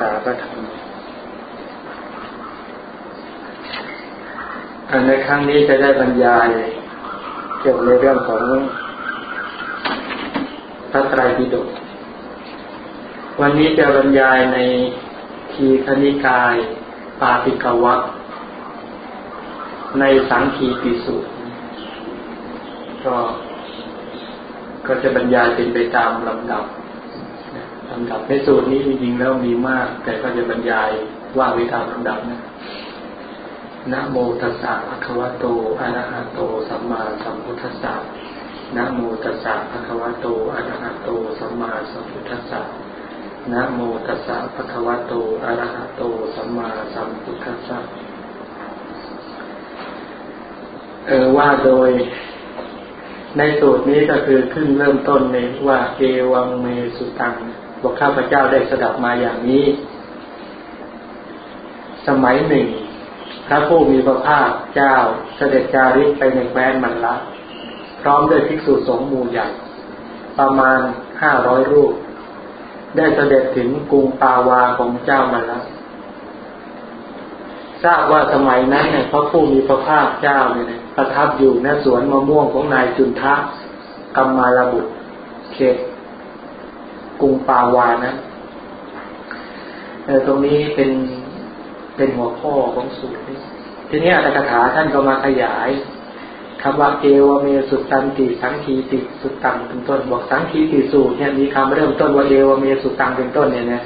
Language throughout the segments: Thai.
ษาพระธรรมในครั้งนี้จะได้บรรยายเกี่ยวในเรื่องของพระไตรปิฎกวันนี้จะบรรยายในทีคณิกาย ปาติกวัคในสังคีปิสุก็ก็จะบรรยายเป็นไปตามลำดับ ลำดับในสูตรนี้จริงๆแล้วมีมาก แต่ก็จะบรรยายว่าไปตามลำดับนะนะโมตัสสะภะคะวะโตอะระหะโต สัมมาสัมพุทธัสสะนะโมตัสสะภะคะวะโตอะระหะโต สัมมาสัมพุทธัสสะนะโมตัสสะภะคะวะโตอะระหะโต สัมมาสัมพุทธัสสะเออว่าโดย ในสูตรนี้ก็คือขึ้นเริ่มต้นในว่าเอวังเมสุตัง บอกข้าพเจ้าได้สดับมาอย่างนี้ สมัยหนึ่ง พระผู้มีพระภาคเจ้าเสด็จจาริกไปในแคว้นมันละ พร้อมด้วยภิกษุสงฆ์หมู่ใหญ่ ประมาณห้าร้อยรูป ได้เสด็จถึงกรุงปาวาของเจ้ามันละทราบว่าสมัยนั้นเนี่ยพระผู้มีพระภาคเจ้าเนี่ยประทับอยู่ในสวนมะม่วงของนายจุนทะกัมมาลบุตร เขต กรุงปาวานะตรงนี้เป็นเป็นหัวข้อของสูตรนี้ทีนี้อัตถกถาท่านก็มาขยายคำว่าเอวเมสุตันติสังคีติสุตังเป็นต้นบอกสังคีติสูตรเนี่ยมีคำเริ่มต้นว่าเอวเมสุตังเป็นต้นเนี่ยนะ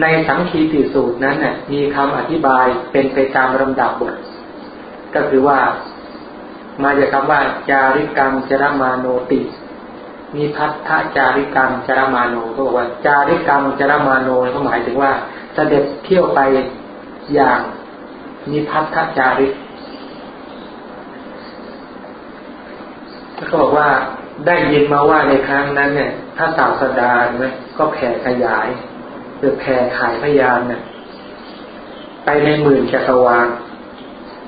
ในสังคีติสูตรนั้นเนี่ยมีคำอธิบายเป็นไปตามลำดับบท ก็คือว่า มาจากคำว่าจาริกังจรมาโนติ มีพัทธจาริกังจรมาโนก็บอกว่าจาริกังจรมาโนเขาหมายถึงว่าเสด็จเที่ยวไปอย่างมีพัทธจาริกแล้วก็บอกว่าได้ยินมาว่าในครั้งนั้นเนี่ย ถ้าศาสดาเนี่ยก็แผ่ขยายหรือแผ่ขายพยานเนี่ยไปในหมื่นจักรวาล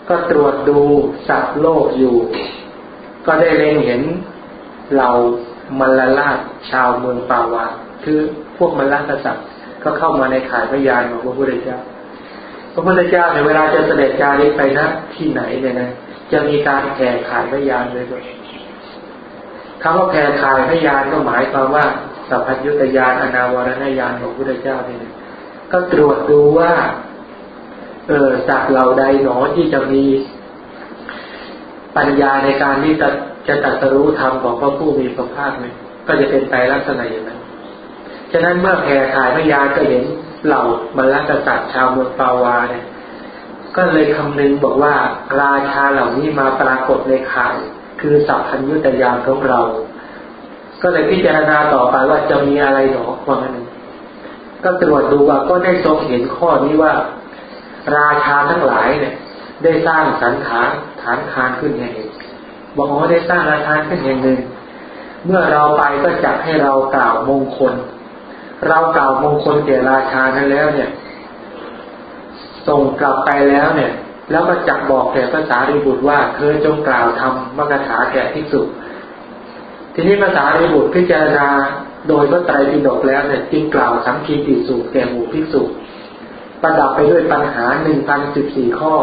ก็ตรวจดูสัตว์โลกอยู่ ก็ได้เล็งเห็นเรา มลลาชชาวเมืองปาวาคือพวกมลลาชสัตว์ก็เข้ามาในขายพยานของพระพุทธเจ้า พระพุทธเจ้าในเวลาจะเสด็จจาริกไปนะที่ไหนเนี่ยนะจะมีการแผ่ขายพยานเลยด้วยคำว่าแผ่ขายพยานก็หมายความว่าสัพพัญญุตยานอนาวรณญาณของพระพุทธเจ้าเนี่ยก็ตรวจดูว่า เออสัตว์เหล่าใดหนอที่จะมีปัญญาในการที่จะ จะตัดสรู้ธรรมของพระผู้มีพระภาคเนี่ยก็จะเป็นไปลักษณะอย่างนั้น ฉะนั้นเมื่อแผ่ขายพยาก็เห็นเหล่ามรรคสัตว์ชาวเมืองปาวาเนี่ย ก็เลยคำนึงบอกว่าราชาเหล่านี้มาปรากฏในข่าย คือสัพพัญญุตยานของเรา ก็เลยพิจารณาต่อไปว่าจะมีอะไรหนอว่างั้นก็ตรวจดูว่าก็ได้ทรงเห็นข้อนี้ว่า ราชาทั้งหลายเนี่ย ได้สร้างสันฐานฐานคานขึ้นแห่งหนึ่ง บอกว่าได้สร้างราชาขึ้นแห่งหนึ่ง เมื่อเราไปก็จักให้เรากล่าวมงคล เรากล่าวมงคลแก่ราชานั้นแล้วเนี่ย ส่งกลับไปแล้วเนี่ย แล้วก็จักบอกแก่ภาษาริบุตรว่าเธอจงกล่าวทำมกถาแก่ภิกษุทีนี้ภาษาริบุตรพิจารณาโดยพระไตรปิฎกแล้วเนี่ยจึงกล่าวสังคีติสูตรแก่หมู่ภิกษุประดับไปด้วยปัญหาหนึ่งพันสิบสี่ข้อ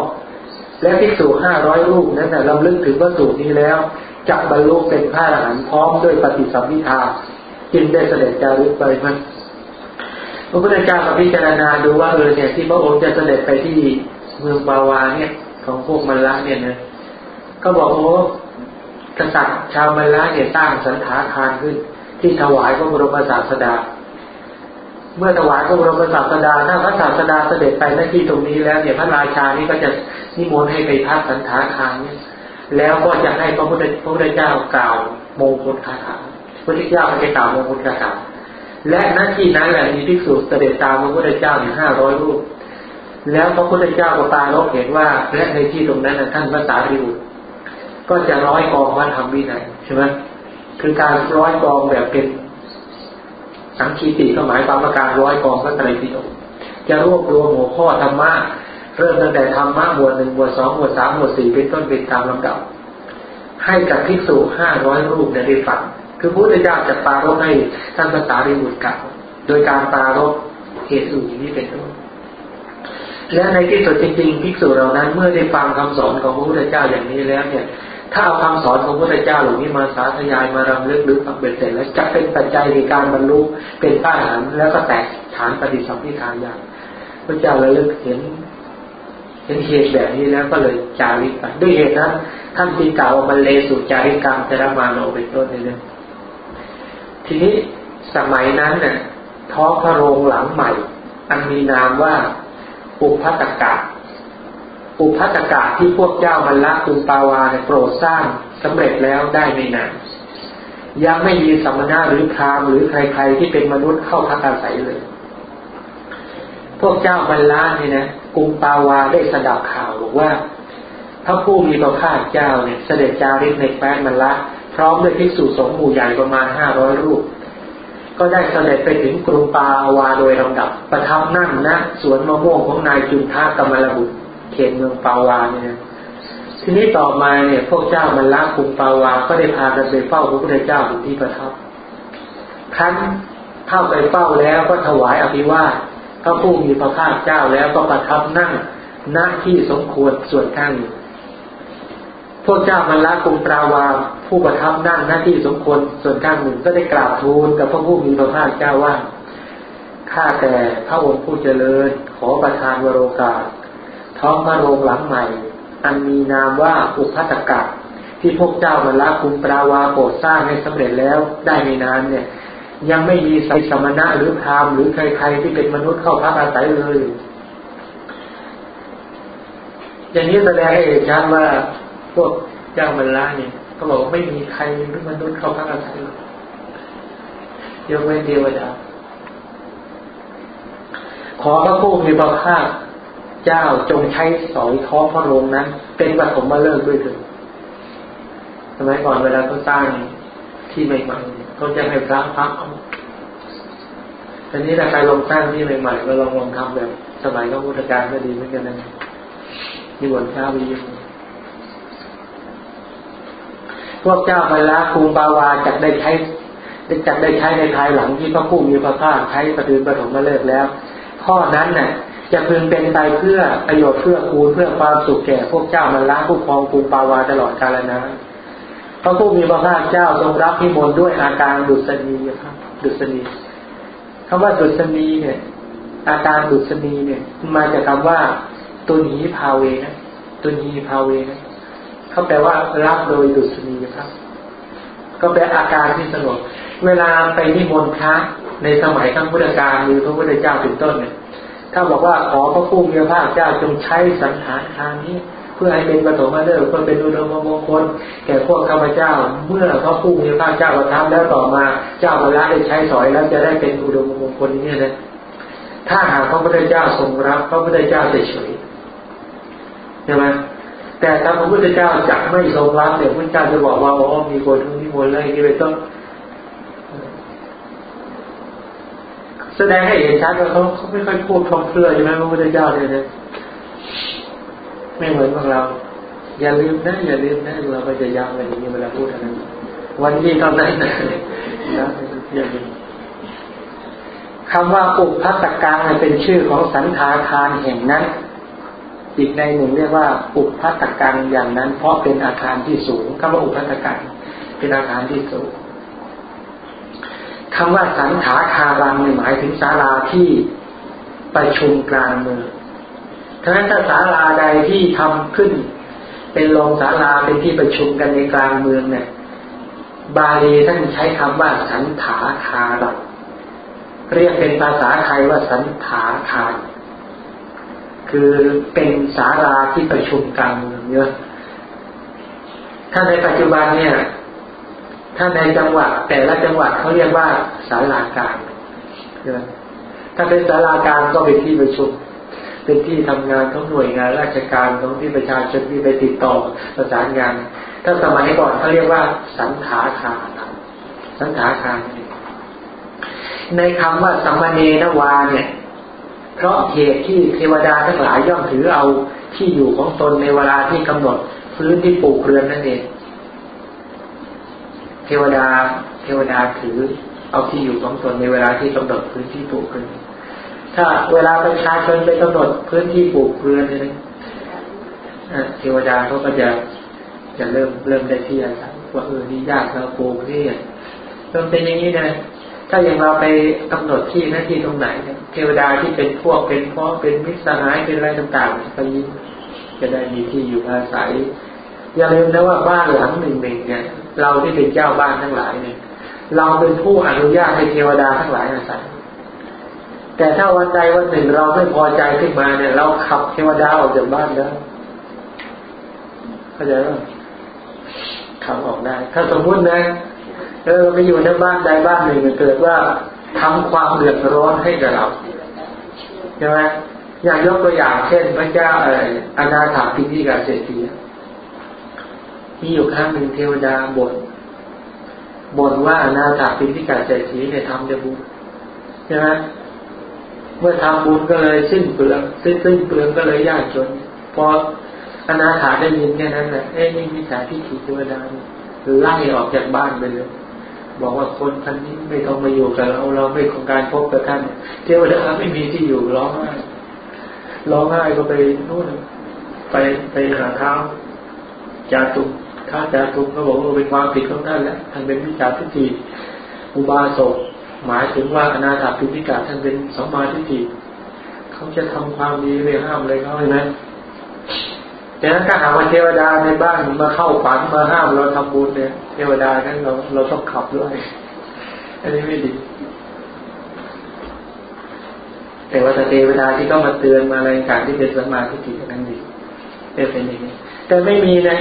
และภิกษุห้าร้อยรูปนั้นแต่ลำลึกถึงพระสูตรนี้แล้วจักบรรลุเป็นพระอรหันต์พร้อมด้วยปฏิสัมพิทาจึงได้เสด็จจาริกไปมันพระพุทธเจ้าพิจารณาดูว่าเออเนี่ยที่พระองค์จะเสด็จไปที่เมืองบาวาเนี่ยของพวกมันละเนี่ยนะก็บอกโอ้กษัตริย์ชาวมันละเนี่ยสร้างสันถาคารขึ้น ที่ถวายพระบรมศาสดา เมื่อถวายพระบรมศาสดาถ้าพระศาสดาเสด็จไปหน้าที่ตรงนี้แล้วเนี่ยพระราชานี่ก็จะนิมนต์ให้ไปพักสันทาคารเนี่ยแล้วก็จะให้พระพุทธพระพุทธเจ้ากล่าวมงคลคาถาพระพุทธเจ้าจะกล่าวมงคลคาถาและหน้าที่นั้นแหละมีภิกษุเสด็จตามพระพุทธเจ้าถึงห้าร้อยรูป แล้วพระพุทธเจ้าก็ตาลกเห็นว่าและในที่ตรงนั้นท่านพระสารีบุตรก็จะร้อยกองพระธรรมวินัยใช่ไหมคือการร้อยกองแบบเป็น สังคีติก็หมายความว่าการร้อยกองพระไตรปิฎกจะรวบรวมหัวข้อธรรมะเริ่มตั้งแต่ธรรมะหมวดหนึ่งหมวดสองหมวดสามหมวดสี่เป็นต้นเป็นตามลำดับ ให้กับภิกษุห้าร้อยรูปในได้ฟังคือพระพุทธเจ้าจะปารบให้ท่านภาษาริบุตรกล่าวโดยการปารบเหตุอื่นนี้เป็นต้นและในที่สุดจริงๆภิกษุเหล่านั้นเมื่อได้ฟังคำสอนของพระพุทธเจ้าอย่างนี้แล้วเนี่ย ถ้าเอาคำสอนของพระพุทธเจ้าเหล่านี้มาสาธยายมารำลึกลึกฟังเป็นเสร็จแล้วจะเป็นปัจจัยในการบรรลุเป็นป้าหานแล้วก็แตกฐานปฏิสัมพิทานอย่างพระเจ้าระลึกเห็นเห็นเหตุแบบนี้แล้วก็เลยจาริกไปด้วยเหตุนั้นท่านที่กล่าวว่ามันเลสุจาริกรรมเทรมาโนเป็นต้นเลยทีนี้สมัยนั้นเนี่ยท้องพระโรงหลังใหม่ อันมีนามว่า อุพัตกะ อุพัตกะที่พวกเจ้ามันละกุปาวาเนี่ยโปรดสร้างสำเร็จแล้วได้ไม่นานยังไม่มีสัมณะหรือพรามหรือใครๆที่เป็นมนุษย์เข้าพักอาศัยเลย พวกเจ้าบรรลาเนี่ยนะกุมปาวาได้สดับข่าวบอกว่าพระผู้มีพระภาคเจ้าเนี่ยเสด็จจาริกในแคว้นมรละพร้อมด้วยภิกษุสงฆ์หมู่ใหญ่ประมาณห้าร้อยรูป ก็ได้เสด็จไปถึงกรุงปาวาโดยลำดับ ประทับนั่งณสวนมะม่วงของนายจุนทากรรมลบุตร เขตเมืองปาวาเนี่ยทีนี้ต่อมาเนี่ย พวกเจ้ามันละกรุงปาวา ก็ได้พากันไปเฝ้าพระพุทธเจ้าอยู่ที่ประทับครั้นเข้าไปเฝ้าแล้วก็ถวายอภิวาทพระผู้มีพระภาคเจ้าแล้วก็ประทับนั่งณที่สมควรส่วนข้างพวกเจ้ามันละกรุงปราวาผู้ประทับนั่งหน้าที่สมควรส่วนข้างหนึ่งก็ได้กราบทูลกับพระผู้มีพระภาคเจ้าว่าข้าแต่พระองค์ผู้เจริญ ขอประทานวโรกาส ท้องพระโรงหลังใหม่ อันมีนามว่าอุพัตกะที่พวกเจ้ามันละกรุงปราวาโปรดสร้างให้สำเร็จแล้วได้ไม่นานเนี่ย ยังไม่มีสสมณะหรือพรามหรือใครๆที่เป็นมนุษย์เข้าพักอาศัยเลยอย่างนี้แสดงให้เห็นชัดว่าพวกเจ้ามันละเนี่ยเขาบอกไม่มีใครหรือมนุษย์เข้าพักอาศัยเลยยกเว้นเทวดาขอพระผู้มีพระภาค เจ้าจงใช้สอยท้องพระโรงนั้น เป็นปฐมมาเลิกด้วยเถิดสมัยก่อนเวลาเขาสร้างที่ใหม่ๆเขาจะให้พระพักทีนี้ถ้าใครลงสร้างที่ใหม่ๆก็ลองลองทำแบบ สมัยก็พุทธการก็ดีเหมือนกันนะมีบนเช้าวิญพวกเจ้าไปละคุงบาวาจักได้ใช้จักได้ใช้ในภายหลังที่พระผู้มีพระภาคใช้ปฏิบัติปฐมมาเลิกแล้ว ข้อนั้นน่ะ จะพึงเป็นไปเพื่อประโยชน์เพื่อคูณเพื่อความสุขแก่พวกเจ้ามันละผู้ครองคุงปาวาตลอดกาลนานพระผู้มีพระภาคเจ้าทรงรับพิมลด้วยอาการดุษณีครับ ดุษณีคำว่าดุษณีเนี่ย อาการดุษณีเนี่ย มาจากคาว่าตัวนี้พาเวนะตัวนี้พาเวนะเขาแปลว่ารับโดยดุษณีครับ ก็เป็นอาการที่สงบเวลาไปนิมนต์พระในสมัยขั้งพุทธกาลหรือพระพุทธเจ้าเป็นต้นเนี่ย ถ้าบอกว่าขอพระผู้มีพระภาคเจ้าจงใช้สังขารทางนี้เพื่อให้เป็นปฐมฤกษ์เพื่อเป็นอุดมมงคลแก่พวกข้าพเจ้า เมื่อพระผู้มีพระภาคเจ้าประทับแล้วต่อมาเจ้าเวลาได้ใช้สอยแล้วจะได้เป็นอุดมมงคลนี้นะถ้าหากพระพุทธเจ้าทรงรับพระพุทธเจ้าเฉยใช่ไหมแต่ถ้าพระพุทธเจ้าจะไม่ทรงรับเนี่ยพระเจ้าจะบอกว่าอ๋อมีคนทุกนิมนต์อะไรนี่ไปต้อง แสดงให้เห็นชัดว่าเขาเขาไม่ค่อยพูดคำเพื่อใช่ไหมพระพุทธเจ้าเนี่ยนะไม่เหมือนพวกเรา อย่าลืมนะอย่าลืมนะเราไปจะย้ำอะไรอย่างนี้เวลาพูดอะไรวันที่ตอนนั้นนะอย่าลืมคำว่าอุพัตการเป็นชื่อของสันทาคารแห่งนั้น อีกในหนึ่งเรียกว่าอุพัตกังอย่างนั้น เพราะเป็นอาคารที่สูงคำว่าอุพัตกังเป็นอาคารที่สูง คำว่าสันถาคารังหมายถึงศาลาที่ประชุมกลางเมืองฉะนั้นถ้าศาลาใดที่ทำขึ้น เป็นโรงศาลาเป็นที่ประชุมกันในกลางเมืองเนี่ย บาลีท่านใช้คำว่าสันถาคารังเรียกเป็นภาษาไทยว่าสันถาคารคือเป็นสาราที่ประชุมกันเยอะถ้าในปัจจุบันเนี่ย ถ้าในจังหวัดแต่ละจังหวัดเขาเรียกว่าสาราการถ้าเป็นสาราการก็เป็นที่ประชุมเป็นที่ทำงานของหน่วยงานราชการของที่ประชาชนที่ไปติดต่อประสานงาน ถ้าสมัยก่อนเขาเรียกว่า สันถาคารสันถาคารในคำว่าสัมมาเนนวาเนี่ย เพราะเหตุที่เทวดาทั้งหลายย่อมถือเอาที่อยู่ของตนในเวลาที่กำหนดพื้นที่ปลูกเรือนนั่นเอง เทวดา เทวดาถือ เอาที่อยู่ของตนในเวลาที่กำหนดพื้นที่ปลูกเรือนถ้าเวลาประชาชนไปกำหนดพื้นที่ปลูกเรือนเนี่ยเทวดาเขาก็จะจะเริ่มเริ่มได้ที่อาศัยว่าเออนี่ยากเราปลูกที่เริ่มเป็นอย่างนี้นะถ้าอย่างเราไปกำหนดที่หน้าที่ตรงไหนเทวดาที่เป็นพวกเป็นพ่อเป็นมิตรสหายเป็นอะไรต่างๆไปยิ้มจะได้มีที่อยู่อาศัย อย่าลืมนะว่าบ้านหลังหนึ่งหนึ่งเนี่ย เราที่เป็นเจ้าบ้านทั้งหลายเนี่ย เราเป็นผู้อนุญาตให้เทวดาทั้งหลายอาศัยแต่ถ้าวันใดวันหนึ่งเราไม่พอใจขึ้นมาเนี่ย เราขับเทวดาออกจากบ้านแล้วเข้าใจไหมขับออกได้ ถ้าสมมุตินะเออไปอยู่ในบ้านใดบ้านหนึ่งเกิดว่าทำความเดือดร้อนให้กับเราใช่ไหมอย่างยกตัวอย่างเช่น พระเจ้าเอออนาถาพิธิกาเศรษฐี มีอยู่ครั้งหนึ่งเทวดาบ่นบ่นว่าอนาถาพิธิกาเศรษฐีเนี่ยทำจะบุญใช่ไหมเมื่อทำบุญก็เลยสิ้นเปลืองสิ้นสิ้นเปลืองก็เลยยากจนพออนาถาได้ยินแค่นั้นแหละเอ้ยนี่มิจฉาทิฏฐิเทวดาไล่ออกจากบ้านไปเลยบอกว่าคนท่านนี้ไม่ต้องมาอยู่กับเราเราไม่ของการพบกับท่านเทวดาไม่มีที่อยู่ร้องไห้ร้องไห้ก็ไปนู่นไปไปหาเท้าจาตุ ท้าจาตุเขาบอกว่าเป็นความผิดของท่านแล้วท่านเป็นวิจารทิฏฐิอุบาสกหมายถึงว่าอนาถาปิฎกาท่านเป็นสมมาทิฏฐิเขาจะทำความดีไม่ห้ามเลยเขาเลยนะดังนั้นถ้าหาว่าเทวดาในบ้านมาเข้าฝันมาห้ามเราทำบุญเนี่ยเทวดานั้นเราเราต้องขับด้วย อันนี้ไม่ดี แต่ว่าเทวดาที่ต้องมาเตือนมาอะไรต่างที่เป็นสมาธิจิตนั้นดีเป็นอย่างนี้แต่ไม่มีนะ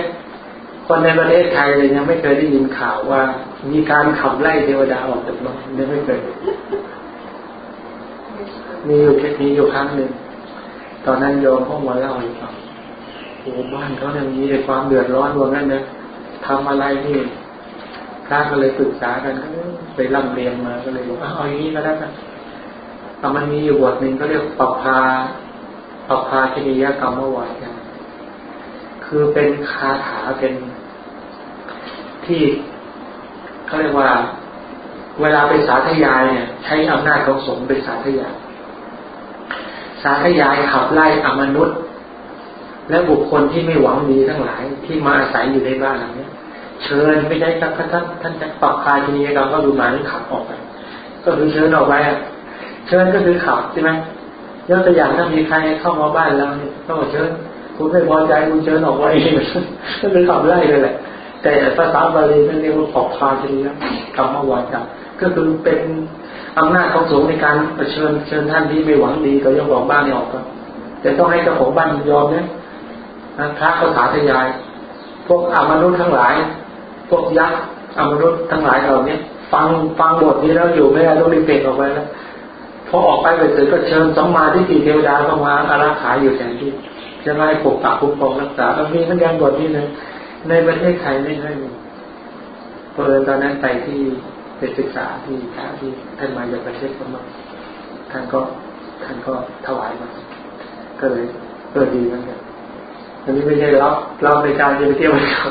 คนในประเทศไทยเลยยังไม่เคยได้ยินข่าวว่า มีการขับไล่เทวดาออกจากบ้านยังไม่เคย มีอยู่มีอยู่ครั้งหนึ่ง ตอนนั้นโยมเขามาเล่าให้ฟังโอ้บ้านเขาเนี่ยมีแต่ความเดือดร้อนว่างั้นนะทำอะไรนี่พระก็เลยปรึกษากันก็ไปร่ำเรียนมาก็เลยบอกเอาอย่างนี้ก็ได้กันเอามันมีอยู่บทหนึ่งก็เรียกปภาปภาชนียกรรมวายกัน คือเป็นคาถาเป็นที่เขาเรียกว่า เวลาไปสาธยายเนี่ย ใช้อำนาจของสงฆ์เป็นสาธยาย สาธยายขับไล่อมนุษย์ และบุคคลที่ไม่หวังดีทั้งหลายที่มาอาศัยอยู่ในบ้านหลังนี้เชิญไม่ได้ครับท่านท่านจะปรับคายทีนี้เราก็ดูมาให้ขับออกไป ก็คือเชิญออกไปเชิญก็คือขับใช่ไหมยกตัวอย่างถ้ามีใครเข้ามาบ้านเราเนี่ยก็เชิญ คุณไม่พอใจคุณเชิญออกไปเองก็คือขับไล่เลยแหละ แต่ภาษาบาลีนั่นเรียกว่าปรับคาทีนี้คำว่าวาจาก็คือเป็นอำนาจของสงฆ์ในการเชิญเชิญท่านที่ไม่หวังดีก็ยกบอกบ้านออกก็แต่ต้องให้เจ้าของบ้านยอมนะพระเขาสาธยาย พวกอมนุษย์ทั้งหลาย พวกยักษ์อมนุษย์ทั้งหลายเหล่านี้ฟังฟังบทนี้แล้วอยู่ไม่ได้ต้องรีบเปลี่ยนออกไปแล้วพอออกไปไปเสร็จก็เชิญสมมาที่สี่เทวดาต้องมาอาราขาอยู่แทนที่ จะไล่ปกปักคุ้มครองรักษาแล้วมีทั้งการบทนี้เลยในประเทศไทยไม่ได้มีเพราะตอนนั้นไปที่ไปศึกษาที่พระที่ท่านมาจากประเทศพม่าท่านก็ท่านก็ถวายมาก็เลยเออดีเหมือนกันอันนี้ไม่ใช่เรับรับในการจะไปเที่ยวไปเขา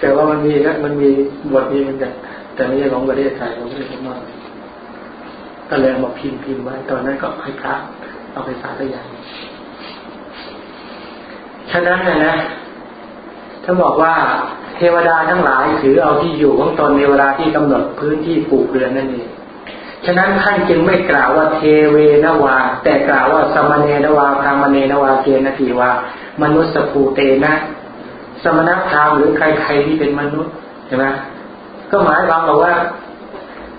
แต่ว่ามันมีนะมันมีบทนี้เหมือนกันแต่ไม่ใช่ของประเทศไทยของประเทศพม่าก็เลยมาพิมพ์พิมพ์ไว้ตอนนั้นก็ให้พระเอาไปสาธยาย ฉะนั้นนะนะถ้าบอกว่าเทวดาทั้งหลายถือเอาที่อยู่ของตนในเวลาที่กำหนดพื้นที่ปลูกเรือนนั่นเอง ฉะนั้นท่านจึงไม่กล่าวว่าเทเวนวา แต่กล่าวว่าสมณเณนวาพามเณนวาเกนทีวา มนุษย์สภูเตนะ สมณพราหมณ์หรือใครๆที่เป็นมนุษย์ใช่ไหมก็หมายความบอกว่า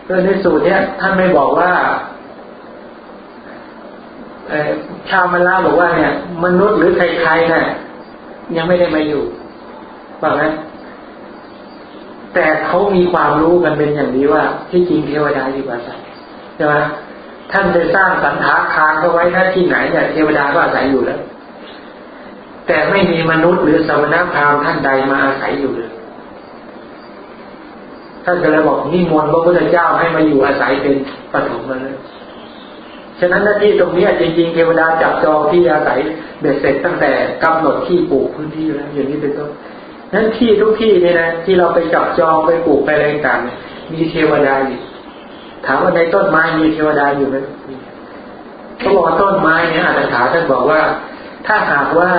เออในสูตรเนี้ยท่านไม่บอกว่าชาวมลาบอกว่าเนี่ย มนุษย์หรือใครๆเนี่ย ยังไม่ได้มาอยู่บอกนะแต่เขามีความรู้กันเป็นอย่างนี้ว่า ที่จริงเทวดาอยู่อาศัยใช่ไหมท่านได้สร้างสันทาคารเขาไว้ถ้าที่ไหนเนี่ยเทวดาก็อาศัยอยู่แล้ว แต่ไม่มีมนุษย์หรือสมณพราหมณ์ท่านใดมาอาศัยอยู่เลยท่านก็เลยบอกนิมนต์พระพุทธเจ้าให้มาอยู่อาศัยเป็นปฐมมาเลย ฉะนั้นหน้าที่ตรงนี้จริงๆเทวดาจับจองที่อาศัยเบ็ดเสร็จตั้งแต่กำหนดที่ปลูกพื้นที่แล้วอย่างนี้เป็นต้นนั้นที่ทุกที่เนี่ยนะที่เราไปจับจองไปปลูกไปอะไรต่างมีเทวดาอยู่ถามว่าในต้นไม้มีเทวดาอยู่ไหมเขาบอกว่าต้นไม้เนี่ยอาจารย์ถาท่านบอกว่า ถ้าหากว่า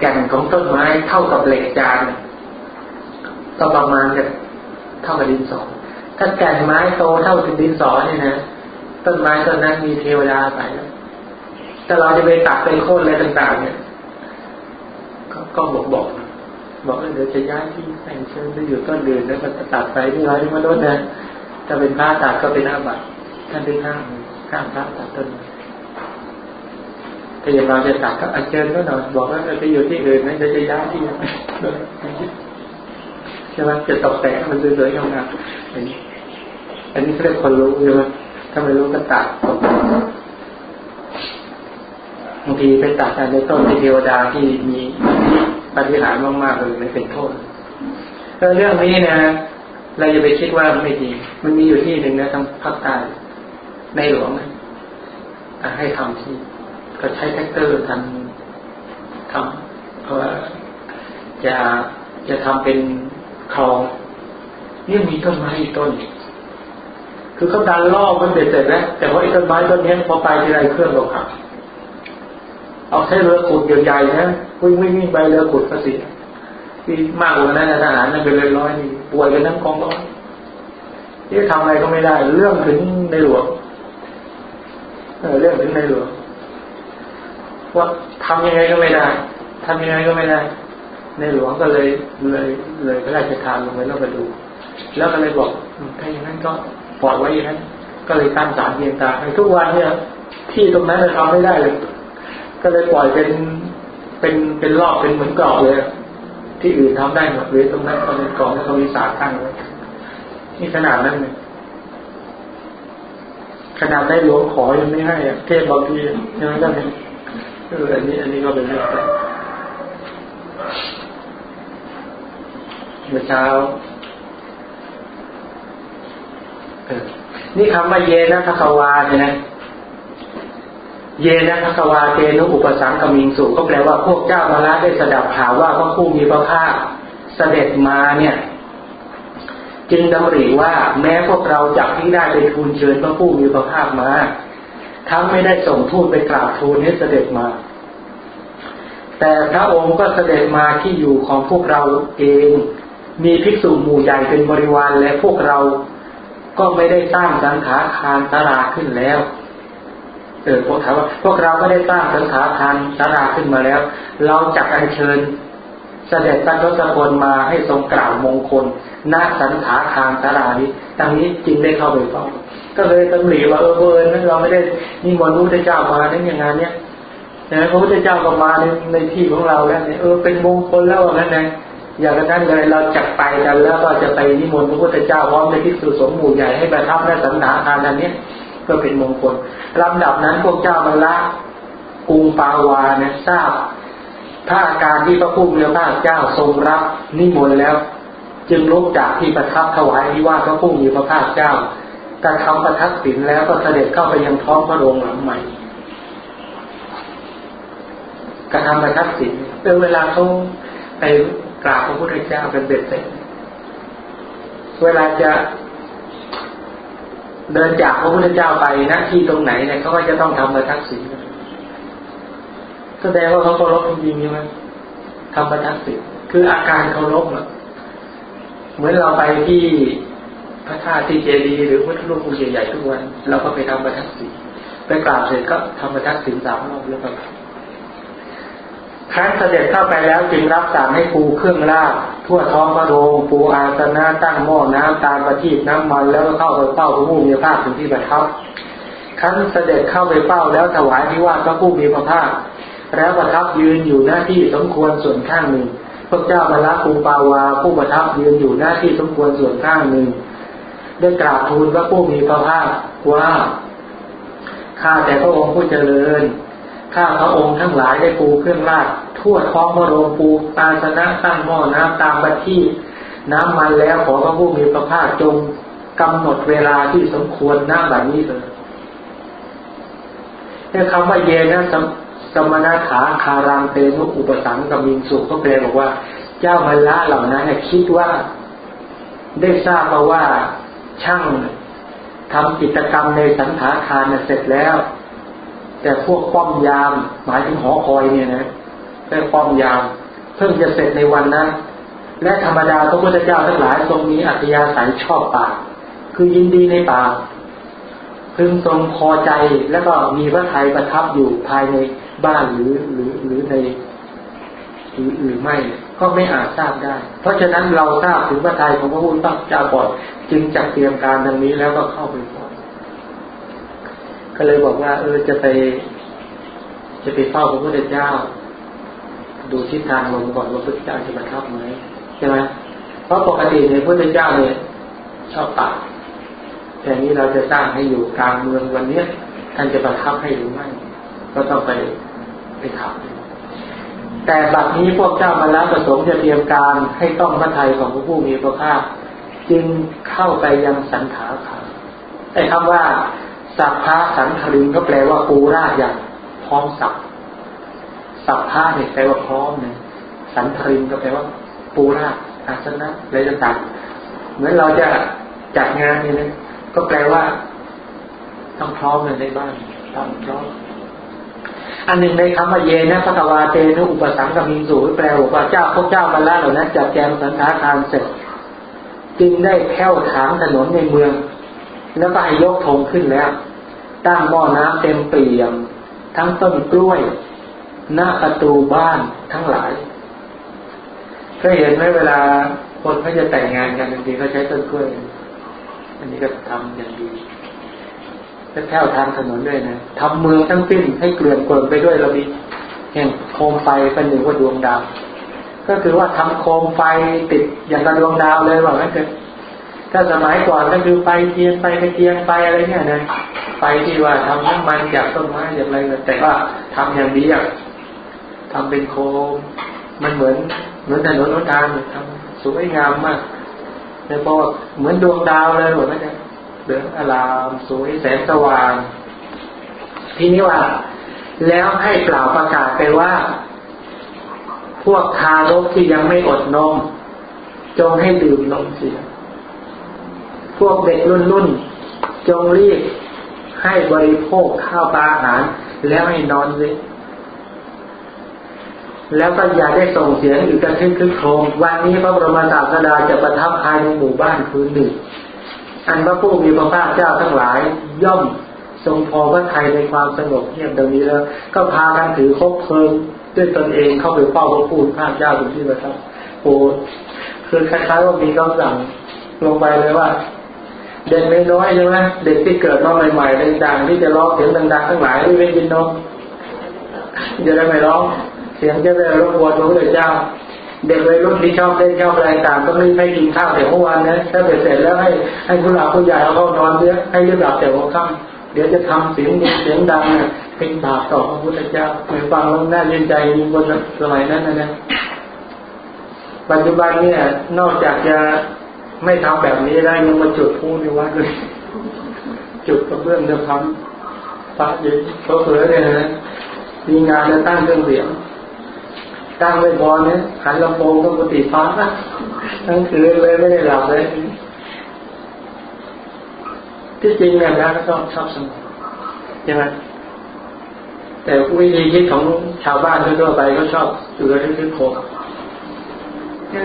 แก่นของต้นไม้เท่ากับเหล็กจานก็ประมาณกับเท่ากับดินสอถ้าแก่นไม้โตเท่ากับดินสอเนี่ยนะ ต้นไม้ต้นนั้นมีเทวดาไปแล้วแต่เราจะไปตัดไปโค่นอะไรต่างๆ เนี่ยก็บอกบอกบอกเดี๋ยวจะย้ายที่แต่งเชิญไปอยู่ต้นเดือนแล้วก็ตัดไปที่ร้อยมนุษย์นะถ้าเป็นพระตัดก็เป็นอาบัติท่านได้ห้ามห้ามพระตัดต้นถ้าอย่างเราจะตัดก็อัญเชิญก็หน่อยบอกว่าจะอยู่ที่อื่นนะจะจะย้ายที่ใช่ไหมจะตกแต่งมันสวยๆงามๆอันนี้อันนี้เรียกคนรู้ใช่ไหม ถ้าไม่รู้ก็ตัดบางทีไปตัดการในต้นที่เทวดาที่มีปาฏิหาริย์มากๆเลยไม่เป็นโทษเรื่องนี้นะเราจะไปคิดว่าไม่ดี มันมีอยู่ที่หนึ่งนะทางภาคใต้ในหลวงให้ทำที่ก็ใช้แทรกเตอร์ทำทำเพราะว่าจะจะทำเป็นคลองนี่มีต้นไม้อีกต้น คือเขาดันล่อมันเด็ดเสร็จแล้วแต่ว่าไอ้ต้นไม้ต้นนี้พอไปที่ไรเครื่องเราขับ เอาใช้เรือขุดใหญ่ๆนะวิ่งวิ่งวิ่งไปเรือขุดก็เสียที่มากกว่านั้นทหารนั่นเป็นร้อยนี่ป่วยกันทั้งกองร้อยที่ทำอะไรก็ไม่ได้ เรื่องถึงในหลวงเออเรื่องถึงในหลวงว่าทำยังไงก็ไม่ได้ทำยังไงก็ไม่ได้ ในหลวงก็เลยเลยเลยพระราชทานลงไปแล้วไปดู แล้วก็เลยบอกถ้าอย่างนั้นก็ ปล่อยไว้อย่างนั้น ก็เลยตั้งศาลเพียงตาในทุกวันเนี่ย ที่ตรงนั้นเราทำไม่ได้เลย ก็เลยปล่อยเป็นเป็นเป็นรอบเป็นเหมือนกรอบเลย ที่อื่นทำได้หมดเลยตรงนั้นเขาเป็นกรอบแล้วเขามีศาสตร์ตั้งไว้นี่ขนาดนั้นเลยขนาดได้หลวงขอยังไม่ให้เทพบางทียังไม่ได้เอออันนี้ อันนี้ก็เป็นเรื่องเมื่อเช้าเออ นี่คำว่าเยนะทัควาเนี่ยนะ เยนะทัควาเตนุอุปสังกมิงสุก็แปลว่าพวกเจ้ามาละได้สดับข่าวว่าพระผู้มีพระภาคเสด็จมาเนี่ยจึงดำริว่าแม้พวกเราจักที่ได้ไปทูลเชิญพระผู้มีพระภาคมาทั้งไม่ได้ส่งทูตไปกราบทูลให้เสด็จมา แต่พระองค์ก็เสด็จมาที่อยู่ของพวกเราเอง มีภิกษุหมู่ใหญ่เป็นบริวารและพวกเรา ก็ไม่ได้สร้างสังขาคารสาราขึ้นแล้วเออพวกถามว่าพวกเราก็ได้สร้างสังขาคารสาราขึ้นมาแล้ว เราจักอัญเชิญเสด็จพระทศพลมาให้ทรงกล่าวมงคลณสันขาคารสารานี้ดังนี้จึงได้เข้าไปเฝ้าก็เลยตำหนิว่าเออเออนั้นเราไม่ได้นิมนต์พระพุทธเจ้ามาในอย่างงานเนี้ยแต่พระพุทธเจ้าก็มาในในที่ของเราแล้วเนี่ยเออเป็นมงคลแล้วว่างั้นไง อย่างนั้นเลยเราจัดไปกันแล้วก็จะไปนิมนต์พระพุทธเจ้าพร้อมในที่สุสมหมู่ใหญ่ให้ประทับในสันนาคารอันนี้ก็เป็นมงคลลำดับนั้นพวกเจ้ามันละกรุงปาวานี่ยทราบถ้าอาการที่พระผู้มีพระเจ้าทรงรับนิมนต์แล้ว จึงลุกจากที่ประทับถวายที่ว่าพระผู้มีพระภาคเจ้ากระทำประทักษิณแล้วก็เสด็จเข้าไปยังท้องพระโรงหลังใหม่กระทำประทักษิณเป็นเวลาเขาไป กราบพระพุทธเจ้าเป็นเบ็ดเสร็จเวลาจะเดินจากพระพุทธเจ้าไปนะที่ตรงไหนเนี่ยเขาก็จะต้องทำประทักษิณแสดงว่าเขาเคารพจริงใช่ไหมทำประทักษิณคืออาการเคารพอะเหมือนเราไปที่พระธาตุที่เจดีย์หรือพุทธรูปองค์ใหญ่ๆทุกวันเราก็ไปทำประทักษิณไปกราบเสร็จก็ทำประทักษิณสามรอบแล้วก็ ครั้นเสด็จเข้าไปแล้วจึงรับสั่งให้ปูเครื่องราบทั่วท้องพระโรงปูอาสนะตั้งหม้อน้ำตามประทีปน้ำมันแล้วก็เข้าไปเฝ้าพระผู้มีพระภาคถึงที่ประทับครั้นเสด็จเข้าไปเฝ้าแล้วถวายที่ว่าพระผู้มีพระภาคแล้วประทับยืนอยู่หน้าที่สมควรส่วนข้างหนึ่งพระเจ้ามาละปูปาวา ผู้ประทับยืนอยู่หน้าที่สมควรส่วนข้างหนึ่งได้กราบทูลพระผู้มีพระภาคว่าข้าแต่พระองค์ผู้เจริญ ข้าพระองค์ทั้งหลายได้ปูเครื่องราชทั่วท้องพระโรงปูตาสนะตั้งหม้อน้ำตามบัตที่น้ำมันแล้วขอพระผู้มีพระภาคจงกำหนดเวลาที่สมควรหน้าแบบนี้เลยเนี่ยคำว่าเยนะสมณถาคารังเตนุอุปสังกมินสุก็แปลบอกว่า เจ้ามัลละเหล่านั้นคิดว่าได้ทราบมาว่าช่างทำกิจกรรมในสันถาคารเสร็จแล้ว แต่พวกป้อมยามหมายถึงหอคอยเนี่ยนะแค่ป้อมยาม เพิ่งจะเสร็จในวันนั้น และธรรมดาพระพุทธเจ้าทั้งหลายทรงมีอัธยาศัยชอบป่า คือยินดีในป่าพึงทรงพอใจแล้วก็มีพระทัยประทับอยู่ภายในบ้านหรือหรือหรือในหรือหรือไม่ก็ไม่อาจทราบได้ เพราะฉะนั้นเราทราบถึงพระทัยของพระพุทธเจ้าก่อนจึงจัดเตรียมการดังนี้แล้วก็เข้าไปก่อน ก็เลยบอกว่าเออจะไป จะไปเฝ้าพระพุทธเจ้า ดูทิศทางลมก่อนว่าพระพุทธเจ้าจะประทับไหมใช่ไหมเพราะปกติในพระพุทธเจ้าเนี่ยชอบป่าแต่นี้เราจะสร้างให้อยู่กลางเมืองวันเนี้ยท่านจะประทับให้หรือไม่ก็ต้องไปไปถามแต่บัดนี้พวกเจ้ามาแล้วประสงค์จะเตรียมการให้ต้องพระทัยของพระผู้มีพระภาคจึงเข้าไปยังสันถาคาไอ้คำว่า สัพพะสันทริงก็แปลว่าปูราอย่างพร้อมสับสัพพะเนี่ยแปลว่าพร้อมเนี่ยสันทริงก็แปลว่าปูราอาสนะอะไรต่างๆเหมือนเราจะจัดงานนี่นะก็แปลว่าต้องพร้อมเลยในบ้านต้องพร้อมอันหนึ่งในคำว่าเยนะพระกวาเตนุอุปสังกมิงสูแปลว่าเจ้าพวกเจ้ามาแล้วเหล่านั้นจัดแจงสันทาทานเสร็จ จึงได้แค่วถางถนนในเมือง แล้วก็ให้ยกธงขึ้นแล้ว ตั้งหม้อน้ำเต็มเปี่ยม ทั้งต้นกล้วย หน้าประตูบ้านทั้งหลายเคยเห็นไหมเวลาคนเขาจะแต่งงานกันบางทีเขาใช้ต้นกล้วย อันนี้ก็ทำอย่างดีและแถวทางถนนด้วยนะทำเมืองทั้งสิ้นให้เกลื่อนกลนไปด้วยระบีแห่งโคมไฟเป็นหนึ่งว่าดวงดาว ก็คือว่าทำโคมไฟติดอย่างกับดวงดาวเลยว่างั้นเถอะ ถ้าสมัยก่อนก็คือไฟเทียนไฟกระเทียนไฟอะไรเนี่ยนะไฟที่ว่าทำน้ำมันจากต้นไม้อย่างไรแต่ว่าทำอย่างดีอะทำเป็นโคมมันเหมือนเหมือนถนนรถทางทำสวยงามมากแต่พอเหมือนดวงดาวเลยหมดไหมเนี่ยเหลืองอลามสวยแสงสว่าง ทีนี้ว่า แล้วให้กล่าวประกาศไปว่า พวกทารกที่ยังไม่อดนม จงให้ดื่มนมเสีย พวกเด็กรุ่นรุ่นจงรีบให้บริโภคข้าวปลาอาหาร แล้วให้นอนเลยแล้วก็อย่าได้ส่งเสียงอีกกระทึกคึกโครมวันนี้พระบรมศาสดาจะประทับภายในหมู่บ้านคืนหนึ่ง อันพระผู้มีพระภาคเจ้าทั้งหลาย ย่อมทรงพอพระทัยในความสงบเงียบดังนี้แล้ว ก็พากันถือคบเพลิงด้วยตนเองเข้าไปเฝ้าพระผู้พระเจ้าถึงที่ประทับโอ้คือคล้ายๆว่ามีคำสั่งลงไปเลยว่า เด็กน้อยใช่ไหมเด็กที่เกิดมาใหม่ๆดังๆที่จะร้องเสียงดังๆทั้งหลายไม่เป็นยินนมจะได้ไม่ร้องเสียงจะได้รบกวนพระพุทธเจ้า เด็กวัยรุ่นที่ชอบเล่นชอบอะไรต่างก็ไม่ให้กินข้าวแต่เมื่อวานนะถ้าเสร็จแล้วให้ให้ผู้หลักผู้ใหญ่เอาเข้านอนเยอะให้เรียบหลับแต่หัวค่ำเดี๋ยวจะทำเสียงเสียงดังเนี่ยเป็นบาปต่อพระพุทธเจ้าไปฟังแล้วน่าเย็นใจมีบนสมัยนั้นนะนะปัจจุบันเนี่ยนอกจากจะ ไม่ทำแบบนี้ได้ยังมาจุดพูในวัดเลยจุดกระเบื้องจะทำพระเยอะเขาเผยเลยนะมีงานจะตั้งเครื่องเสียงตั้งไว้บอลเนี่ยหันลำโพงก็ปกติฟ้าทั้งคืนเลยไม่ได้หลับเลยที่จริงเนี่ยนะก็ชอบสงบใช่ไหมแต่วิธีคิดของชาวบ้านทั่วไปก็ชอบอยู่กับที่โคก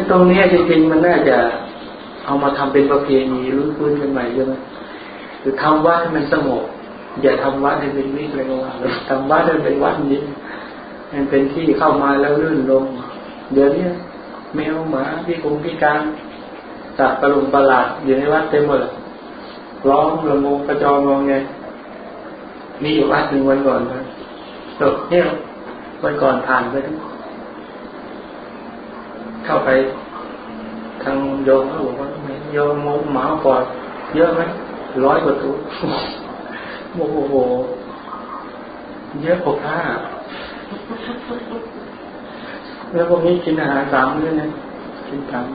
ตรงนี้จริงๆมันน่าจะ เอามาทำเป็นประเพณีรื้อฟื้นกันใหม่ใช่ไหมคือทำวัดให้มันสงบอย่าทำวัดให้เป็นวิเลยว่าทำวัดให้เป็นวัดนี้มันเป็นที่เข้ามาแล้วลื่นลงเดี๋ยวนี้แมวหมาพี่คงพี่การสัตว์ประหลาดประหลาดอยู่ในวัดเต็มหมดร้องระงงกระจองงองไงมีอยู่วัดหนึ่งวันก่อนนะตกเนี่ยวันก่อนผ่านไปทุกเข้าไป ทางโยมเขาบอกว่าโยมมหมาปอดเยอะไหมร้อยกว่าตัวโอ้โห เยอะกว่าผ้าแล้วพวกนี้กินอาหารสามมื้อนะกินสาม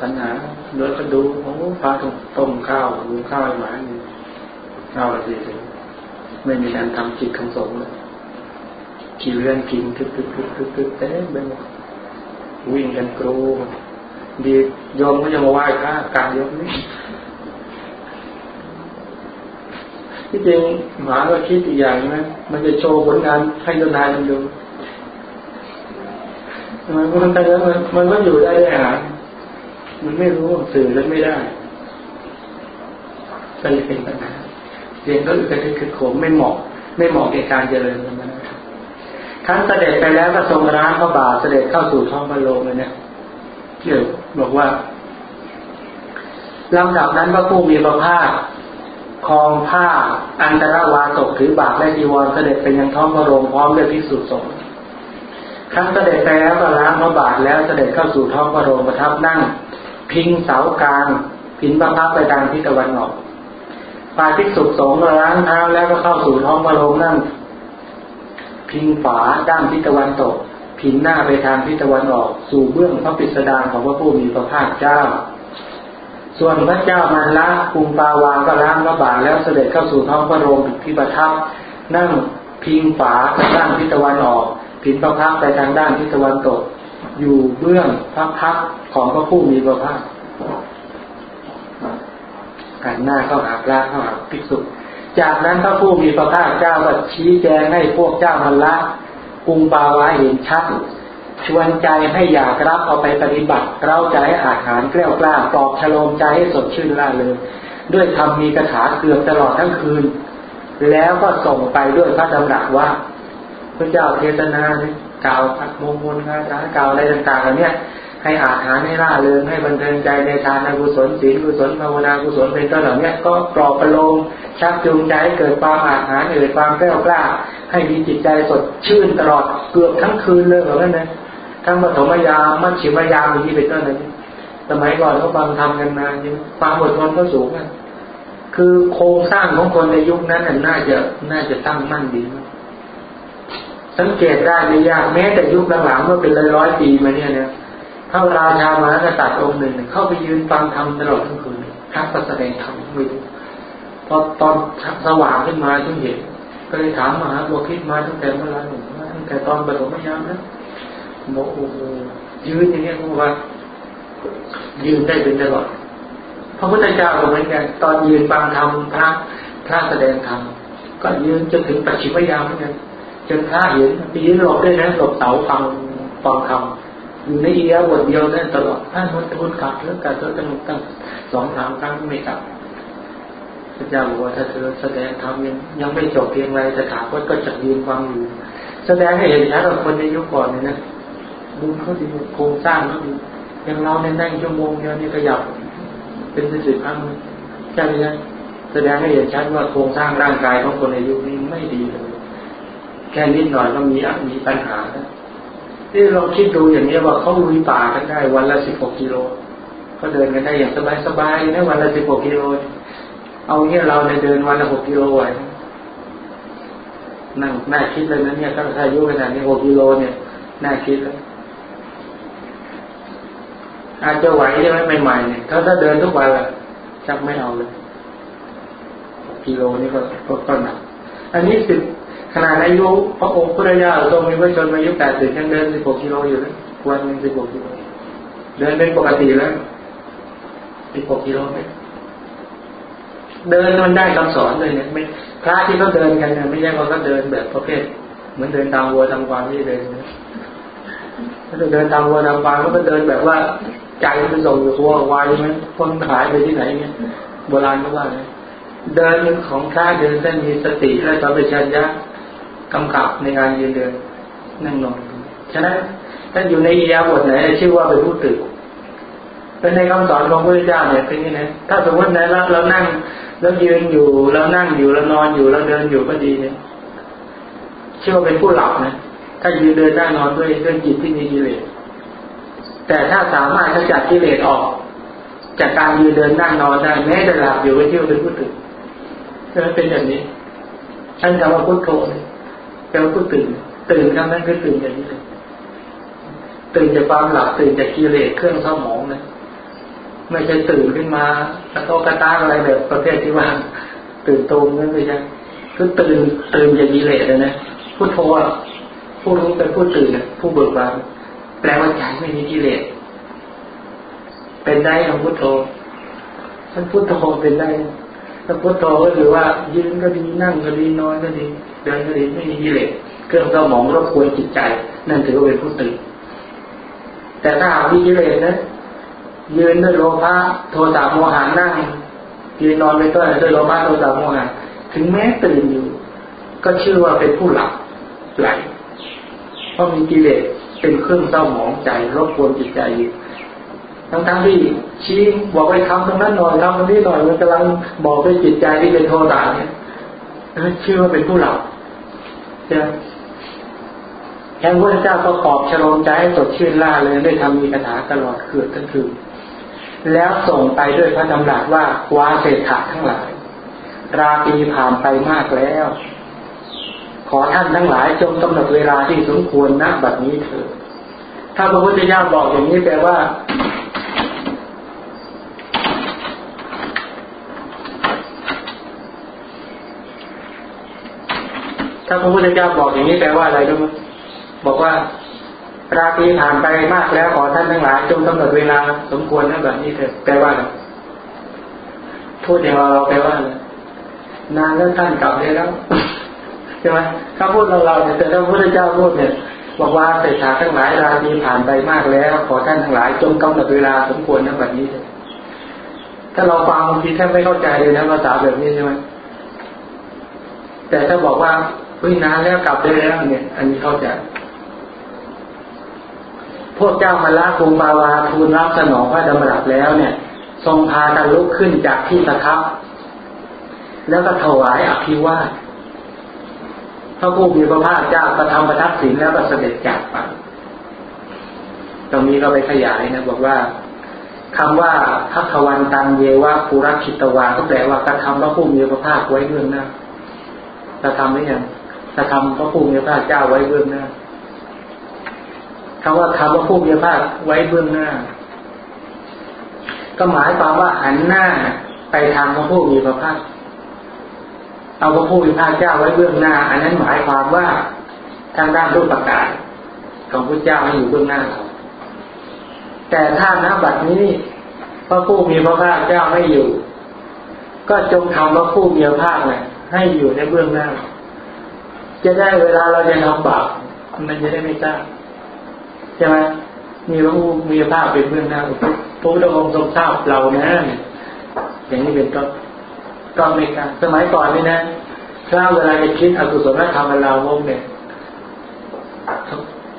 ปัญหาโดยก็ดูโอ้ปลาต้มข้าวดูข้าวหมานข้าวอะไรสิไม่มีการทำจิตคำสงเลยกินเรื่องกินคึกคึกคึกคึกคึกเต้ไปหมด วิ่งกันกรูดีโยมก็จะมาไหว้พระการยกนี้ที่จริงหมาก็คิดอีกอย่างนะมันจะโชว์ผลงานให้เจ้านายมันดูมันมันแต่แล้วมันมันก็อยู่ได้ได้หามันไม่รู้สื่อแล้วไม่ได้ก็เลยเป็นปัญหาเรียนก็อึกระทึกคือโขมไม่เหมาะ ไม่เหมาะแก่การเจริญมันนะ ท่านเสด็จไปแล้วก็ทรงร้างพระบาทเสด็จเข้าสู่ท้องพระโลกเลยเนี่ยเกี่ยวบอกว่าลำดับนั้นพระผู้มีพระภาคคลองผ้าอันตรวาตกถือบาทและจีวรเสด็จไปยังท้องพระโรงพร้อมด้วยภิกษุสงฆ์ครั้งเสด็จไปแล้วก็ล้างพระบาทแล้วเสด็จเข้าสู่ท้องพระโรงประทับนั่ง พิงเสากลางพินพระพักไปทางทิศตะวันออกฝ่ายภิกษุสงฆ์ล้างเท้าแล้วก็เข้าสู่ท้องพระโรงนั่ง พิงฝาด้านทิศตะวันตก พิงหน้าไปทางทิศตะวันออก สู่เบื้องพระปิสดารของพระผู้มีพระภาคเจ้า ส่วนพระเจ้ามันละกรุงปาวางก็ล้างพระบาทแล้วเสด็จเข้าสู่ท้องพระโรงที่ประทับ นั่งพิงฝาทางด้านทิศตะวันออกผินพระพักไปทางด้านทิศตะวันตก อยู่เบื้องพระพักของพระผู้มีพระภาคหันหน้าเข้าหาพระเข้าหาภิกษุ จากนั้นพระผู้มีพระภาคเจ้าก็ชี้แจงให้พวกเจ้ามันละกรุงปาวาเห็นชัด ชวนใจให้อยากรับเอาไปปฏิบัติเราใจให้อาหารแกล้วกล้าปลอบฉโลมใจให้สดชื่นล่าเลยด้วยทำมีกระถาเกือบตลอดทั้งคืน แล้วก็ส่งไปด้วยพระดำรัสว่าพระเจ้าเทศนาเนี่ยกล่าวมงคลคาถากล่าวอะไรต่างๆเหล่านี้ ให้อาหารให้ล่าเริงให้บันเทิงใจในทานกุศลศีลกุศลภาวนากุศลเป็นต้นเหล่านี้ก็ปลอบประโลมชักจูงใจเกิดความอาหารเกิดความแกล้วกล้า ให้มีจิตใจสดชื่นตลอดเกือบทั้งคืนเลยแบบนั้นนะทั้งปฐมยามมัชชิมยามที่เป็นต้นนั้นสมัยก่อนเขาบางทำกันนานความอดทนก็สูงนะคือโครงสร้างของคนในยุคนั้นน่าจะน่าจะตั้งมั่นดีมากสังเกตได้ไม่ยากแม้แต่ยุคหลังๆเมื่อเป็นร้อยร้อยปีมาเนี่ยเนี่ ยถ้าราชามากษัตริย์องค์หนึ่ง เข้าไปยืนฟังธรรมตลอดทั้งคืนทักแสดงธรรมม่รู้พอตอนสว่างขึ้นมาถึงเห็นก็เลยถามมหาบัวคิดมาตั้งแต่เมื่อไรหนุ่มตั้งแต่ตอนปฐมยามนะบอกโอ้โหยืนอย่างเงี้ยเขาบอกว่า ยืนได้เป็นตลอดพระพุทธเจ้าก็เหมือนกันตอนยืนฟังธรรมพระพระแสดงธรรมก็ยืนจนถึงปัจฉิมยามเหมือนกันจนพระเห็นปยืนหลบได้นะหลบเสาฟังฟังธรรม อยู่ในอียาบทเดียวนั่นตลอดถ้ามันคุณกลับแล้วกลับแล้วตั้งตั้งสองสามครั้งไม่กลับพระเจ้าบอกว่าถ้าเธอแสดงธรรมยังยังไม่จบเพียงไรจะถามว่าก็จะยืนฟังอยู่ แสดงให้เห็นชัดว่าคนในยุคก่อนเนี่ยนะบุญเขาดีโครงสร้างเขาดีอย่างเราในนั่งชั่วโมงเดียวนี่ขยับ เป็นสิบครั้งใช่ไหมใช่แสดงให้เห็นชัดว่าโครงสร้างร่างกายของคนในยุคนี้ไม่ดีเลยแค่นิดหน่อยก็มีมีปัญหาแล้ว ที่เราคิดดูอย่างนี้ว่าเขาลุยป่ากันได้วันละสิบหกกิโลเขาเดินกันได้อย่างสบายสบายนะวันละสิบหกกิโลเอาเนี้ยเราในเดินวันละหกกิโลไหวนั่งน่าคิดเลยนะเนี่ยถ้าอายุขนาดนี้หกกิโลเนี่ยน่าคิดแล้วอาจจะไหวใช่ไหมใหม่ๆเนี่ยถ้าถ้าเดินทุกวันละจักไม่เอาเลยกิโลนี่ก็ก็หนักอันนี้สิบ ขนาดอายุพระองค์พุทธยาทรงมีพระชนมายุแปดสิบยังเดินสิบหกกิโลอยู่เลยวันหนึ่งสิบหกกิโลเดินเป็นปกติแล้วสิบหกกิโลไหมเดินมันได้คำสอนเลยเนี่ยไม่พระที่เขาเดินกันเนี่ยไม่ใช่ว่าเขาเดินแบบประเภท เหมือนเดินตามวัวตามควายที่เดินนะถ้าเดินตามวัวตามควายก็เดินแบบว่าใจมันส่งอยู่วัววายมันคนหายไปที่ไหนเนี่ยโบราณก็ว่าไงเดินของพระเดินได้มีสติและสัมปชัญญะ กำกับในการยืนเดินนั่งนอนฉะนั้นถ้าอยู่ในอียาบทไหนชื่อว่าเป็นผู้ตื่นเป็นในคำสอนของพระเจ้าเนี่ยเป็นยังไงถ้าสมมตินะเราเรานั่งแล้วยืนอยู่เรานั่งอยู่เรานอนอยู่เราเดินอยู่ก็ดีเนี่ยชื่อว่าเป็นผู้หลับนะถ้ายืนเดินนั่งนอนด้วยด้วยจิตที่มีกิเลสแต่ถ้าสามารถขจัดกิเลสออก จากการยืนเดินนั่งนอนได้แม้จะหลับอยู่ก็ชื่อว่าเป็นผู้ตื่นจะเป็นอย่างนี้ท่านคำว่าพุทโธ แปลว่าผู้ตื่น ตื่นคำนั้นคือตื่นอย่างนี้เลยตื่นจากความหลับตื่นจากกิเลสเครื่องเศร้าหมองนะไม่ใช่ตื่นขึ้นมาตะโตกระตากอะไรแบบประเภทที่ว่าตื่นตูมนั่นไม่ใช่คือตื่นตื่นจากกิเลสเลยนะพุทโธผู้รู้เป็นผู้ตื่นผู้เบิกบานแปลว่าใจไม่มีกิเลสเป็นได้ของพุทโธท่านพุทโธเป็นได้ ถ้าพุทโธก็คือว่ายืนก็ดีนั่งก็ดีนอนก็ดีเดินก็ดีไม่มีกิเลสเครื่องสมองรบกวนจิตใจ นั่นถือว่าเป็นผู้ตื่นแต่ถ้าหากมีกิเลสนะยืนด้วยโลภะโทสะโมหะนั่งยืนนอนไปต้นด้วยโลภะโทสะโมหะถึงแม้ตื่นอยู่ ก็ชื่อว่าเป็นผู้หลับไหลเพราะมีกิเลสเป็นเครื่องเศร้าหมองใจรบกวนจิตใจอยู่ ทั้งทั้งที่ชี้บอกไปทำตรงนั้นหน่อยทำตรงนี้หน่อยมันกำลังบอกไปจิตใจที่เป็นโทสะเนี่ยชื่อว่าเป็นผู้หลับใช่ไหมแห่พระเจ้าประกอบชโลมใจให้สดชื่นล่าเลยได้ทำมีคาถาตลอดคืนทั้งคืนแล้วส่งไปด้วยพระดำรัสว่าวาเศรษฐะทั้งหลาย ราปีผ่านไปมากแล้ว ขอท่านทั้งหลายจงกำหนดเวลาที่สมควรณบัดนี้เถิดถ้าพระพุทธเจ้าบอกอย่างนี้แปลว่าถ้าพระพุทธเจ้าบอกอย่างนี้แปลว่าอะไรรู้ไหมบอกว่าราตรีผ่านไปมากแล้วขอท่านทั้งหลายจงกำหนดเวลาสมควรนะแบบนี้เถอะแปลว่าพูดอย่างเราเราแปลว่านานแล้วท่านกลับได้แล้วใช่ไหมถ้าพูดเราเราแต่ถ้าพระพุทธเจ้าพูดเนี่ยบอกว่าเศรษฐาทั้งหลายราตรีผ่านไปมากแล้ว ขอท่านทั้งหลายจงกำหนดเวลาสมควรนะแบบนี้เถอะถ้าเราฟังบางทีแทบไม่เข้าใจเลยนะภาษาแบบนี้ใช่ไหมแต่ถ้าบอกว่า เฮ้ยนานแล้วกลับได้แล้วเนี่ย อันนี้เข้าใจพวกเจ้ามาละภูมิปาวาทูลรับสนองพระดำรัสแล้วเนี่ย ทรงพากันลุกขึ้นจากที่สะทับ แล้วก็ถวายอภิวาทพระผู้มีพระภาคเจ้าประทำประทับศีลแล้วก็เสด็จจากไปตรงนี้ก็ไปขยายนะบอกว่าคำว่าพักวันตังเยวะปุรักิตวาก็แปลว่ากระทำพระผู้มีพระภาคไว้เบื้องหน้ากระทำหรือยัง กระทำพระผู้มีพระภาคเจ้าไว้เบื้องหน้าคำว่าคำว่าผู้มีพระภาคไว้เบื้องหน้า ก็หมายความว่าหันหน้าไปทางพระผู้มีพระภาคเอาพระผู้มีพระเจ้าไว้เบื้องหน้า อันนั้นหมายความว่าทางด้านรูปประกาศของพระเจ้าให้อยู่เบื้องหน้าเราแต่ถ้าณบัดนี้พระผู้มีพระภาคเจ้าไม่อยู่ ก็จงทำพระผู้มีพระภาคเนี่ยให้อยู่ในเบื้องหน้า จะได้เวลาเราจะทำบาปมันจะได้ไม่กล้าใช่ไหมมีพระผู้มีพระภาคเป็นเบื้องหน้าพระพุทธองค์ทรงทราบเรานะอย่างนี้เป็นต้นก็ไม่กล้าสมัยก่อนนี่นะถ้าเวลาจะคิดอกุศลธรรมเราวงเนี่ย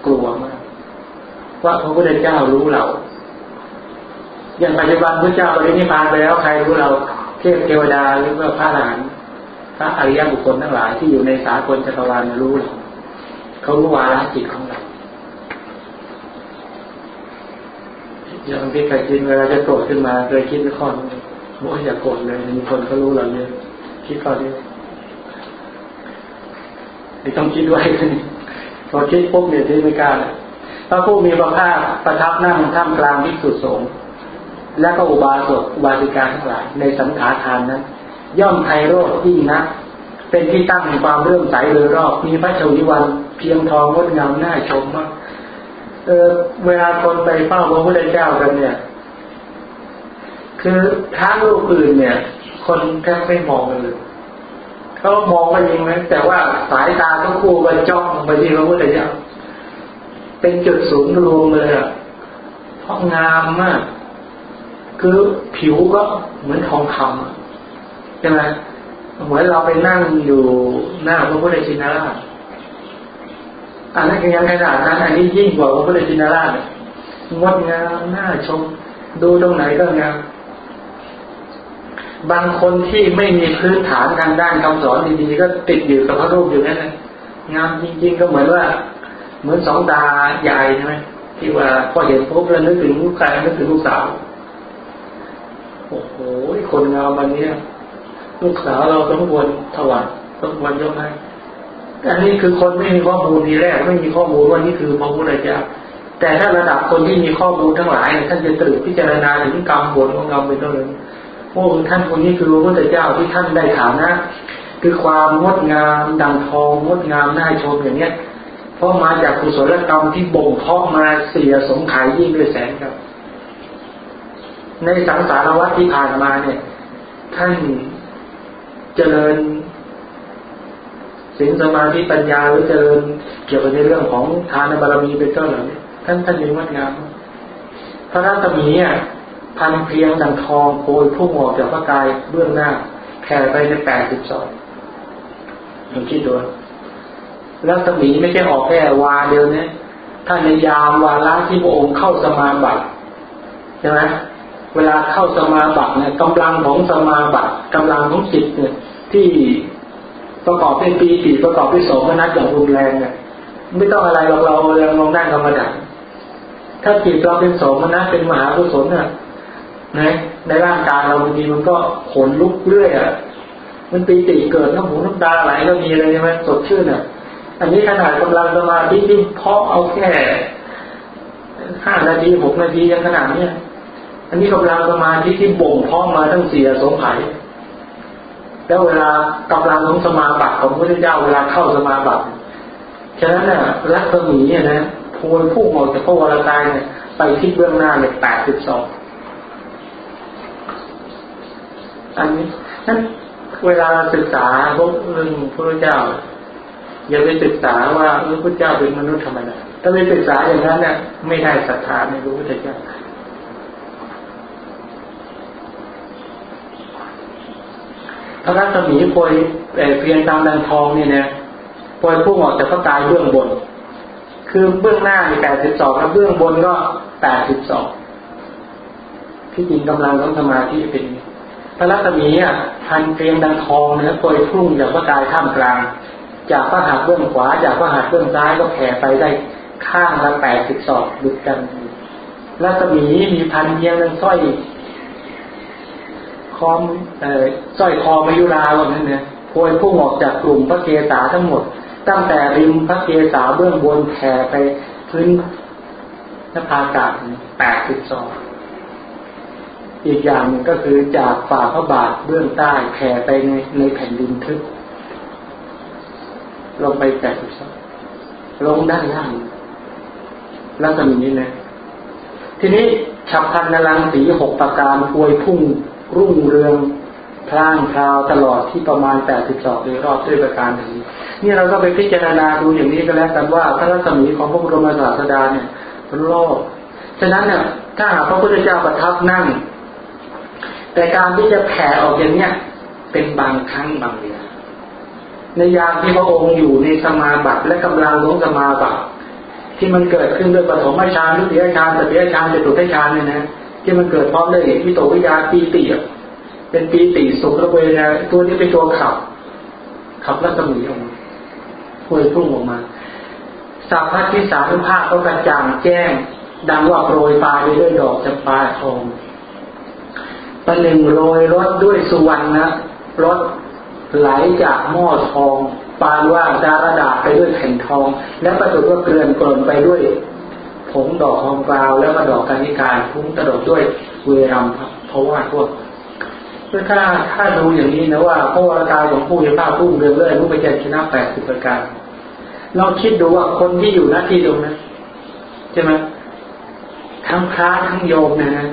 กลัวมากว่าพระพุทธเจ้ารู้เรา อย่างปัจจุบันพระเจ้าปรินิพพานไปแล้วใครรู้เรา เทพเทวดาหรือว่าพระอรหันต์ พระอริยบุคคลทั้งหลายที่อยู่ในสากลจักรวาลรู้เราเขารู้วาระจิตของเราอย่างที่ใครคิดเวลาจะโกรธขึ้นมาเคยคิดไว้ข้อนึงว่าอย่าโกรธเลยมีคนเขารู้เราเนี่ยคิดข้อนี้ไม่ต้องคิดไว้พอคิดปุ๊บเนี่ยที่ไม่กล้าพระผู้มีพระภาคประทับนั่งท่ามกลางพิสุสงฆ์และก็อุบาสกอุบาสิกาทั้งหลายในสังขาทานนั้น ย่อมไพโรธที่นะเป็นที่ตั้งแห่งความเรื่อมใสโดยรอบมีพระชวิวันเพียงทองงดงามน่าชมมากเออเวลาคนไปเฝ้าพระพุทธเจ้ากันเนี่ย คือท้ารูปอื่นเนี่ย คนแทบไม่มองเลยเขามองไปเองนะแต่ว่าสายตาเขาคู่ไปจ้องไปที่พระพุทธเจ้าเป็นจุดศูนย์รวมเลยอะเพราะงามมาก คือผิวก็เหมือนทองคำใช่ไหมเหมือนเราไปนั่งอยู่หน้าพระพุทธชินราชอันนั้นยังขนาดนั้นอันนี้ยิ่งกว่าพระพุทธชินราชงดงามน่าชม ดูตรงไหนก็งามบางคนที่ไม่มีพื้นฐานทางด้านคำสอนดีๆก็ติดอยู่กับพระรูปอยู่นั่นนะงามจริง ๆ ก็เหมือนว่า เหมือนสองตาใหญ่ใช่ไหมที่ว่าพอเห็นปุ๊บแล้วนึกถึงลูกชายนึกถึงลูกสาวโอ้โหคนงามวันนี้ ลูกสาวเราต้องควรถวายต้องควรยกให้อันนี้คือคนไม่มีข้อมูลทีแรกไม่มีข้อมูลว่านี่คือพระพุทธเจ้าแต่ถ้าระดับคนที่มีข้อมูลทั้งหลายท่านจะตรึกพิจารณาถึงกรรมผลของเราเป็นต้นเลยโอ้ท่านคนนี้คือพระพุทธเจ้าที่ท่านได้ถามนะคือความงดงามดังทองงดงามน่าชมอย่างเนี้ยเพราะมาจากกุศลกรรมที่บ่งเพาะมาเสียสงขายยิ่งด้วยแสนครับ ในสังสารวัฏที่ผ่านมาเนี่ย ท่าน เจริญศีลสมาธิปัญญาหรือเจริญเกี่ยวกับในเรื่องของทานบารมีเป็นต้นเหล่านี้ท่านท่านมีงดงามพระราชมีอะพันเพียงดังทองโพยพุ่งออกจากพระกายเบื้องหน้าแผ่ไปในแปดสิบสองลองคิดดูแล้วสมีไม่ใช่ออกแค่วาเดียวเนี่ยถ้าในยามวาระที่พระองค์เข้าสมาบัติใช่ไหม เวลาเข้าสมาบัติเนี่ยกำลังของสมาบัติกำลังของจิตเนี่ย ที่ประกอบเป็นปีติประกอบเป็นสมนัตอย่างรุนแรงเนี่ยไม่ต้องอะไรเราเราเราลองนั่งธรรมดาถ้าจิตเราเป็นสมนัตเป็นมหากุศลเนี่ยนะในร่างกายเราบางทีมันก็ขนลุกเรื่อยอะมันปีติเกิดน้ำหูน้ำตาไหลก็มีอะไรใช่ไหมสดชื่นอะ อันนี้ขนาดกำลังสมาธิที่เพาะเอาแค่ห้านาทีหกนาทียังขนาดเนี้ย อันนี้กำลังสมาธิที่บ่งเพาะมาทั้งเสียสงไข่แล้วเวลากำลังของสมาบัติของพระเจ้าเวลาเข้าสมาบัติฉะนั้นน่ะรัศมีเนี่ยนะพวยพุ่งออกจากพระวรกายเนี่ยไปที่เบื้องหน้าเนี่ยแปดสิบสองอันนี้นั้นเวลาศึกษาพวกเรื่องพระเจ้า อย่าไปศึกษาว่าพระพุทธเจ้าเป็นมนุษย์ธรรมดาถ้าไปศึกษาอย่างนั้นเนี่ยไม่ได้ศรัทธาในพระพุทธเจ้า พระรัศมีโพยเพียงตามดังทองเนี่ยนะโพยพุ่งออกจากพระกายเบื้องบน คือเบื้องหน้ามีแปดสิบสองแล้วเบื้องบนก็แปดสิบสองที่จริงกำลังของสมาธิเป็น พระรัศมีอะพันเพียงดังทองเนื้อโพยพุ่งจากพระกายท่ามกลาง จากพระหัตถ์เบื้องขวา จากพระหัตถ์เบื้องซ้ายก็แผ่ไปได้ข้างละแปดสิบสองดุจกันรัศมีมีพันเพียงดังสร้อย คอมเออสร้อยคอมายุราว่านั้นเนี่ยพวยพุ่งออกจากกลุ่มพระเกศาทั้งหมด ตั้งแต่ริมพระเกศาเบื้องบนแผ่ไปพื้นนภากาศแปดสิบสองอีกอย่างหนึ่งก็คือจากฝ่าพระบาทเบื้องใต้แผ่ไปในในแผ่นดินทึบลงไปแปดสิบสองลงด้านล่างลักษณะนี้นะ ทีนี้ฉับพันนลังสีหกประการพวยพุ่ง รุ่งเรืองพล่างพราวตลอดที่ประมาณแปดสิบสองในรอบด้วยประการนี้นี่เราก็ไปพิจารณาดูอย่างนี้ก็แล้วกันว่าพระรัศมีของพระบรมศาสดาเนี่ยเป็นโลกฉะนั้นเนี่ยถ้าหากพระพุทธเจ้าประทับนั่ง แต่การที่จะแผ่ออกอย่างเนี้ยเป็นบางครั้งบางเวลาในยามที่พระองค์อยู่ในสมาบัติและกำลังของสมาบัติที่มันเกิดขึ้นด้วยปฐมฌานหรือเดียฌานตติยฌานจตุตฌานเนี่ยนะ ที่มันเกิดพร้อมด้วยวิโตวิยาปีติเป็นปีติสุขระเวนะตัวนี้เป็นตัวขับ ขับรัศมีออกมาพวยพุ่งออกมาสัพพที่สามภาคก็กระจ่างแจ้ง ดังว่าโรยปลาด้วยดอกจำปาทองประหนึ่งโรยรถด้วยสุวรรณนะรถไหลจากหม้อทอง ปานว่าดารดาไปด้วยแผ่นทอง และประดุจุก็เกลื่อนกลนไปด้วย ผงดอกทองกลาวแล้วมาดอกกันนิการพุ่งตลดด้วยเวรัมเพราะว่าพวกถ้าถ้าดูอย่างนี้นะว่าพระวรากายของผู้ยภาพพุ่งเรืองเลื่อยผู้ไปเจชนะแปดสิบประการเราคิดดูว่าคนที่อยู่หน้าที่ตรงนั้นใช่ไหมทั้งพระทั้งโยมเนี่ยนะ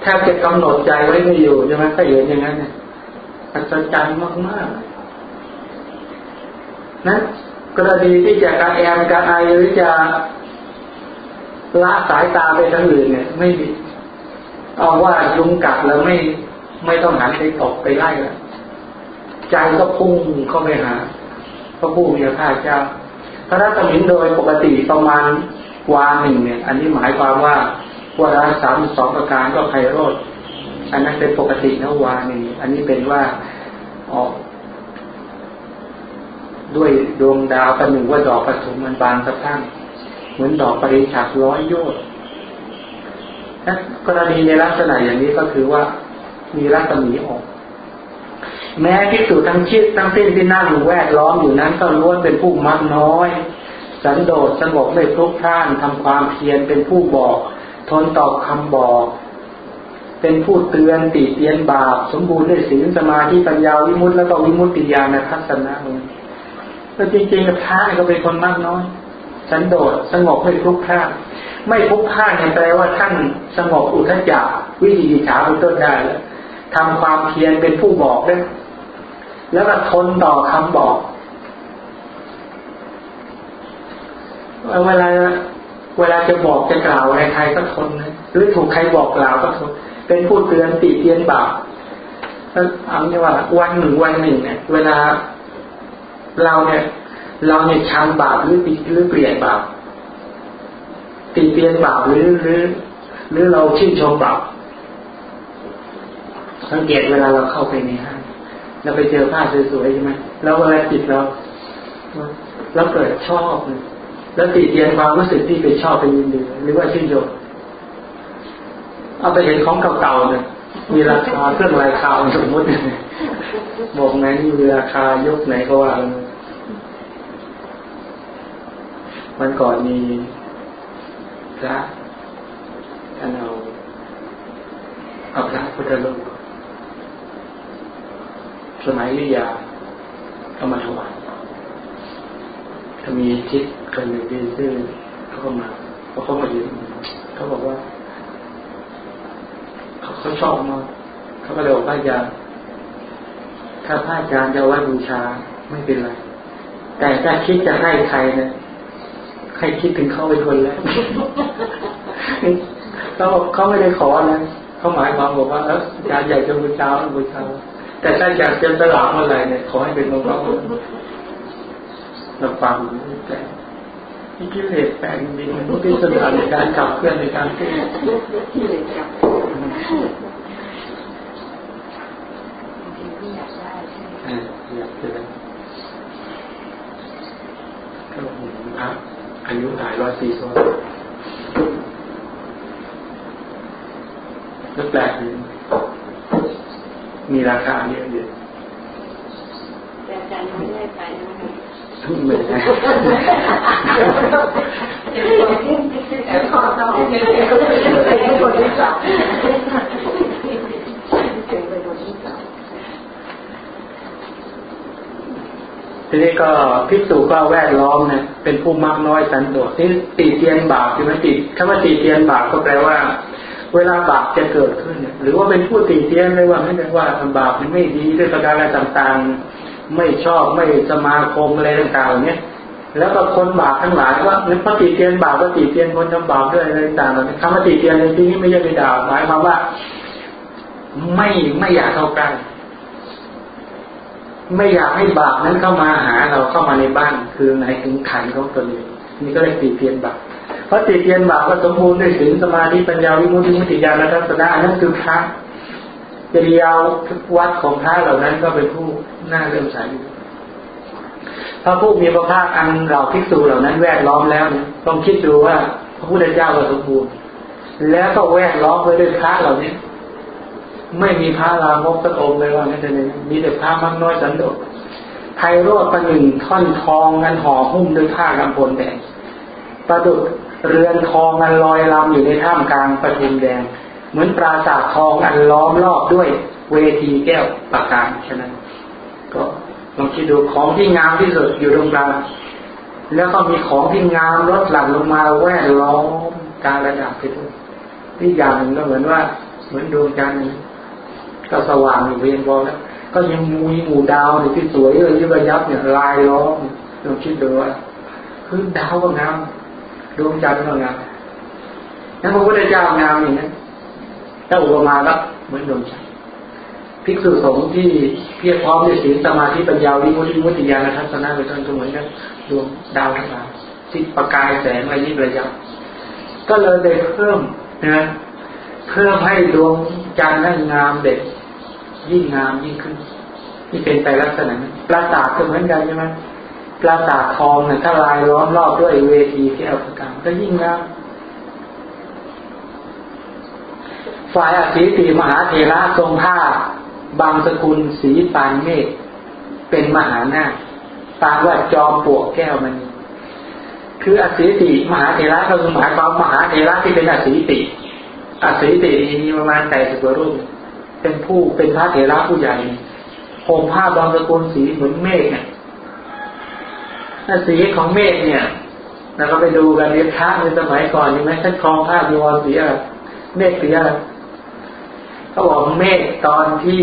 แทบจะกำหนดใจไว้ไม่อยู่ใช่ไหมถ้าเห็นอย่างนั้นเนี่ยอัศจรรย์มากๆนะ กรณีที่จะการแอมการไอหรือจะละสายตาไปทางอื่นเนี่ย ไม่ดีเอาว่ายุงกัดแล้วไม่ไม่ต้องหันไปตกไปไล่แล้วใจก็พุ่งเข้าไปหาพระผู้มีพระเจ้าพระราชมินโดยปกติประมาณวาหนึ่งเนี่ย อันนี้หมายความว่าวาระสามสองประการก็ไพโรธอันนั้นเป็นปกตินะวาหนึ่งอันนี้เป็นว่าออก ด้วยดวงดาวประหนึ่งว่าดอกปฐุมมันบานสะพั่งเหมือนดอกปริฉักร้อยโยชน์กรณีในลักษณะอย่างนี้ก็คือว่ามีรัศมีออก แม้ที่สุทั้งชิดทั้งสิ้นที่นั่งแวดล้อมอยู่นั้นก็ล้วนเป็นผู้มักน้อย สันโดษสงบไม่ทุกท่านทำความเพียรเป็นผู้บอก ทนตอบคำบอก เป็นผู้เตือนติเตียนบาป สมบูรณ์ด้วยศีลสมาธิปัญญาวิมุตติแล้วก็วิมุตติญาณทัศนะ ก็จริงๆกับท้าก็เป็นคนมากน้อย สันโดษสงบไม่ทุกท่าไม่พุกพ่าเนี่ยแปลว่าท่านสงบอุทจักวิจิกิจฉาเป็นต้นได้แล้วทำความเพียรเป็นผู้บอกด้วยแล้วก็ทนต่อคำบอกเวลาเวลาจะบอกจะกล่าวอะไรใครก็ทนนะหรือถูกใครบอกกล่าวก็ทนเป็นผู้เตือนติเตียนบาปเอาเนี่ยว่า วันหนึ่งวันหนึ่งเนี่ย เวลา เราเนี่ย เราเนี่ยชังบาปหรือติหรือเปลี่ยนบาปติเตียนบาปหรือหรือ หรือเราชื่นชมบาปสังเกตเวลาเราเข้าไปในห้างเราไปเจอผ้าสวยๆใช่ไหมแล้วเวลาจิตเราเราเกิดชอบเลยแล้วติเตียนความรู้สึกที่เป็นชอบเป็นยินดีหรือว่าชื่นชมเอาไปเห็นของเก่าๆเนี่ยมีราคาเครื่องรายคาสมมติบอกไหนมีราคายกไหนก็ว่า มันก่อนมีพระท่านเอาเอาพระพุทธรูปสมัยวิยาเอามาถวายถ้ามีทิศคนหนึ่งที่ซื่อเขาก็มาเขาเข้ามายืนเขาบอกว่าเขาเขาชอบมากเขาก็เลยบอกพระอาจารย์ถ้าพระอาจารย์จะไว้บูชาไม่เป็นไร แต่ถ้าคิดจะให้ใครเนี่ย ให้คิดถึงเขาเป็นคนแล้วเขาเขาไม่ได้ขอนะเขาหมายความบอกว่าเอออาจารย์อยากจะบูชาบูชาแต่ถ้าอยากจะสละเมื่อไรเนี่ยขอให้เป็นของเราเราฟังแต่ที่กิเลสแปลงจริงมันต้องพิสดารในการขับเคลื่อนในการพูดกิเลสจับอยากได้อยากได้ก็เห็นพระ อายุหลายร้อยปีซ้อนแล้วแปลกมีราคาเยอะเยอะแต่อาจารย์ไม่ได้ไปนะคะไม่ได้แต่ขอต้องเป็นคนที่สอง ทีนี้ก็พิสูจก็แวดล้อมเนี่ยเป็นผู้มักน้อยสันโดษที่ตีเตียนบาปใช่ไหมติคำว่าตีเตียนบาปก็แปลว่า เวลาบาปจะเกิดขึ้น หรือว่าเป็นผู้ตีเตียนเลยว่าไม่ได้ว่าบาปมันไม่ดีด้วยประการต่างๆ ไม่ชอบไม่สมาคมอะไรต่างๆเนี้ยแล้วก็คนบาปทั้งหลายว่านั้นพอตีเตียนบาปก็ตีเตียนคนทำบาปด้วยอะไรต่างๆคำว่าตีเตียนในที่นี้ไม่ใช่ไปด่าหมายความว่า ไม่ไม่อยากเข้าใกล้ ไม่อยากให้บาปนั้นเข้ามาหาเราเข้ามาในบ้าน คือในถึงขันของตนเองนี่ก็เลยตีเตียนบาปเพราะตีเตียนบาปก็สมบูรณ์ด้วยศีลสมาธิปัญญาวิมุตติมุติญาณทัศนะนั่นคือพระจริยาวัดของพระเหล่านั้นก็เป็นผู้น่าเลื่อมใสพระผู้มีพระภาคอันเราภิกษุเหล่านั้นแวดล้อมแล้วเนี่ยต้องคิดดูว่าพระพุทธเจ้าก็สมบูรณ์ แล้วก็แวดล้อมไว้ด้วยพระเหล่านี้ ไม่มีพระลามกสักองค์เลยว่านั่นเองมีแต่พระมักน้อยสันโดษไพโรธประหนึ่งท่อนทองงันห่อหุ้มด้วยผ้ากำพลแดงประดุเรือนทองอันลอยลำอยู่ในท่ามกลางประทุมแดง เหมือนปราสาททองอันล้อมรอบด้วยเวทีแก้วประการฉะนั้น ก็ลองคิดดูของที่งามที่สุดอยู่ตรงกลางแล้วก็มีของที่งามลดหลั่นลงมาแวดล้อมการระดับไปด้วยนี่อย่างหนึ่งก็เหมือนว่า เหมือนดวงจันทร์ ก็สว่างอยู่เพียงพอแล้วก็ยังมีหมู่ดาวเนี่ยที่สวยเลยยิบยับเนี่ยลายล้อมลองคิดดูว่าคือดาวก็งามดวงจันทร์ก็งามนั่นพระพุทธเจ้างามอย่างนี้ถ้าอุปมาแล้วเหมือนดวงจันทร์ภิกษุสงฆ์ที่เพียรพร้อมด้วยศีลสมาธิปัญญาวิมุตติมุติญาณทัศนะเป็นต้นก็เหมือนกันดวงดาวทั้งหลายที่ประกายแสงระยิบระยับก็เลยได้เพิ่มนะเพิ่มให้ดวงจันทร์นั้นงามเด็ด ยิ่งงามยิ่งขึ้นที่เป็นไปลักษณะนั้ปราสาทก็เหมือนกันใช่ไหมปราสาททองเนี่ยถ้าลายล้อมรอบด้วยเวทีที่เอาประการก็ยิ่งงามฝ่ายอภิตีมหาเทระทรงผ้าบางสกุลสีปานเมฆเป็นมหาหน้าตามว่าจอมปวกแก้วมัน คืออสิติมหาเทระก็คือหมายความมหาเทระที่เป็นอสิติอสิติมีประมาณแปดสิบกว่ารูป เป็นผู้เป็นพระเถระผู้ใหญ่ห่มผ้าบางสกุลสีเหมือนเมฆเนี่ยสีของเมฆเนี่ยแล้วก็ไปดูกันเนี่ยพระในสมัยก่อนยังไหมท่านคลองผ้าจีวรสียเมฆสียเขาบอกเมฆตอนที่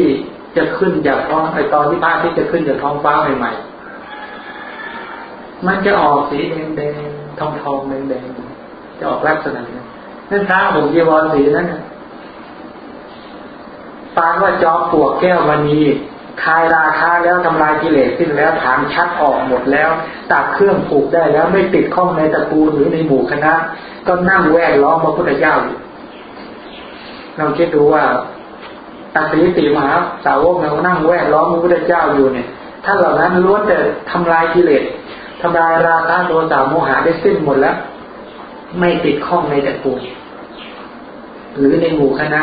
จะขึ้นจากท้องไอตอนที่พระที่จะขึ้นจากท้องฟ้าใหม่ๆมันจะออกสีแดงแดงทองทองแดงแดงจะออกลักษณะนั้นนั่นพระผมจีวรสีนั้น ปานว่าจอมปลวกแก้วมณีคายราคาแล้วทำลายกิเลสสิ้นแล้วถามชัดออกหมดแล้วตัดเครื่องผูกได้แล้วไม่ติดข้องในตระกูลหรือในหมู่คณะ ก็นั่งแวดล้อมพระพุทธเจ้าอยู่ลองคิดดูว่าอาศีติมหาสาวกเรานั่งแวดล้อมพระพุทธเจ้าอยู่เนี่ยท่านเหล่านั้นล้วนแต่ทำลายกิเลสทำลายราคะโทสะโมหะได้สิ้นหมดแล้ว ไม่ติดข้องในตระกูลหรือในหมู่คณะ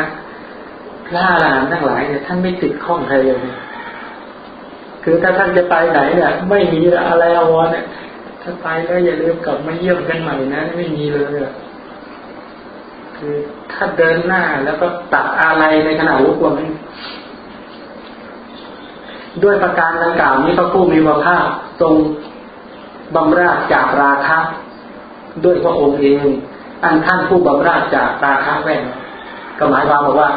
พระอรหันทั้งหลายเนี่ยท่านไม่ติดข้องใครเลย คือถ้าท่านจะไปไหนเนี่ย ไม่มีอะไรอาวรเนี่ยถ้าไปก็อย่าลืมกลับมาเยี่ยมกันใหม่นะ ไม่มีเลยคือถ้าเดินหน้าแล้วก็ตัดอะไรในขณะรู้ควรด้วยประการดังกล่าวนี้พระผู้มีพระภาคทรงบำราจากราคะ ด้วยพระองค์เอง อันท่านผู้บำราจากราคะแว่นก็หมายความบอกว่า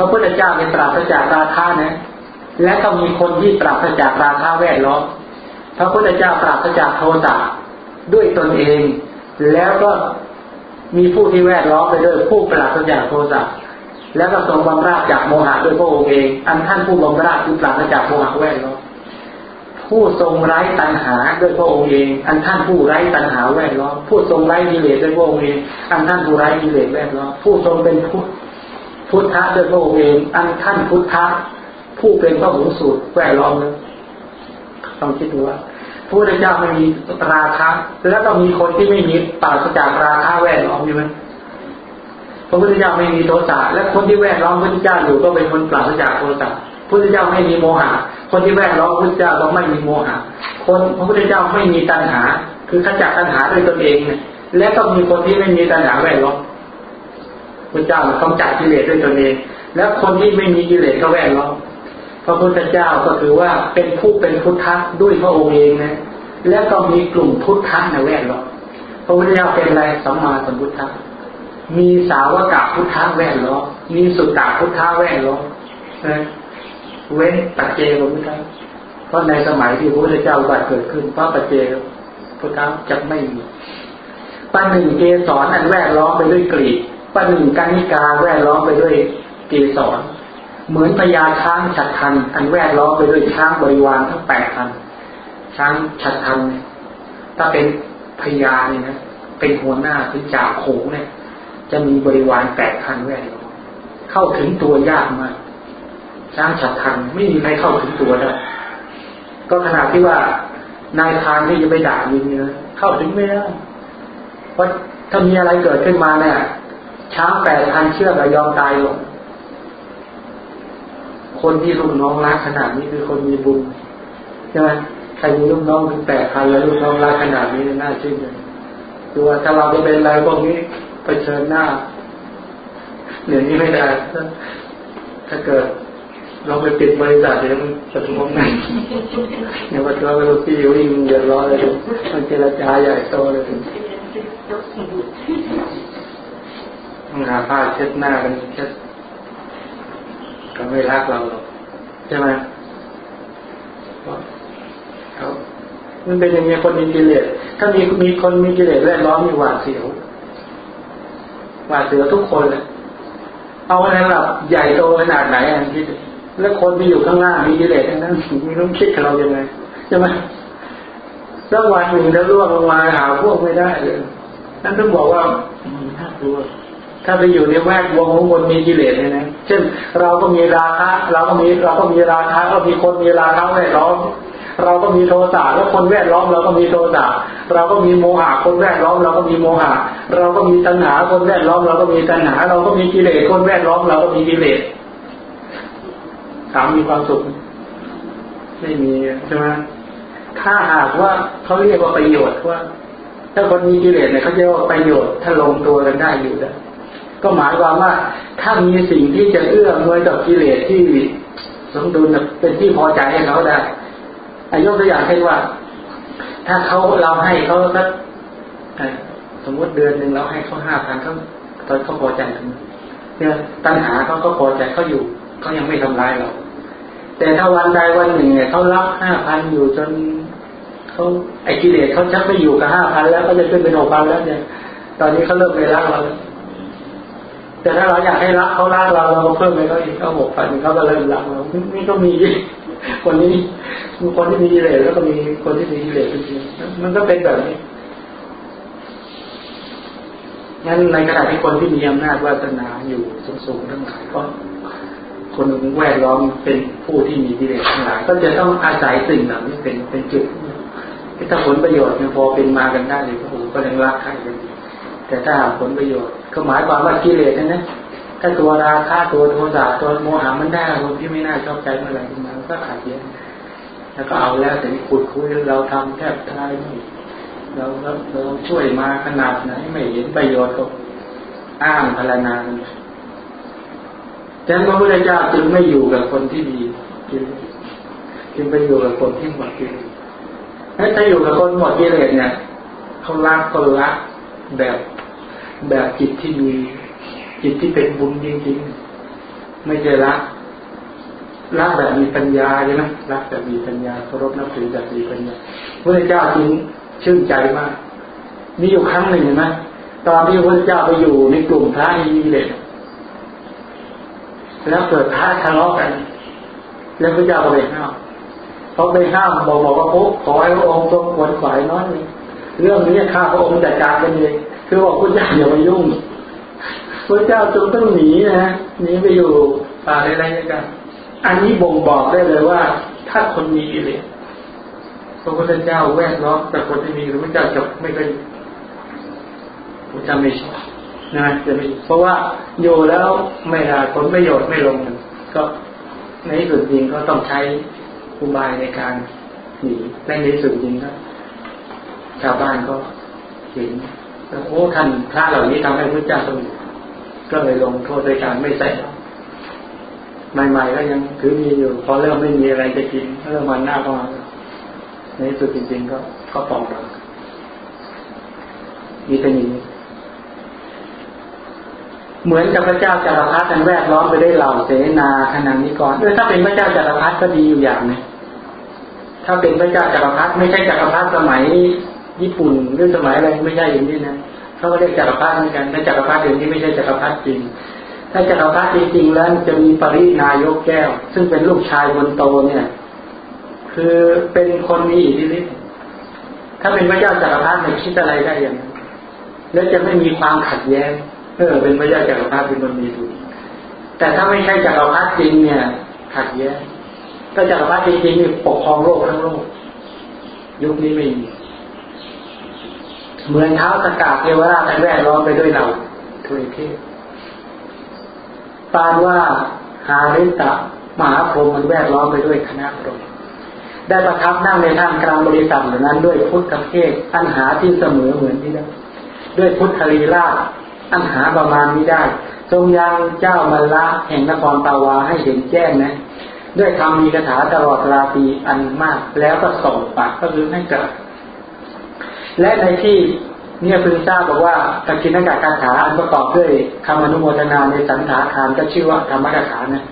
ระพุทธเจ้าเป็นปราศจากราคะนะ และก็มีคนที่ปราศจากราคะแวดล้อมพระพุทธเจ้าปราศจากโทสะด้วยตนเอง แล้วก็มีผู้ที่แวดล้อมไปด้วยผู้ปราศจากโทสะแล้วก็ทรงบำราดจากโมหะด้วยพระองค์เอง อันท่านผู้บำราดคือปราศจากโมหะแวดล้อมผู้ทรงไร้ตัณหาด้วยพระองค์เอง อันท่านผู้ไร้ตัณหาแวดล้อมผู้ทรงไร้กิเลสด้วยพระองค์เอง อันท่านผู้ไร้กิเลสแวดล้อมผู้ทรงเป็นพุทธ พุทธะด้วยพระองค์เองอันท่านพุทธะผู้เป็นพระหูสูตรแวดล้อมนะต้องคิดดูว่าพระพุทธเจ้าไม่มีราคะแล้วก็มีคนที่ไม่มีปราศจากราคะแวดล้อมอยู่ไหมพระพุทธเจ้าไม่มีโทสะและคนที่แวดล้อมพระพุทธเจ้าอยู่ก็เป็นคนปราศจากโทสะพระพุทธเจ้าไม่มีโมหะ คนที่แวดล้อมพระพุทธเจ้าก็ไม่มีโมหะ คนพระพุทธเจ้าไม่มีตัณหา คือขจัดตัณหาด้วยตนเองเนี่ยและก็มีคนที่ไม่มีตัณหาแวดล้อม พระเจ้าต้องจัดกิเลสด้วยตนเอง แล้วคนที่ไม่มีกิเลสก็แวดล้อมพระพุทธเจ้าก็คือว่าเป็นผู้เป็นพุทธะด้วยพระองค์เองนะ แล้วก็มีกลุ่มพุทธะในแวดล้อมพระพุทธเจ้าเป็นอะไรสัมมาสัมพุทธะมีสาวกะพุทธะแวดล้อมมีสุตตะพุทธะแวดล้อมนะเว้นปัจเจกพุทธะเพราะในสมัยที่พระพุทธเจ้าบัดเกิดขึ้นพระปัจเจกพุทธะจะไม่มีปันหนึ่งเกสรอันแวดล้อมไปด้วยกลีบ ปันหนึ่งกานิกาแวดล้อมไปด้วยเกสรเหมือนพญาช้างฉัดทันอันแวดล้อมไปด้วยช้างบริวารทั้งแปดพันช้างฉัดทันถ้าเป็นพญาเนี่ยนะเป็นหัวหน้าเป็นจ่าโขงเนี่ย จะมีบริวารแปดพันแวดล้อมเข้าถึงตัวยากมากช้างฉัดทันไม่มีใครเข้าถึงตัวได้ก็ขนาดที่ว่านายทานที่จะไปด่ายิงเนี่ยเข้าถึงไม่ได้เพราะถ้ามีอะไรเกิดขึ้นมาเนี่ย ช้างแปดพันเชือกยอมตายลงคนที่ลูกน้องรักขนาดนี้คือคนมีบุญใช่ไหมใครมีลูกน้องถึงแปดพันแล้วลูกน้องรักขนาดนี้น่าชื่นใจดูว่าถ้าเราจะเป็นอะไรพวกนี้ไปเชิญหน้าเหนือนี้ไม่ได้ถ้าเกิดเราไปปิดบริษัทเดี๋ยวมันจะทุ่มงานเนี่ยว่าเราเราพี่วิ่งเดือดร้อนเลยมันเจรจาใหญ่โตเลย ต้องหาผ้าเช็ดหน้ากันเช็ดเขาไม่รักเราหรอกใช่ไหมเขามันเป็นอย่างนี้คนมีกิเลสถ้ามีมีคนมีกิเลสแวดล้อมมีหวาดเสียวหวาดเสียวทุกคนเลยเอาอะไรแบบใหญ่โตขนาดไหนอันคิดแล้วคนที่อยู่ข้างล่างมีกิเลสทั้งนั้นมีต้องคิดกับเรายังไงใช่ไหมสักวันหนึ่งจะร่วงลงมาหาพวกไม่ได้เลยนั่นต้องบอกว่าน่ากลัว ถ้าไปอยู่ในแวดวงของคนมีกิเลสเนี่ยนะเช่น เราก็มีราคะ เราก็มีเราก็มีราคะก็มีคนมีราคะแวดล้อมเราก็มีโทสะแล้วคนแวดล้อมเราก็มีโทสะเราก็มีโมหะคนแวดล้อมเราก็มีโมหะ เราก็มีตัณหาคนแวดล้อมเราก็มีตัณหา เราก็มีกิเลสคนแวดล้อมเราก็มีกิเลสถามมีความสุข ไม่มีใช่ไหมถ้าหากว่าเขาเรียกว่าประโยชน์ว่า ถ้าคนมีกิเลสเนี่ยเขาจะว่าประโยชน์ถ้าลงตัวกันได้อยู่แล้ว ก็หมายความว่าถ้ามีสิ่งที่จะเอื้อมวยกับกิเลสที่สมดุลเป็นที่พอใจให้เขาได้อายกตัวอย่างเช่นว่า ถ้าเขาเราให้เขาสักสมมติเดือนหนึ่งเราให้เขาห้าพันเขาตอนเขาพอใจเนี่ยตัณหาเขาก็พอใจเขาอยู่เขายังไม่ทำลายเรา แต่ถ้าวันใดวันหนึ่งเนี่ยเขารับห้าพันอยู่จนเขาไอ้กิเลสเขาชักไปอยู่กับห้าพันแล้วก็จะขึ้นเป็นหกพันแล้วเนี่ย ตอนนี้เขาเริ่มไม่รักเราแต่ถ้าเราอยากให้รักเขารักเราเราก็เพิ่มไปเขาอีกเขาหกพันเขาก็เริ่มรักเรานี่ก็มีคนนี้มีคนที่มีกิเลสแล้วก็มีคนที่มีกิเลสจริงๆมันก็เป็นแบบนี้งั้นในขณะที่คนที่มีอำนาจวาสนาอยู่สูงๆทั้งหลายก็คนแวดล้อมเป็นผู้ที่มีกิเลสทั้งหลาย ก็จะต้องอาศัยสิ่งเหล่านี้เป็นเป็นจุดถ้าผลประโยชน์เนี่ยพอเป็นมากันได้เลยโอ้โหก็ยังรักใครกัน แต่ถ้าหาผลประโยชน์ ก็หมายความว่ากิเลสนะถ้าตัวราคะตัวโทสะตัวโมหะมันได้คนที่ไม่น่าชอบใจเมื่อไหร่มาก็ขาดเยอะแล้วก็เอาแล้วแต่นี่ขุดคุยเราทำแทบตายไม่เราเราเราช่วยมาขนาดไหนไม่เห็นประโยชน์ก็อ้างพลานานฉะนั้นพระพุทธเจ้าจึงไม่อยู่กับคนที่ดีจึงไปอยู่กับคนที่หมดกิเลสถ้าอยู่กับคนหมดกิเลสเนี่ยเขารักคนรักแบบ แบบจิตที่มีจิตที่เป็นบุญจริงๆไม่ใช่รักรักแบบมีปัญญาใช่ไหมรักแบบมีปัญญาเคารพนับถือแบบมีปัญญาพระเจ้าจึงชื่นใจมาก มีอยู่ครั้งหนึ่งไหมตอนที่พระเจ้าไปอยู่ในกลุ่มพระอีเด็แล้วเกิดพระทะเลาะกัน แล้วพระเจ้าก็ไปห้ามเขาไปห้ามบอกบอกว่าพขอให้พระองค์ทรงขวนขวายน้อยเรื่องนี้ข้าพระองค์จัดการกันเอง คือบอกพระเจ้าอย่ามายุ่งพระเจ้าจงต้องหนีนะหนีไปอยู่ป่าอะไรกัน อันนี้บ่งบอกได้เลยว่า ถ้าคนมีกิเลสพระพุทธเจ้าแวดล้อมแต่คนที่มีพระพุทธเจ้าจะไม่เป็นพระเจ้าไม่ชอบนะจะไม่เพราะว่าอยู่แล้วไม่ได้ผลประโยชน์ไม่ลงก็ในที่สุดจริงก็ต้องใช้อุบายในการหนีและในที่สุดจริงก็ชาวบ้านก็เห็น โอ้ท่านพระเหล่านี้ทำให้พระเจ้าต้องก็เลยลงโทษโดยการไม่ใส่ใหม่ๆก็ยังถือมีอยู่ พอเริ่มไม่มีอะไรจะกินเริ่มมันหน้าก็มาในสุดจริงๆก็ก็ปองเรามีแต่นี้เหมือนกับพระเจ้าจักรพรรดิกันแวดล้อมไปด้วยเหล่าเสนาขนานี้ก่อนถ้าเป็นพระเจ้าจักรพรรดิก็ดีอยู่อย่างนึงถ้าเป็นพระเจ้าจักรพรรดิไม่ใช่จักรพรรดิสมัย ญี่ปุ่นหรือสมัยอะไรไม่ใช่อย่างนี้นะเขาก็เรียกจักรพรรดิเหมือนกันแต่จักรพรรดิอย่างนี้ไม่ใช่จักรพรรดิจริง ถ้าจักรพรรดิจริงๆแล้วจะมีปรินายกแก้ว ซึ่งเป็นลูกชายคนโตเนี่ย คือเป็นคนมีอิทธิฤทธิ์ถ้าเป็นพระเจ้าจักรพรรดิไม่คิดอะไรได้อย่างนั้นแล้วจะไม่มีความขัดแย้งเออเป็นพระเจ้าจักรพรรดิเป็นคนมีบุแต่ถ้าไม่ใช่จักรพรรดิจริงเนี่ย ขัดแย้งถ้าจักรพรรดิจริงๆนี่ปกครองโลกทั้งโลกยุคนี้ไม่มี เหมือนเท้าสกาเทวราชแวดล้อมไปด้วยเราทวยเทพปานว่าหาริตะมหาพรหมมันแวดล้อมไปด้วยคณะพรหมได้ประทับนั่งในท่ามกลางบริษัทเหล่านั้น ด้วยพุทธเทศอันหาที่เสมอเหมือนที่ได้ด้วยพุทธลีลาอันหาประมาณนี้ได้ ทรงยังเจ้ามัลละแห่งนครตาวาให้เห็นแจ้งนะ ด้วยคำมีคาถาตลอดราตีอันมากแล้วก็ส่งปากก็คือให้เกิด และในที่เนี่ยพึงทราบบอกว่าตะกินนากาคาถาอันประกอบด้วยคำอนุโมทนาในสันถาคารก็ชื่อว่าธรรมกถานะ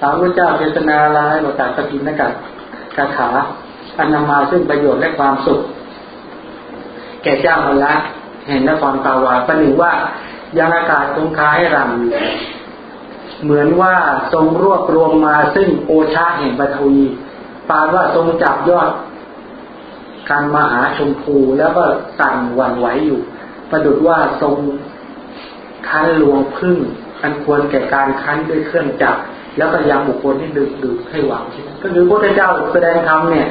สามพระเจ้าเทศนาลายบอกจากตะกินนากาคาถาอันนำมาซึ่งประโยชน์และความสุข แก่เจ้ามาละแห่งนครตาวาประหนึ่งว่ายังอากาศคงคาให้รำเหมือนว่าทรงรวบรวมมาซึ่งโอชาแห่งปฐวีปานว่าทรงจับยอด การมหาชมพูแล้วก็สั่นหวั่นไหวอยู่ ประดุดว่าทรงคั้นลวงพึ่งอันควรแก่การคั้นด้วยเครื่องจักรแล้วก็ยังบุคคลที่ดึกดึกให้หวังก็คือพระเจ้าแสดงธรรมเนี่ย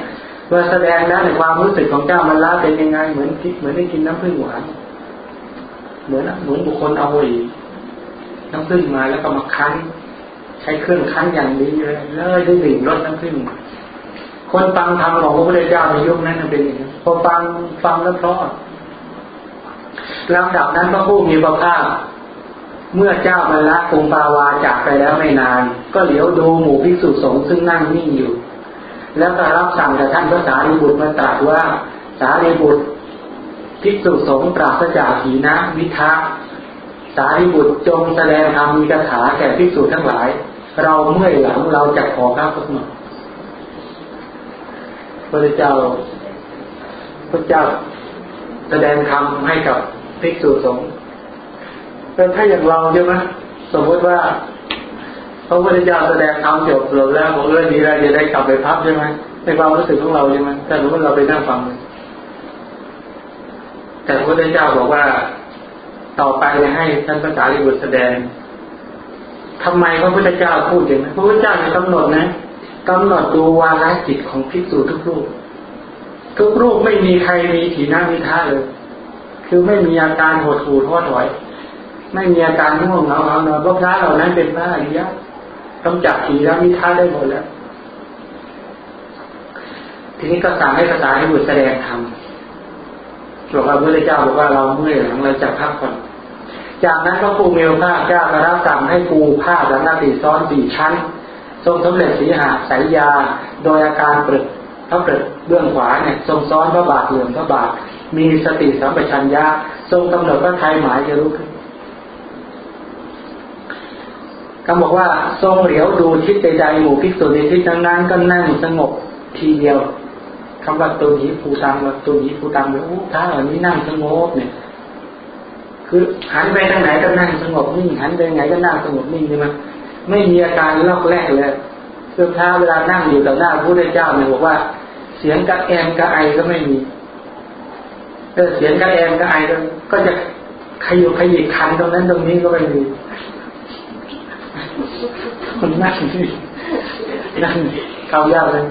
เมื่อแสดงแล้วในความรู้สึกของเจ้ามันละเป็นยังไงเหมือนคิดเหมือนได้กินน้ำผึ้งหวานเหมือนเหมือนบุคคลเอาอีน้ำผึ้งมาแล้วก็มาคั้น ใช้เครื่องคั้นอย่างดีเลยแล้วได้ดื่มรสน้ำผึ้ง คนฟังธรรมของพระพุทธเจ้าในยุคนั้นเป็นอย่างนี้พอฟังฟังแล้วเพราะลำดับนั้นพระผู้มีพระภาคเมื่อเจ้าบรรละกรุงปาวาจากไปแล้วไม่นาน ก็เหลียวดูหมู่ภิกษุสงฆ์ซึ่งนั่งนิ่งอยู่ แล้วก็รับสั่งจากท่านพระสารีบุตรมาตรัสว่า สารีบุตรภิกษุสงฆ์ปราศจากหีนะวิทะสารีบุตรจงแสดงธรรมมีคาถาแก่ภิกษุทั้งหลาย เราเมื่อยหลังเราจะขอพระพุทธหน่ พระเจ้าพระเจ้าแสดงธรรมให้กับภิกษุสงฆ์แต่ถ้าอย่างเราใช่ไหมสมมติว่าพระพุทธเจ้าแสดงธรรมจบลงแล้วบอกเรื่องนี้เราจะได้กลับไปพักใช่ไหมในความรู้สึกของเราใช่ไหมถ้าสมมติเราไปนั่งฟังแต่พระพุทธเจ้าบอกว่าต่อไปจะให้ท่านพระสารีบุตรแสดงทำไมพระพุทธเจ้าพูดอย่างนั้นพระพุทธเจ้าจะกำหนดนะ กำหนดดูวาระจิตของภิกษุทุกรูป ทุกรูปไม่มีใครมีถีน้ามิท่าเลย คือไม่มีอาการหดหู่ท้อถอย ไม่มีอาการง่วงเหงาเหงานอนเพราะพระเหล่านั้นเป็นพระอริยะกำจัดถีน้ามิท่าได้หมดแล้ว ทีนี้ก็สั่งให้ภาษาให้บุตรแสดงธรรมบอกว่าพระเจ้าบอกว่าเราเมื่อยหลังเราจะพักผ่อนจากนั้นก็ปูเมลผ้าเจ้ากระรับสั่งให้ปูผ้าสังฆติซ้อนสี่ชั้น ทรงสำเร็จสีหาสายยา โดยอาการเปิดพระเปิดเบื้องขวาเนี่ยทรงซ้อนพระบาทเหลื่อมพระบาท มีสติสัมปชัญญะทรงกำหนดพระไทยหมายจะรู้ขึ้นก็บอกว่าทรงเหลียวดูทิศใดๆหมู่ภิกษุในทิศนั้นก็นั่งสงบทีเดียวคำว่าตัวนี้ภูตังว่าตัวนี้ภูตังแล้วถ้าเหล่านี้นั่งสงบเนี่ย คือหันไปทางไหนก็นั่งสงบนิ่งหันไปไหนก็นั่งสงบนิ่งใช่ไหม ไม่มีอาการลอกแรกเลยเสื้อผ้าเวลานั่งอยู่ต่อหน้าพระพุทธเจ้าเนี่ยบอกว่า เสียงกระแอมกระไอก็ไม่มีเออเสียงกระแอมกระไอก็จะขยุขยิกคันตรงนั้นตรงนี้ก็ไม่มีคนนั่งที่นั่งเขายากเลย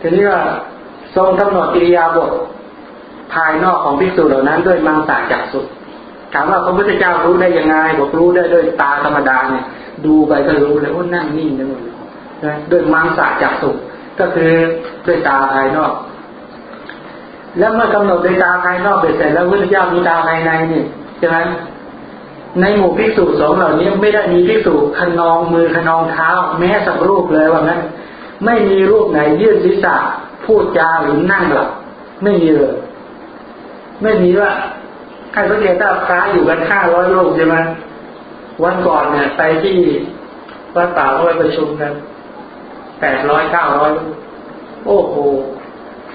ทีนี้ว่าทรงกำหนดกิริยาบท ภายนอกของภิกษุเหล่านั้นด้วยมังสาจักสุถามว่าพระพุทธเจ้ารู้ได้ยังไงบอกรู้ได้ด้วยตาธรรมดาเนี่ย ดูไปก็รู้เลยว่านั่งนิ่งนั่นนะด้วยมังสาจักสุก็คือด้วยตาภายนอก แล้วเมื่อกำหนดด้วยตาภายนอกเสร็จแล้วพระพุทธเจ้ามีตาภายในนี่ใช่ไหมในหมู่ภิกษุสองเหล่านี้ไม่ได้มีภิกษุขนองมือขนองเท้า แม้สักรูปเลยว่างั้น ไม่มีรูปไหนยื่นศีรษะพูดจาหรือนั่งหลับไม่มีเลย ไม่มีว่าใครสังเกตถ้าพระอยู่กันห้าร้อยรูปใช่ไหมวันก่อนเนี่ยไปที่วัดป่าเขาไปประชุมกันแปดร้อยเก้าร้อยโอ้โห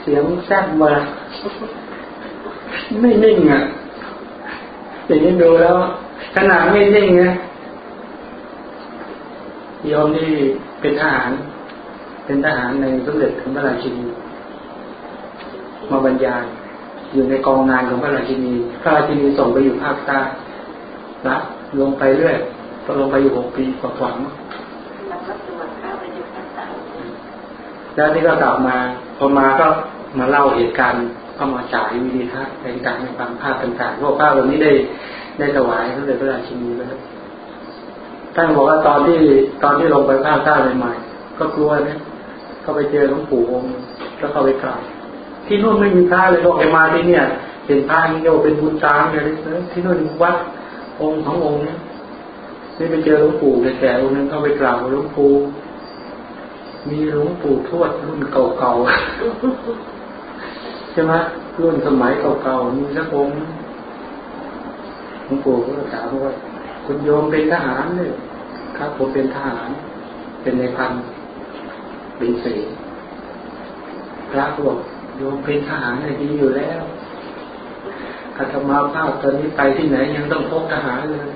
เสียงแซ่บมาไม่นิ่งอะอย่างนี้ดูแล้วขนาดไม่นิ่งนะยอมนี่เป็นทหาร เป็นทหารในสมเด็จของพระราชินีมาบรรยาย อยู่ในกองงานของพระราชินี พระราชินีส่งไปอยู่ภาคใต้นะลงไปเรื่อยก็ลงไปอยู่หกปีกว่าๆแล้วนี่ก็กลับมา พอมาก็มาเล่าเหตุการณ์ก็มาจ่ายวิธีทัศน์ต่างๆในบางภาพต่างๆพวกภาพเหล่านี้ได้ได้ถวายสมเด็จพระราชินีแล้วท่านบอกว่าตอนที่ตอนที่ลงไปภาคใต้ใหม่ๆก็กลัวนี่ยเข้าไปเจอหลวงปู่องค์แล้วเข้าไปกราบ ที่นู่นไม่มีพระเลยบอกให้มาที่เนี่ยเห็นพระนี่โยเป็นบุญตามเลยที่นู่นวัดองค์ขององค์เนี่ยนี่ไปเจอหลวงปู่แก่ๆองค์นึงเข้าไปกราบหลวงปู่มีหลวงปู่ทวดรุ่นเก่าๆใช่ไหมรุ่นสมัยเก่าๆมีสักองค์หลวงปู่ก็ถามว่าคุณโยมเป็นทหารเลยครับ ผมเป็นทหาร เป็นในพันเป็นเสพระบอก โยมเป็นทหารดีอยู่แล้วอาตมาภาพตอนนี้ไปที่ไหนยังต้องพกทหารเลย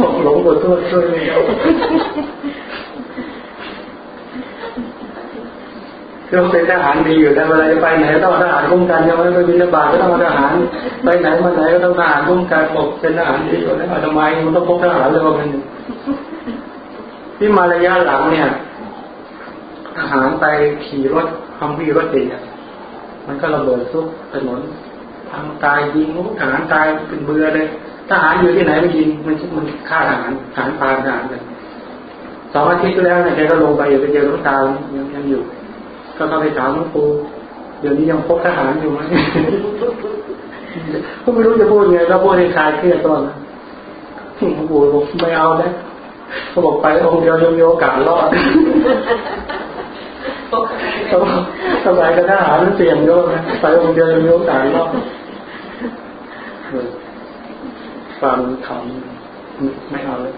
บอกหลงบทโทษช่วยไม่เอาคือเป็นทหารดีอยู่แล้วเวลาจะไปไหนต้องทหารคุ้มกันใช่ไหมไปบินบาตก็ต้องทหารไปไหนมาไหนก็ต้องทหารคุ้มกันบอกเป็นทหารดีอยู่แล้วทำไมมันต้องพกทหารเลยว่ามันที่มาระยะหลังเนี่ย ทหารไปขี่รถคอมพีรถติดมันก็ระเบิดซุกถนนทางตายยิงทหารตายเป็นเบื่อเลยทหารอยู่ที่ไหนไม่ยิงมันมันฆ่าทหารทหารปาทหารเลยสองอาทิตย์แล้วเนี่ยแกก็ลงไปอยู่ไปเจอหลวงตายังยังอยู่ ก็เข้าไปถามหลวงปู่เดี๋ยวนี้ยังพกทหารอยู่ไหมก็ไม่รู้จะพูดไงก็พูดให้คลายเครียดก่อนหลวงปู่บอกไม่เอาแล้วเขาบอกไปองค์เดียวยังมีโอกาสรอด สบายก็ถ้าหาเสี่ยงโยนะไปองค์เดียวยังมีโอกาสรอดฟังทำไม่เอาเลย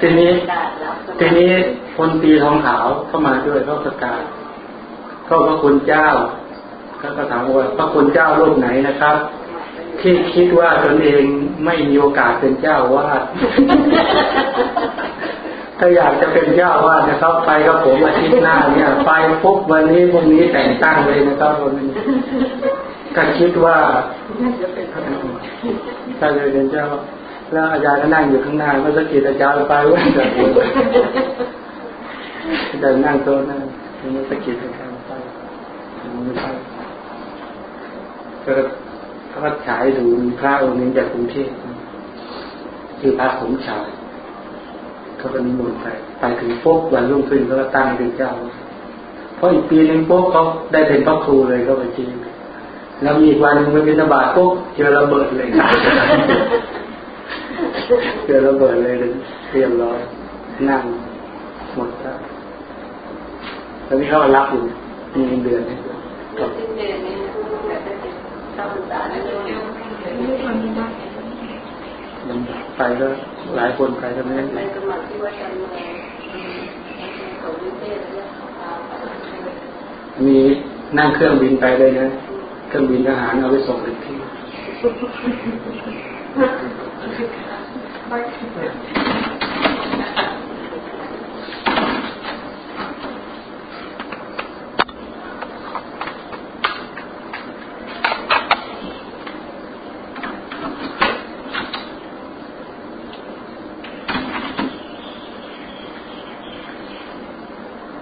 ทีนี้ทีนี้คนตีทองขาวเข้ามาด้วยเขาประกาศก็พระคุณเจ้าก็ถามว่าพระคุณเจ้ารูปไหนนะครับ ที่คิดว่าตนเองไม่มีโอกาสเป็นเจ้าวาด ถ้าอยากจะเป็นเจ้าวาดนะครับ ไปกับผมอาทิตย์หน้าเนี่ยไปปุ๊บวันนี้พรุ่งนี้แต่งตั้งเลยนะครับคนนี้ก็คิดว่าถ้าจะเป็นเจ้าแล้วอาจารย์ก็นั่งอยู่ข้างหน้าเมื่อสักกิจอาจารย์ไปว่าจะอาจารย์นั่งโต๊ะนั่งเมื่อสักกิจอาจารย์ไปไม่ไปก็ก็ฉายดูพระองค์นึงจากกรุงเทพคือพระสมชาย เขาก็นิมนต์ไปไปถึงปุ๊บวันรุ่งขึ้นเขาก็ตั้งเป็นเจ้าเพราะอีกปีหนึ่งปุ๊บเขาได้เป็นพระครูเลยก็ไปจริงแล้วมีอีกวันนึงไปเป็นตบาทปุ๊บเจอระเบิดเลยเจอระเบิดเลยเรียบร้อยนั่งหมดแล้วตอนนี้เขารับอยู่มีเงินเดือนให้ครับไยังไปก็หลายคนไปก็ไม่ได้มีนั่งเครื่องบินไปเลยนะเครื่องบินทหารเอาไปส่งถึงที่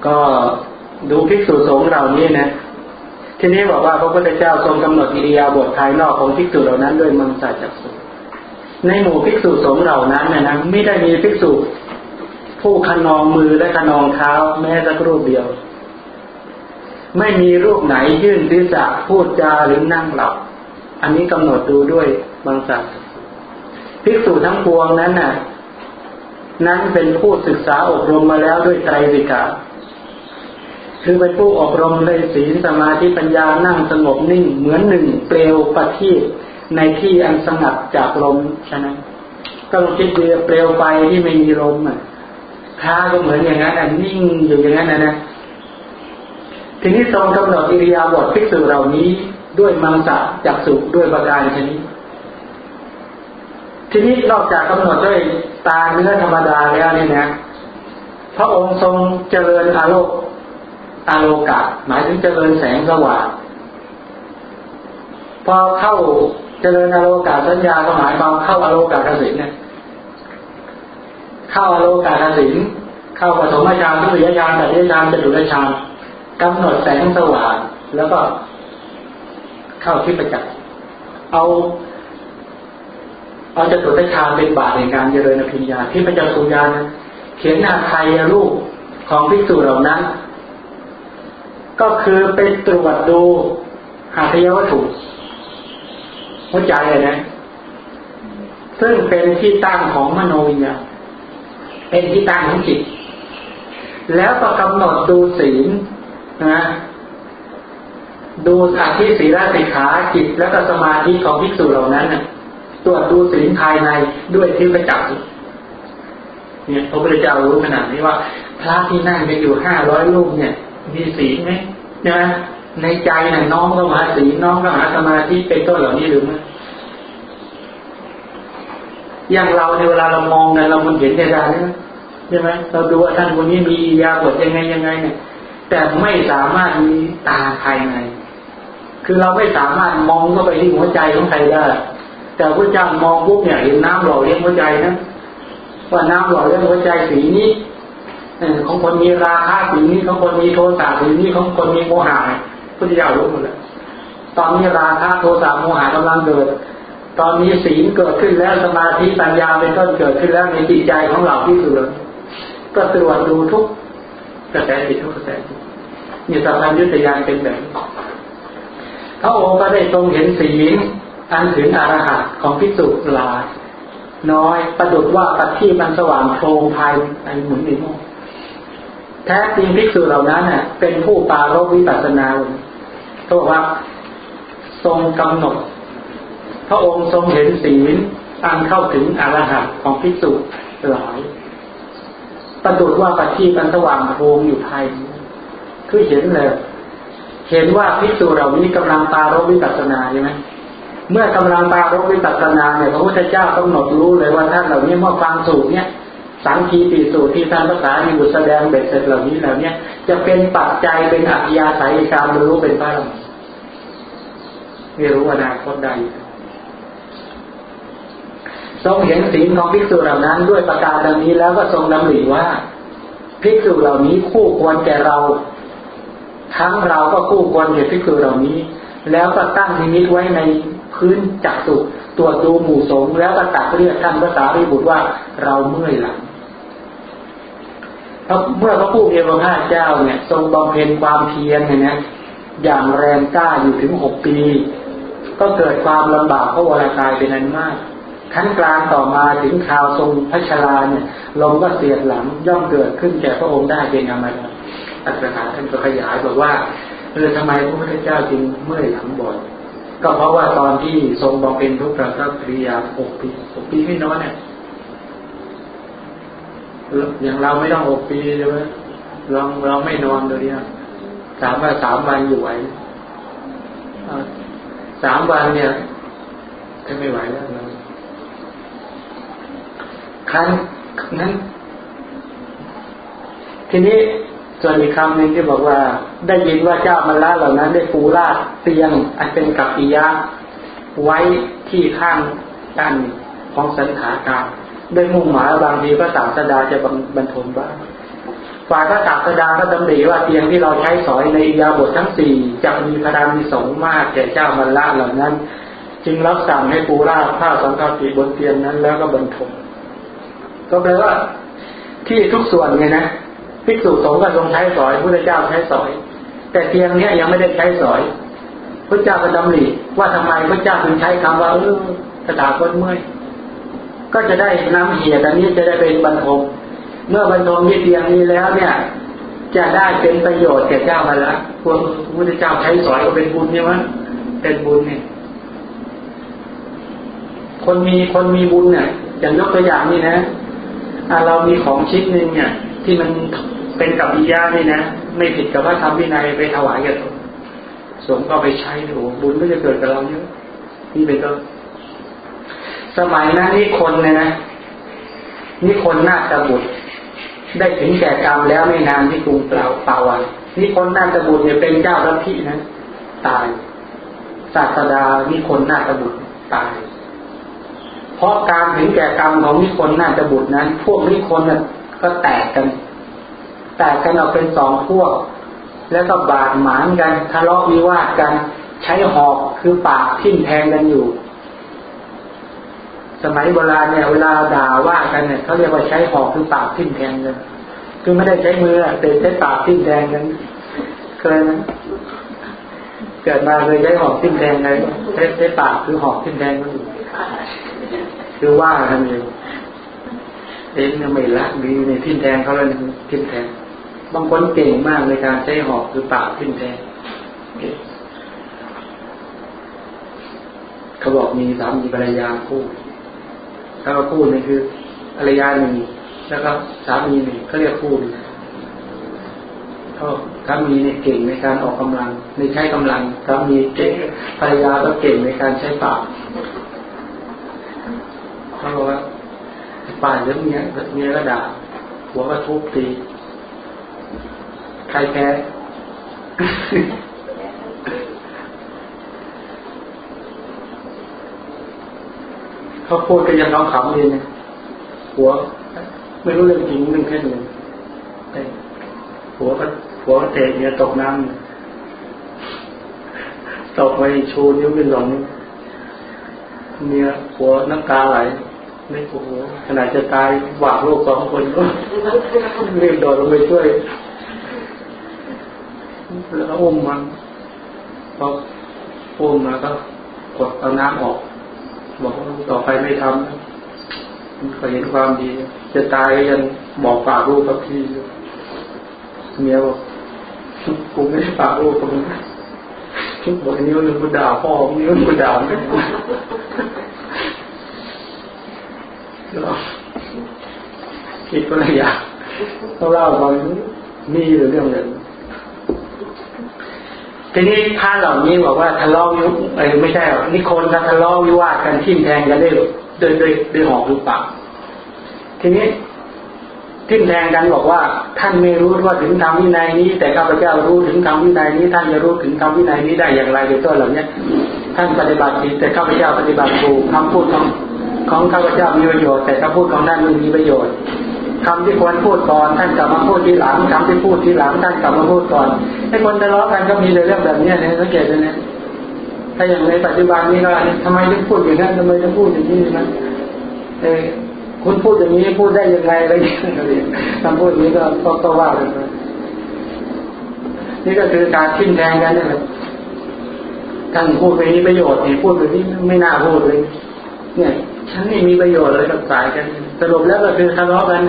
ก็ดู ภิกษุสงฆ์เหล่านี้นะทีนี้บอกว่าพระพุทธเจ้าทรงกำหนดอิริยาบถภายนอกของภิกษุเหล่านั้นด้วยมังสาจักสุในหมู่ภิกษุสงฆ์เหล่านั้นนะนะไม่ได้มีภิกษุ ผู้ขนองมือและขนองเท้าแม้สักรูปเดียว ไม่มีรูปไหนยื่นศีรษะพูดจาหรือนั่งหลับ อันนี้กำหนดดูด้วยบางสัตภิกษุทั้งปวงนั้นน่ะ นั้นเป็นผู้ศึกษาอบรมมาแล้วด้วยไตรสิกขา คือเป็นผู้อบรมในศีลสมาธิปัญญานั่งสงบนิ่ง เหมือนหนึ่งเปลวประทีปในที่อันสงัดจากลมฉะนั้นก็ลองคิดดูเปลวไฟที่ไม่มีลมอะท้าก็เหมือนอย่างนั้นนิ่งอยู่อย่างนั้นนะนะทีนี้ทรงกำหนดอิริยาบถภิกษุเหล่านี้ด้วยมังสะจักสุด้วยประการชนิดทีนี้นอกจากกำหนดด้วยตาเนื้อธรรมดาแล้วนี่นะ พระองค์ทรงเจริญอารมณ์ อาโลกาหมายถึงเจริญแสงสว่าง พอเข้าเจริญอโลกาสัญญาก็หมายความเข้าอโลกาทศิลเนี่ยเข้าอโลกาทศิลเข้าปฐมฌานทุติยฌานแต่ติยฌานจตุตฌานกำหนดแสงสว่างแล้วก็ เข้าที่ประจักษ์เอา เอาจตุตฌานเป็นบาตในการเจริญอภิญญาที่พระเจ้าสุญญาเขียนหน้าไทยรูปของภิกษุเหล่านั้น ก็คือไปตรวจดูหาทยวัตถุหัวใจเลยนะ ซึ่งเป็นที่ตั้งของมโนวิญญาณเป็นที่ตั้งของจิต แล้วก็กำหนดดูศีลนะดูอาทิศีลสิกขาจิต แล้วก็สมาธิของภิกษุเหล่านั้นตรวจดูศีลภายในด้วยที่ประจักษ์เนี่ยพระพุทธเจ้ารู้ขนาดนี้ว่า พระที่นั่งไปอยู่ห้าร้อยรูปเนี่ย มีศีลไหมนะในใจน่ะน้องก็มาศีลน้องก็หาสมาธิเป็นต้นเหล่านี้หรือไม่อย่างเราในเวลาเรามองเนี่ยเรามันเห็นใจได้ใช่ไหมเราดูว่าท่านคนนี้มียาบทยังไงยังไง เนี่ย แต่ไม่สามารถมีตาภายใน คือเราไม่สามารถมองเข้าไปที่หัวใจของใครได้ แต่พระเจ้ามองปุ๊บเนี่ยเห็นน้ำหล่อเลี้ยงหัวใจนะว่าน้ำหล่อเลี้ยงหัวใจสีนี้ ของคนมีราคะสีนี้ของคนมีโทสะสีนี้ของคนมีโมหะพุทธเจ้ารู้หมดเลยตอนนี้ราคะโทสะโมหะกำลังเกิด ตอนนี้ศีลเกิดขึ้นแล้วสมาธิปัญญาเป็นต้นเกิดขึ้นแล้วในจิตใจของเราที่สุดก็ตรวจดูทุกกระแสจิตทุกกระแสจิตนี่สัมพันยุตยานเป็นแบบพระองค์ก็ได้ทรงเห็นศีลอันถึงอรหัตของพิสุหลายน้อยประดุดว่าปัที่มันสว่างโพรงภายในหมุนนิโม แท้จริงภิกษุเหล่านั้นเน่ะ เป็นผู้ปารบวิปัสสนาเขาบอกว่า ทรงกำหนด พระองค์ทรงเห็นศีลอันเข้าถึงอรหัตของภิกษุหลาย ประดุดว่าปัที่มันสว่างโพงอยู่ภายคือเห็นเลยเห็นว่าภิกษุเหล่านี้กำลังปารบวิปัสสนาใช่ไหมเมื่อกำลังปารบวิปัสสนาเนี่ยพระพุทธเจ้ากำหนดรู้เลยว่าท่านเหล่านี้เมื่อฟังสูตรเนี่ย สังคีติสูตรที่ท่านภาษามีบุตรแสดงเบ็ดเสร็จเหล่านี้แล้วเนี่ยจะเป็นปัจจัยเป็นอัิยาสัยการบรรลุเป็นพระอรหันต์ไม่รู้อนาคตใดทรงเห็นสิ่งของภิกษุเหล่านั้น ด้วยประการดังนี้แล้วก็ทรงดำริว่าภิกษุเหล่านี้คู่ควรแก่เรา ทั้งเราก็คู่ควรแก่ภิกษุเหล่านี้ แล้วก็ตั้งนิมิตไว้ในพื้นจักสุตรวจดูหมู่สงแล้วก็ตักเรียกท่านภาษาริบุตรว่าเราเมื่อยหลัง พระเมื่อพระผู้มีพระภาคเจ้าเนี่ย ทรงบำเพ็ญความเพียรเนี่ยนะอย่างแรงกล้าอยู่ถึงหกปี ก็เกิดความลำบากพระวรากายเป็นนั้นมากขั้นกลางต่อมาถึงข่าวทรงพัชราเนี่ยลมก็เสียดหลังย่อมเกิดขึ้นแก่พระองค์ได้เป็นยังไงอัตถาท่านก็ขยายบอกว่าเออทำไมพระพุทธเจ้าจึงเมื่อยหลังบ่อยก็เพราะว่าตอนที่ทรงบำเพ็ญทุกข์กับปริยาหกปีหกปีไม่น้อยเนี่ย อย่างเราไม่ต้องหกปีใช่ไหมเราเราไม่นอนเลยเนี่ยสามวันสามวันอยู่ไหวสามวันเนี่ยถ้าไม่ไหวแล้วครั้งนั้น ทีนี้ส่วนอีกคำหนึ่งที่บอกว่า ได้ยินว่าเจ้ามันละเหล่านั้น ได้ปูลาดเตียง อันเป็นกัปปิยะไว้ที่ข้างด้านของสันขาการ ด้วยมุ่งหมายบางทีพระศาสดาจะบรรทมบ้างฝ่ายพระศาสดาก็ดำริว่าเตียงที่เราใช้สอยในยาบททั้งสี่จะมีพระดามีสงมากแก่เจ้ามันละเหล่านั้น จึงรับสั่งให้ปูราผ้าสังฆติบนเตียงนั้นแล้วก็บรรทมก็แปลว่า ที่ทุกส่วนไงนะภิกษุสงฆ์ก็ทรงใช้สอยพระเจ้าใช้สอย แต่เตียงเนี้ยยังไม่ได้ใช้สอยพระเจ้าก็ดำริว่าทำไมพระเจ้าถึงใช้คำว่าเออสถาคตเมื่อย ก็จะได้น้ำเหี่ยอันนี้จะได้เป็นบรรทมเมื่อบรรทมที่เตียงนี้แล้วเนี่ย จะได้เป็นประโยชน์แก่เจ้ามาล้วพวกพระเจ้าใช้สอยก็เป็นบุญใช่ไหมเป็นบุญเนี่ยคนมีคนมีบุญเนี่ยอย่างยกตัวอย่างนี่นะเรามีของชิ้นหนึ่งเนี่ย ที่มันเป็นกับอิยานี่นะไม่ผิดกับว่าทำวินัยไปถวายกันสงก็ไปใช้ดูบุญก็จะเกิดกับเราเยอะนี่เป็นก็ สมัยนั้นนี่คนเนี่ยนะนี่คนนาตบุตร ได้ถึงแก่กรรมแล้วไม่นานที่กรุงเปล่าเปล่าวันนี่คนนาตบุตรเนี่ยเป็นเจ้าลัทธินะตายศาสดานี่คนนาตบุตรตาย เพราะการถึงแก่กรรมของนิคนนาตบุตรนั้น พวกนิคนน่ะก็แตกกัน แตกกันออกเป็นสองพวก แล้วก็บาดหมางกันทะเลาะวิวาทกัน ใช้หอกคือปากทิ่มแทงกันอยู่ สมัยโบราณเนี่ยเวลาด่าว่ากันเนี่ยเขาเรียกว่าใช้หอกคือปากทิ่มแทงกันคือไม่ได้ใช้มือแต่ใช้ปากทิ่มแทงกันเคยไหมเกิดมาเคยใช้หอกทิ่มแทงไงใช้ใช้ปากคือหอกทิ่มแทงกันอยู่คือว่ากันอยู่เองไม่ละดีในทิ่มแทงเขาเลยทิ่มแทงบางคนเก่งมากในการใช้หอกคือปากทิ่มแทงเขาบอกมีสามีภรรยาคู่ ถ้าเราคู่นี่คือภรรยาหนึ่งแล้วก็สามีหนึ่งเขาเรียกคู่เขาสามีเนี่ยเก่งในการออกกำลังในใช้กำลังสามีเก่งภรรยาก็เก่งในการใช้ปากเขาบอกว่าป่านเรื่องเนี้ยเนี้ยก็ด่าหัวก็ทุบตีใครแพ้ เขาพูดกันยังน้องขำเลยนะหัว ไม่รู้เรื่องจริงเรื่องแค่หนึ่งหัวก็หัวเตะเนี่ยตกน้ำตกไปชูนิ้วเป็นสองเนี่ยหัวน้ำตาไหลไม่โอ้โหขนาดจะตายหวาดโลกสองคนก็รีบโดดลงไปช่วยแล้วอุ้มมันพออุ้มมาก็กดเอาน้ำออก บอกว่าต่อไปไม่ทำมันก็เห็นความดี จะตายก็ยังบอกฝากลูกกับพี่เมียบอกกูไม่ได้ฝากลูกกับมึงบอกนิ้วหนึ่งกูด่าพ่อนิ้วกูด่าแม่คิดก็เลยอยากเขาเล่าตอนมีเรื่องเรื่อง ทีนี้ท่าเหล่านี้บอกว่าทะเลาะยุเออไม่ใช่หรอกนี่คนทะเลาะวิวาทกันทิ่มแทงกันได้ด้วยด้วยด้วยหอกหรือเปล่าทีนี้ทิ่มแทงกันบอกว่า ท่านไม่รู้ว่าถึงธรรมวินัยนี้ แต่ข้าพเจ้ารู้ถึงธรรมวินัยนี้ ท่านจะรู้ถึงธรรมวินัยนี้ได้อย่างไรเดี๋ยวตัวเหล่านี้ท่านปฏิบัติผิดแต่ข้าพเจ้าปฏิบัติถูกคำพูดของของข้าพเจ้ามีประโยชน์แต่คำพูดของท่านไม่มีประโยชน์ คำที่ควรพูดก่อนท่านกลับมาพูดทีหลังคำที่พูดทีหลังท่านกลับมาพูดก่อนไอ้คนทะเลาะกันก็มีเรื่องแบบนี้นะสังเกตเลยนะถ้าอย่างในปัจจุบันนี้ก็ทำไมถึงพูดอย่างนั้นทำไมถึงพูดอย่างนี้นะเออคุณพูดอย่างนี้พูดได้ยังไงอะไรอย่างเงี้ยคำพูดนี้ก็ก็ว่ากันไปนี่ก็คือการทิ้งแทงกันนี่แหละท่านพูดไปนี้ประโยชน์นี่พูดไปนี้ไม่น่าพูดเลย เนี่ย ฉันไม่มีประโยชน์เลยกับสายกัน สรุปแล้วก็คือทะเลาะกัน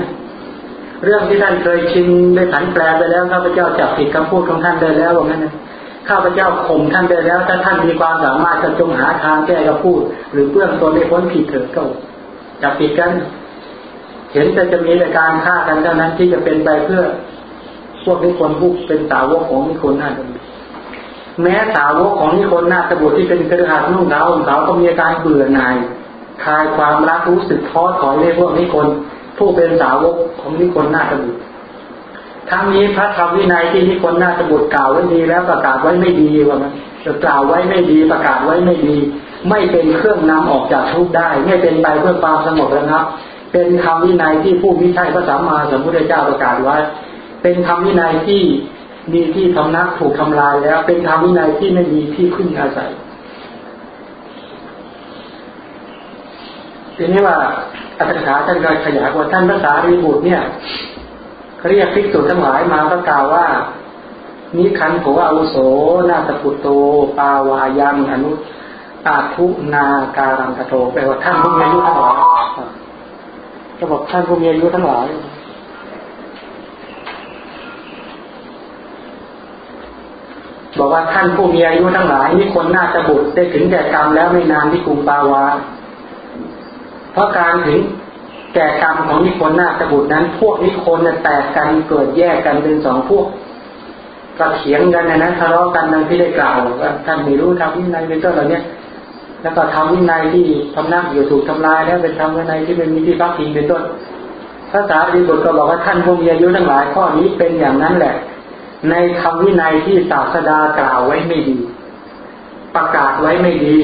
เรื่องที่ท่านเคยชินได้ผันแปลไปแล้วข้าพเจ้าจับผิดคำพูดของท่านได้แล้วว่างั้นนะข้าพเจ้าข่มท่านได้แล้ว ถ้าท่านมีความสามารถจะจงหาทางแก้กับพูด หรือเพื่อนตนให้พ้นผิดเถิดก็จับผิดกัน เห็นแต่จะมีแต่การฆ่ากันเท่านั้นที่จะเป็นไปเพื่อ พวกนิคนผู้เป็นสาวกของนิคนนั่นแม้สาวกของนิคนนาตบุตรที่เป็นกระหัสนุ่งขาวของเขาก็มีอาการเบื่อหน่ายคลายความรักรู้สึกท้อถอยในพวกนิคน ผู้เป็นสาวกของนิคนนาตบุตรทั้งนี้พระธรรมวินัยที่นิคนนาตบุตรกล่าวไว้ดีแล้วประกาศไว้ไม่ดีว่ามันจะกล่าวไว้ไม่ดีประกาศไว้ไม่ดี ไม่เป็นเครื่องนำออกจากทุกข์ได้ ไม่เป็นไปเพื่อความสงบระงับ เป็นธรรมวินัยที่ผู้วิชัยพระสัมมาสัมพุทธเจ้าประกาศไว้ เป็นธรรมวินัยที่มีที่ทำนักถูกทำลายแล้ว เป็นธรรมวินัยที่ไม่มีที่พึ่งอาศัย ทีนี้ว่าอัตถกาท่านก็ขยายว่าท่านพระสารีบุตรเนี่ยเรียกภิกษุทั้งหลายมาก็กล่าวว่านิคันโผอาวุโสนาตปุตโต ปาวายังอนุอาทุนาการังกโตแปลว่าท่านผู้มีอายุทั้งหลายก็บอกท่านผู้มีอายุทั้งหลายบอกว่าท่านผู้มีอายุทั้งหลายนี่คนน่าจะบุตรได้ถึงแก่กรรมแล้วไม่นานที่กรุงปาวา เพราะการถึงแก่กรรมของนิคนนาตบุตรนั้น พวกนิคนเนี่ยแตกกันเกิดแยกกันเป็นสองพวกก็เถียงกันนะนะทะเลาะกันดังที่ได้กล่าวว่าท่านไม่รู้ทำวินัยเป็นต้นเหล่านี้แล้วก็ทำวินัยที่ทำนักอยู่ถูกทำลายแล้วเป็นทำวินัยที่ไม่มีที่พักพิงเป็นต้นภาษาดีบุตรก็บอกว่าท่านผู้มีอายุทั้งหลายข้อนี้เป็นอย่างนั้นแหละ ในคำวินัยที่ศาสดากล่าวไว้ไม่ดี ประกาศไว้ไม่ดี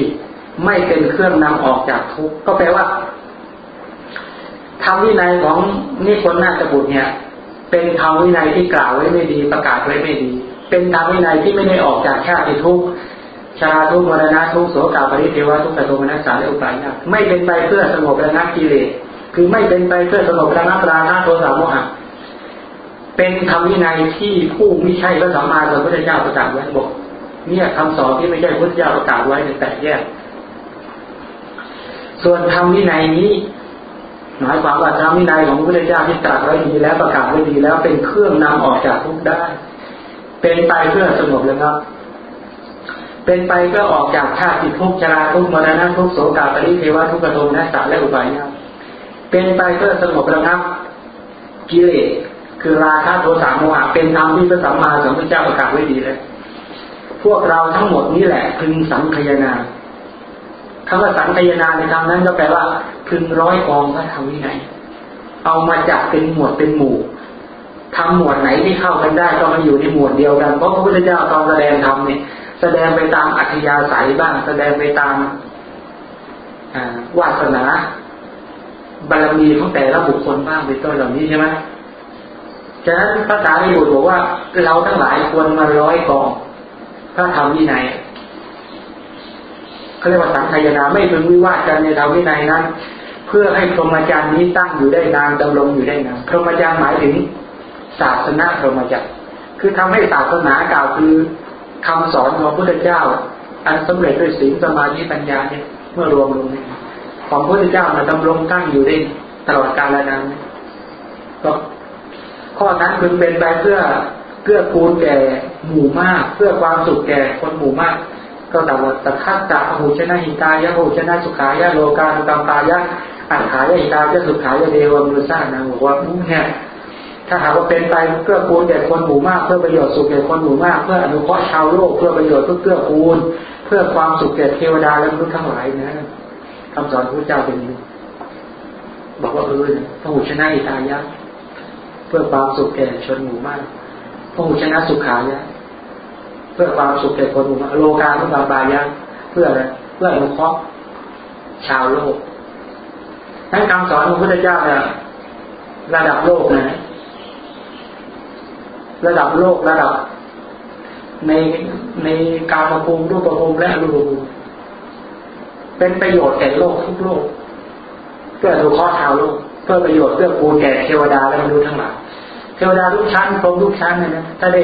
ไม่เป็นเครื่องนำออกจากทุกข์ก็แปลว่า ธรรมวินัยของนิคนนาตบุตรเนี่ย เป็นธรรมวินัยที่กล่าวไว้ไม่ดีประกาศไว้ไม่ดี เป็นธรรมวินัยที่ไม่ได้ออกจากชาติทุกชาทุกมรณะทุกโสกาปริเทวะทุกขโทมนัสสาและอุปาญาไม่เป็นไปเพื่อสงบระงับกิเลสคือไม่เป็นไปเพื่อสงบระงับราคะโทสะโมหะเป็นธรรมวินัยที่ผู้ไม่ใช่พระสัมมาสัมพุทธเจ้าประกาศไว้บอกเนี่ยคำสอนที่ไม่ใช่พระพุทธเจ้าประกาศไว้แตกแยกส่วนธรรมวินัยนี้ หมายความว่าธรรมวินัยของพระพุทธเจ้าที่ตรัสไว้ดีแล้วประกาศไว้ดีแล้วเป็นเครื่องนำออกจากทุกข์ได้ เป็นไปเพื่อสงบเลยครับเป็นไปเพื่อออกจากชาติทุกชราทุกมรณะทุกโสกาปริเทวทุกขโทมนัสสะและอุปาญาเป็นไปเพื่อสงบระงับกิเลสคือราคะโทสะโมหะเป็นธรรมที่พระสัมมาสัมพุทธเจ้าประกาศไว้ดีแล้วพวกเราทั้งหมดนี้แหละพึงสังคยนา คำว่าสังคยนาในคำนั้นก็แปลว่าพึงร้อยกองพระธรรมวินัยเอามาจับเป็นหมวดเป็นหมู่ทำหมวดไหนที่เข้ากันได้ก็มาอยู่ในหมวดเดียวกันเพราะพระพุทธเจ้าตอนแสดงธรรมเนี่ยแสดงไปตามอัธยาศัยบ้าง แสดงไปตามวาสนาบารมีของแต่ละบุคคลบ้างเป็นต้นเหล่านี้ใช่ไหมฉะนั้นพระสารีบุตรบอกว่า เราทั้งหลายควรมาร้อยกองพระธรรมวินัย เขาเรียกว่าสังขยนาไม่พึงวิวาทกันในธรรมวินัยนั้น เพื่อให้พรหมจรรย์นี้ตั้งอยู่ได้นานดำรงอยู่ได้นานพรหมจรรย์หมายถึงศาสนาพรหมจรรย์คือทำให้ศาสนากล่าวคือคำสอนของพระพุทธเจ้า อันสำเร็จด้วยศีลสมาธิปัญญาเนี่ยเมื่อรวมลงเนี่ยของพระพุทธเจ้ามาดำรงตั้งอยู่ได้ตลอดกาลนานก็ข้อนั้นพึงเป็นไปเพื่อเพื่อกูลแก่หมู่มาก เพื่อความสุขแก่คนหมู่มาก ก็แต่ว่าตทัตตะหูชนะหิตายะหูชนะสุขายะโลกานุกรรมตายะอัฏฐายะหิตายะสุขายะเดวมุสานะบอกว่าเนี่ยถ้าหากว่าเป็นไปเพื่อกูลแก่คนหมู่มากเพื่อประโยชน์สุขแก่คนหมู่มาก เพื่ออนุเคราะห์ชาวโลกเพื่อประโยชน์เพื่อเพื่อกูล เพื่อความสุขแก่เทวดาและมนุษย์ทั้งหลายนะคำสอนพระเจ้าเป็นนี้บอกว่าเออพระหูชนะอิตายะ เพื่อความสุขแก่ชนหมู่มากพระหูชนะสุขายะ เพื่อความสุขแก่คนโลกาพุบาบายะเพื่ออะไรเพื่ออนุเคราะห์ชาวโลกทั้นคำสอนของพระพุทธเจ้าเนี่ยระดับโลกนะ ระดับโลกระดับ ในในการมาภูมิรูปภูมิและรูปภูมิเป็นประโยชน์แก่โลกทุกโลก เพื่อดูข้อชาวโลก เพื่อประโยชน์เพื่อกูแก่เทวดาและมนุษย์ทั้งหลาย ทวดาทุกชั้นพรหมทุกชั้นเนี่ยนะถ้าได้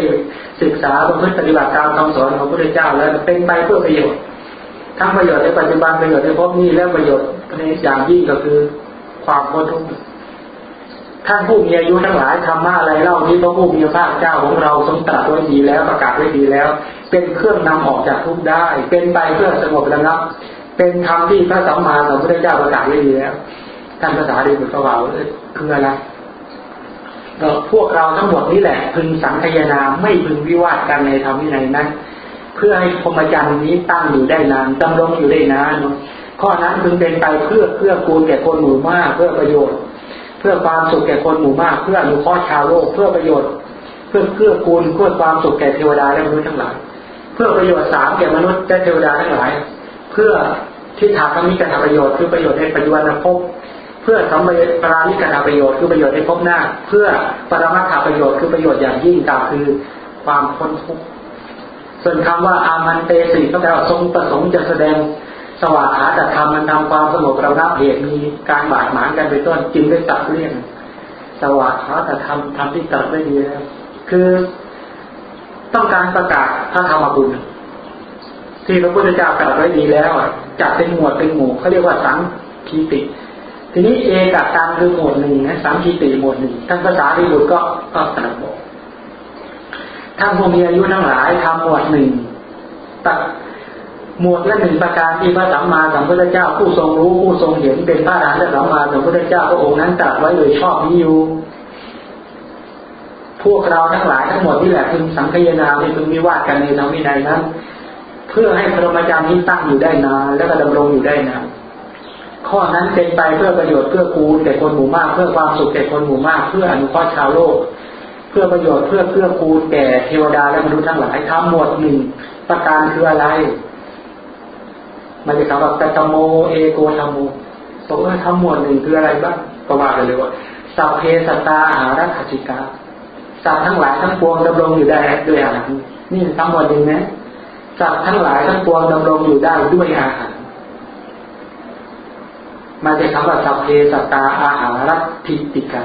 ศึกษาประพฤติปฏิบัติตามคำสอนของพระพุทธเจ้า แล้วเป็นไปเพื่อประโยชน์ทั้งประโยชน์ในปัจจุบันประโยชน์ในภพนี้และประโยชน์ในอย่างยิ่งก็คือความพ้นทุกข์ท่านผู้มีอายุทั้งหลายธรรมะอะไรเล่าที่พระผู้มีพระภาคเจ้าของเราทรงตรัสไว้ดีแล้วประกาศไว้ดีแล้ว เป็นเครื่องนำออกจากทุกข์ได้ เป็นไปเพื่อสงบระงับ เป็นธรรมที่พระสัมมาสัมพุทธเจ้าประกาศไว้ดีแล้วท่านภาษาดีบุตรว่าคืออะไร เราพวกเราทั้งหมดนี้แหละ พึงสังคยนาไม่พึงวิวาทกันในธรรมวินัยนั้นเพื่อให้พรหมจรรย์นี้ตั้งอยู่ได้นานดำรงอยู่ได้นานข้อนั้นพึงเป็นไปเพื่อเพื่อกูลแก่คนหมู่มากเพื่อประโยชน์ เพื่อความสุขแก่คนหมู่มาก เพื่ออนุเคราะห์ชาวโลกเพื่อประโยชน์ เพื่อเพื่อกูลเพื่อความสุขแก่เทวดาและมนุษย์ทั้งหลาย เพื่อประโยชน์สามแก่มนุษย์และเทวดาทั้งหลาย เพื่อที่ถามมิกรประโยชน์คือประโยชน์ในปัจจุบันภพ เพื่อสมัยปรามิกรประโยชน์คือประโยชน์ในภพหน้า เพื่อปรมัตถประโยชน์คือประโยชน์อย่างยิ่งกล่าวคือความพ้นทุกข์ส่วนคำว่าอามันเตสิก็แปลว่าทรงประสงค์จะแสดงสว่างหาแต่ธรรมมันทำความสงบระงับเหตุมีการบาดหมางกันไปต้นจึงได้จับเรียกสว่างหาแต่ธรรมทำที่ตัดได้ดีแล้วคือต้องการประกาศพระธรรมบุญที่พระพุทธเจ้าตรัสไว้ดีแล้วจัดเป็นหมวดเป็นหมู่เขาเรียกว่าสังคีติ ทีนี้เอกตังคือหมวดหนึ่งนะสังคีติหมวดหนึ่งท่านภาษาที่บุตรก็ก็ตรัสบอกท่านผู้มีอายุทั้งหลายทำหมวดหนึ่งตัดหมวดละหนึ่งประการที่พระสัมมาสัมพุทธเจ้าผู้ทรงรู้ผู้ทรงเห็นเป็นพระอรหันต์สัมมาสัมพุทธเจ้าพระองค์นั้นตรัสไว้โดยชอบนี้อยู่ พวกเราทั้งหลายทั้งหมดที่แหละพึงสังคยนาม่พึงวิวาทกันในธรรมวินัยนั้น เพื่อให้พระมจารย์นี้ตั้งอยู่ได้นานและก็ดำรงอยู่ได้นาน ข้อนั้นเป็นไปเพื่อประโยชน์เพื่อกูลแก่คนหมู่มาก เพื่อความสุขแก่คนหมู่มาก เพื่ออนุเคราะห์ชาวโลก เพื่อประโยชน์เพื่อเพื่อกูลแก่เทวดาและมนุษย์ทั้งหลายทำหมวดหนึ่งประการคืออะไรมันจะคำว่าตตโมเอโกธรรมโมบอกว่าทั้งหมดหนึ่งคืออะไรบ้างก็ว่าไปเลยว่าสัพเพสตาอารักจิกาสัตว์ทั้งหลายทั้งปวงดำรงอยู่ได้ด้วยอาหารนี่ทั้งหมดหนึ่งนะสัตว์ทั้งหลายทั้งปวงดำรงอยู่ได้ด้วยอาหาร มันจะคำว่าสัพเพสตาอาหารัติติกา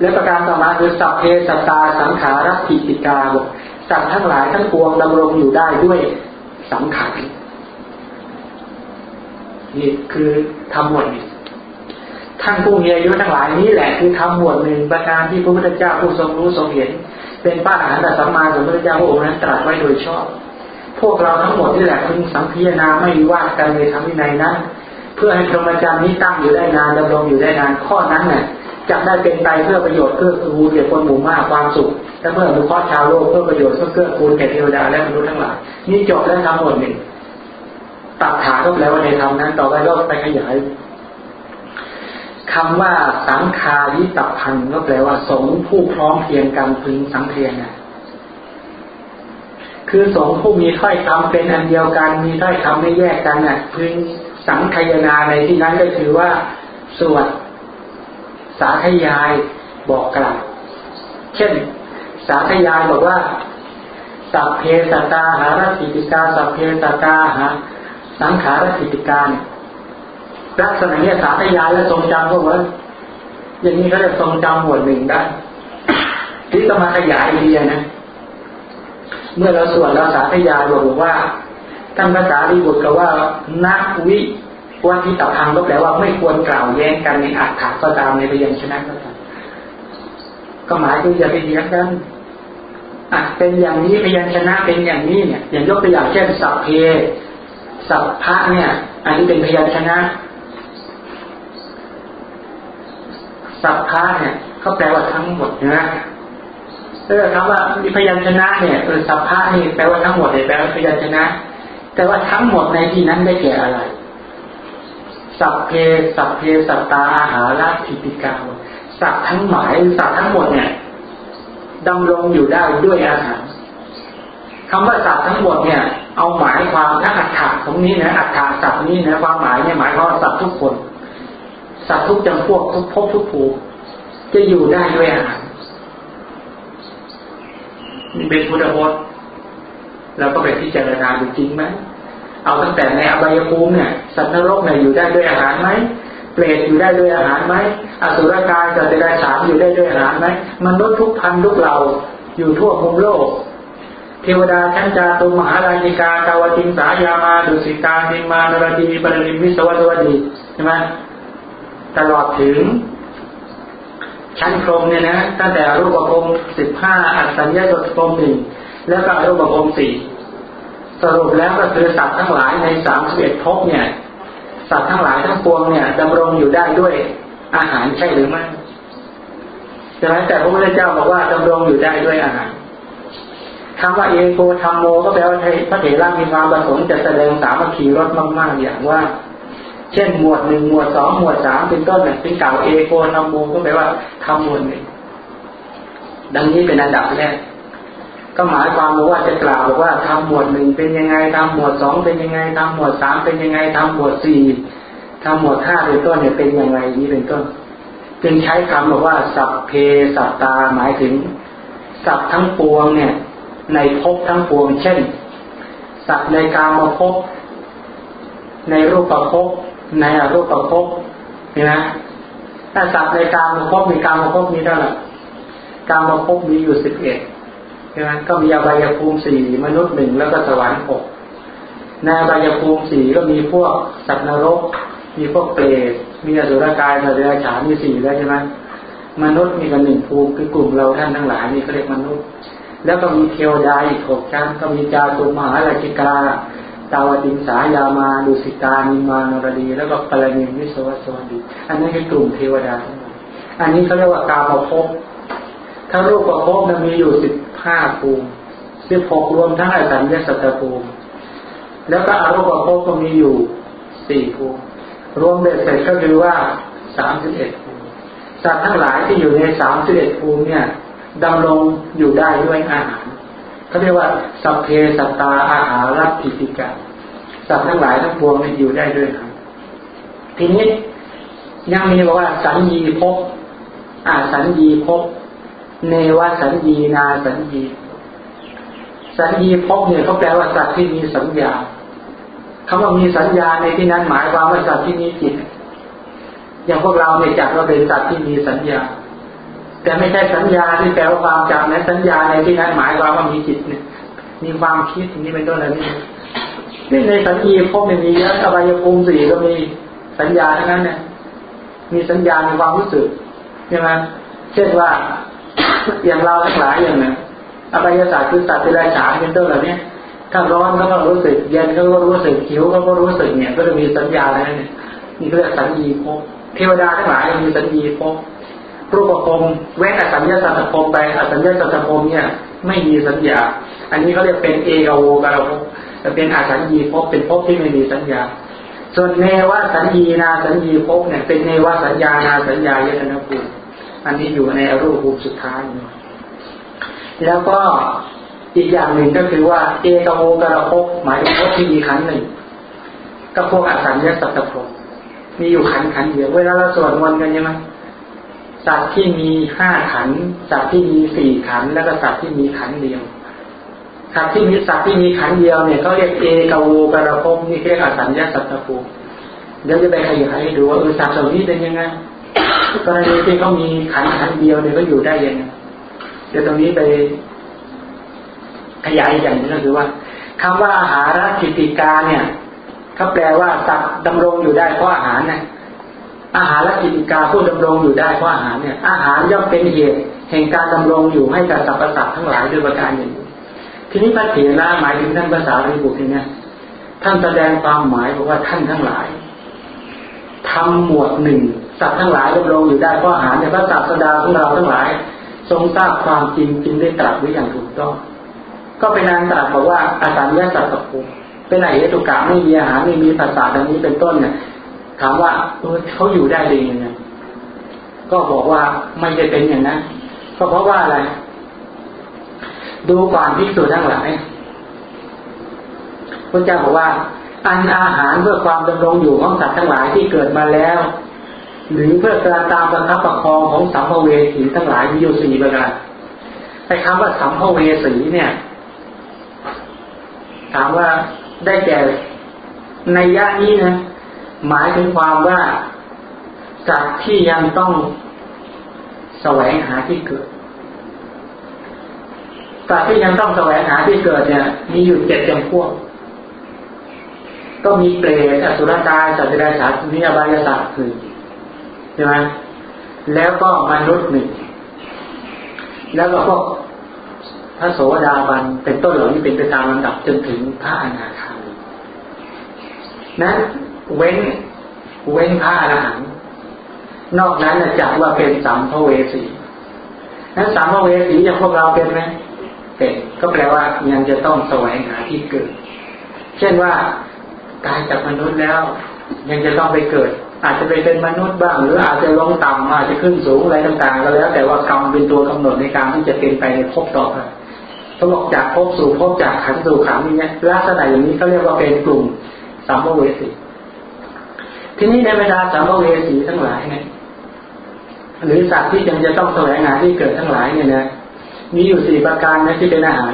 และประการต่อมาคือสัพเพสตาสังขารัติติกาบอกสัตว์ทั้งหลายทั้งปวงดำรงอยู่ได้ด้วยสังขารนี่คือทำหมดนี้ท่านผู้มีอายุทั้งหลายนี้แหละคือทำหมวดหนึ่งประการที่พระพุทธเจ้าผู้ทรงรู้ทรงเห็น เป็นป้าอาหารแต่สัมมาสัมพุทธเจ้าพระองค์นั้นตรัสไว้โดยชอบ พวกเราทั้งหมดนี่แหละพึงสังพิจนาไม่ว่ากันในธรรมวินัยนั้น เพื่อให้พรหมจรรย์นี้ตั้งอยู่ได้นานดำรงอยู่ได้นานข้อนั้นเนี่ยจะได้เป็นไปเพื่อประโยชน์เพื่อคูณแก่คนหมู่มากความสุขและเพื่ออนุเคราะห์ชาวโลกเพื่อประโยชน์เพื่อเกื้อกูลแก่เทวดาและมนุษย์ทั้งหลายนี่จบแล้วทั้งหมดหนึ่งตัดขาก็แปลว่าในธรรมนั้น ต่อไปก็ไปขยายคำว่าสังคาริตัพันก็แปลว่าสงผู้พร้อมเพียงกันพึงสังเพียงนะคือสงผู้มีถ้อยคำเป็นอันเดียวกันมีถ้อยคำไม่แยกกันน่ะ พึง สังคยนาในที่นั้นก็คือว่าสวดสาธยายบอกกล่าวเช่น สาธยายบอกว่าสัพเพสตาหารติติกาสัพเพสตาหาสังขารสิติการลักษณะนี้สาธยายและทรงจำก็เหมือนอย่างนี้เขาจะทรงจำหมวดหนึ่งได้ที่ต้องมาขยายดียนะ เมื่อเราสวดเราสาธยายบอกว่า ท่านภาษาลีบุตรก็ว่านักวิวัติตพังก็แปลว่าไม่ควรกล่าวแย้งกันในอัฏฐาก็ตามในพยัญชนะก็ตามก็หมายถึงอย่าไปเถียงกันอะเป็นอย่างนี้พยัญชนะเป็นอย่างนี้เนี่ย อย่างยกตัวอย่างเช่นสัพเพสัพพะเนี่ย อันนี้เป็นพยัญชนะสัพพะเนี่ยเขาแปลว่าทั้งหมดนะเออคำว่ามีพยัญชนะเนี่ยเออสัพพะนี่แปลว่าทั้งหมดเลยแปลว่าพยัญชนะ แต่ว่าทั้งหมดในที่นั้นได้แก่อะไร สัพเพ สัพเพสัตตาอาหาราทิติกาสัตว์ทั้งหมายสัตว์ทั้งหมดเนี่ยดำรงอยู่ได้ด้วยอาหารคำว่าสัตว์ทั้งหมดเนี่ย เอาหมายความถ้าอัฏฐะของนี้นะอัฏฐะสัตว์นี้นะความหมายเนี่ยหมายความสัตว์ทุกคน สัตว์ทุกจำพวกทุกภพทุกภูจะอยู่ได้ด้วยอาหารนี่เป็นพุทธพจน์ เราก็ไปพิจารณาดูจริงไหมเอาตั้งแต่ในอบายภูมิเนี่ยสัตว์นรกเนี่ยอยู่ได้ด้วยอาหารไหมเปรตอยู่ได้ด้วยอาหารไหมอสุรกายสัตว์เดรัจฉานอยู่ได้ด้วยอาหารไหมมนุษย์ทุกพันทุกเราอยู่ทั่วมุมโลก เทวดาชั้นจาตุมหาราชิกาตาวติงสายามาดุสิตานิมานรดีปริมิสวัสดีใช่ไหมตลอดถึง ชั้นพรมเนี่ยนะตั้งแต่รูปภพสิบห้าอัศญญาพรมหนึ่ง แล้วก็รูปภพสี่สรุปแล้วก็คือสัตว์ทั้งหลายในสามสิบเอ็ดภพเนี่ย สัตว์ทั้งหลายทั้งปวงเนี่ยดำรงอยู่ได้ด้วยอาหารใช่หรือไม่ใช่ไหมแต่พระพุทธเจ้าบอกว่าดำรงอยู่ได้ด้วยอาหารคำว่าเอโกธรรมโมก็แปลว่าพระเถระมีความประสงค์จะแสดงสามัคคีรสมาก ๆ อย่างว่า เช่นหมวดหนึ่งหมวดสองหมวดสามเป็นต้นเนี่ยเป็นกล่าวเอโกธรรมโมก็แปลว่าทำหมวดหนึ่งดังนี้เป็นอันดับแรก ก็หมายความว่าจะกล่าวบอกว่าทำหมวดหนึ่งเป็นยังไงทำหมวดสองเป็นยังไงทำหมวดสามเป็นยังไงทำหมวดสี่ทำหมวดห้าเป็นต้นเนี่ยเป็นยังไงนี้เป็นต้น จึงใช้คำบอกว่าสัพเพสัตตาหมายถึงสัตว์ทั้งปวงเนี่ย ในภพทั้งปวง เช่น สัตว์ในกามภพในรูปภพในอรูปภพเห็นไหมถ้าสัตว์ในกามภพมีกามภพมีเท่าไหร่กามภพมีอยู่สิบเอ็ด ใช่ไหมก็มีอบายภูมิสี่มนุษย์หนึ่งแล้วก็สวรรค์หกในอบายภูมิสี่ก็มีพวกสัตว์นรก มีพวกเปรตมีอสุรกายสัตว์เดรัจฉานมีสี่แล้วใช่ไหมมนุษย์มีกันหนึ่งภูมิคือกลุ่มเราท่านทั้งหลายนี่เขาเรียกมนุษย์ แล้วก็มีเทวดาอีกหกชั้นก็มีจาตุมหาราชิกาตาวติงสายามาดุสิตานิมานรดี แล้วก็ปรณิมิสวัสดี อันนี้คือกลุ่มเทวดาทั้งหมดอันนี้เขาเรียกว่ากามาภพ ถ้ารูปประพมันมีอยู่สิบห้าภูมิสิบหกรวมทั้งอสัญญาสัตตภูมิ แล้วก็อรูปภพก็มีอยู่สี่ภูมิ รวมเบ็ดเสร็จก็คือว่าสามสิบเอ็ดภูมิสัตว์ทั้งหลายที่อยู่ในสามสิบเอ็ดภูมิเนี่ยดำรงอยู่ได้ด้วยอาหารเขาเรียกว่าสัพเพสัตตาอาหารรัติติกาสัตว์ทั้งหลายทั้งปวงเนี่ยอยู่ได้ด้วยครับทีนี้ยังมีบอกว่าสัญญีภพอาสัญญีภพ เนวสัญญีนาสัญญีสัญญีพบเนี่ยเขาแปลว่าสัตว์ที่มีสัญญาคำว่ามีสัญญาในที่นั้นหมายความว่าสัตว์ที่มีจิต อย่างพวกเราเนี่ยจัดว่าเป็นสัตว์ที่มีสัญญา แต่ไม่ใช่สัญญาที่แปลว่าความจำนะสัญญาในที่นั้นหมายความว่ามีจิตเนี่ย มีความคิดนี้เป็นต้นอะไรนี่นี่ในสัญญีพบเนี่ยมีเยอะอบายภูมิสี่ก็มีสัญญาทั้งนั้นเนี่ยมีสัญญาในความรู้สึกใช่ไหมเช่นว่า อย่างเราทั้งหลายอย่างนี้อบายศาสตร์คือสัตว์เดรัจฉานเป็นต้นเหล่านี้ถ้าร้อนเขาก็รู้สึกเย็นเขาก็รู้สึกหิวเขาก็รู้สึกเนี่ย ก็จะมีสัญญาอะไรเนี่ยนี่เรียกสัญญีภพเทวดาทั้งหลายมีสัญญีภพรูปภพแวะอสัญญาสัตตภพไปอสัญญาสัตตภพเนี่ยไม่มีสัญญา อันนี้เขาเรียกเป็นเอกโวกาภพเป็นอาสัญญีภพเป็นภพที่ไม่มีสัญญา ส่วนเนวสัญญีนาสัญญีภพเนี่ยเป็นเนวสัญญานาสัญญายตนะภูมิ อันนี้อยู่ในอรูปภูมิสุดท้าย แล้วก็อีกอย่างหนึ่งก็คือว่า เอกโวกระพกหมายถึงพบที่มีขันหนึ่งก็พวกอสัญญาสัตตภพมีอยู่ขันขันเดียวเวลาเราสวดมนต์กันใช่ไหมสัตว์ที่มีห้าขันสัตว์ที่มีสี่ขันแล้วก็สัตว์ที่มีขันเดียวสัตว์ที่มีสัตว์ที่มีขันเดียวเนี่ยเขาเรียกเอกโวกระพกนี่เรียกอสัญญาสัตตภพเดี๋ยวจะไปขยายให้ดูว่าเออสัตว์เหล่านี้เป็นยังไง กรณีที่เขามีขันขันเดียวเนี่ยก็อยู่ได้ยังเดี๋ยวตรงนี้ไปขยายอย่างนี้ก็คือว่าคำว่าอาหารกิติกาเนี่ยเขาแปลว่าสัตว์ดำรงอยู่ได้เพราะอาหารนะอาหารและกิติกาผู้ดำรงอยู่ได้เพราะอาหารเนี่ย อาหารย่อมเป็นเหตุแห่งการดำรงอยู่ให้กับสรรพสัตว์ทั้งหลายด้วยประการอย่งทีนี้พระเถระหมายถึงท่านภาษาริบุตรเนี่ยท่านแสดงความหมายบอกว่าท่านทั้งหลาย ทำหมวดหนึ่งสัตว์ทั้งหลายดำรงอยู่ได้เพราะอาหารในพระศาสดาของเราทั้งหลาย ทรงทราบความจริงจึงได้ตรัสไว้อย่างถูกต้อง ก็เป็นนานตรัสบอกว่าอาสารยสัตว์ภูเป็นไหนเหตุกะไม่มีอาหารไม่มีภาษาดังนี้เป็นต้นเนี่ยถามว่าเออเขาอยู่ได้ดียังไงก็บอกว่าไม่ได้เป็นอย่างนั้นก็เพราะว่าอะไร ดูก่อนพิสูจน์ทั้งหลายพระเจ้าบอกว่า อันอาหารเพื่อความดำรงอยู่ของสัตว์ทั้งหลายที่เกิดมาแล้ว หรือเพื่อการตามประคับประคองของสัมภเวสีทั้งหลายมีอยู่สี่ประการแต่คำว่าสัมภเวสีเนี่ย ถามว่าได้แก่ในย่านี้นะหมายถึงความว่าสัตว์ที่ยังต้องแสวงหาที่เกิดสัตว์ที่ยังต้องแสวงหาที่เกิดเนี่ย มีอยู่เจ็ดจำพวก ก็มีเปรตอสุรกายสัตว์เดรัจฉานมีอบายสัตว์คือใช่ไหมแล้วก็มนุษย์หนึ่งแล้วก็พวกพระโสดาบันเป็นต้นเหล่านี้เป็นไปตามลำดับจนถึงพระอนาคามีนั้นเว้นเว้นพระอรหันต์นอกนั้นจัดว่าเป็นสัมภเวสีนั้นสัมภเวสีอย่างพวกเราเป็นไหมเป็นก็แปลว่ายังจะต้องแสวงหาที่เกิด เช่นว่า ตายจากมนุษย์แล้ว ยังจะต้องไปเกิด อาจจะไปเป็นมนุษย์บ้าง หรืออาจจะลงต่ำอาจจะขึ้นสูงอะไรต่างๆก็แล้ว แต่ว่ากรรมเป็นตัวกำหนดในการที่จะเป็นไปในภพต่อไปเขาบอกจากภพสู่ภพจากขันสู่ขันอย่างนี้ลักษณะอย่างนี้เขาเรียกว่าเป็นกลุ่มสัมเวสีทีนี้ในเวลาสัมเวสีทั้งหลายเนี่ยหรือสัตว์ที่ยังจะต้องแสวงหาที่เกิดทั้งหลายเนี่ยนะมีอยู่สี่ประการนะที่เป็นอาหาร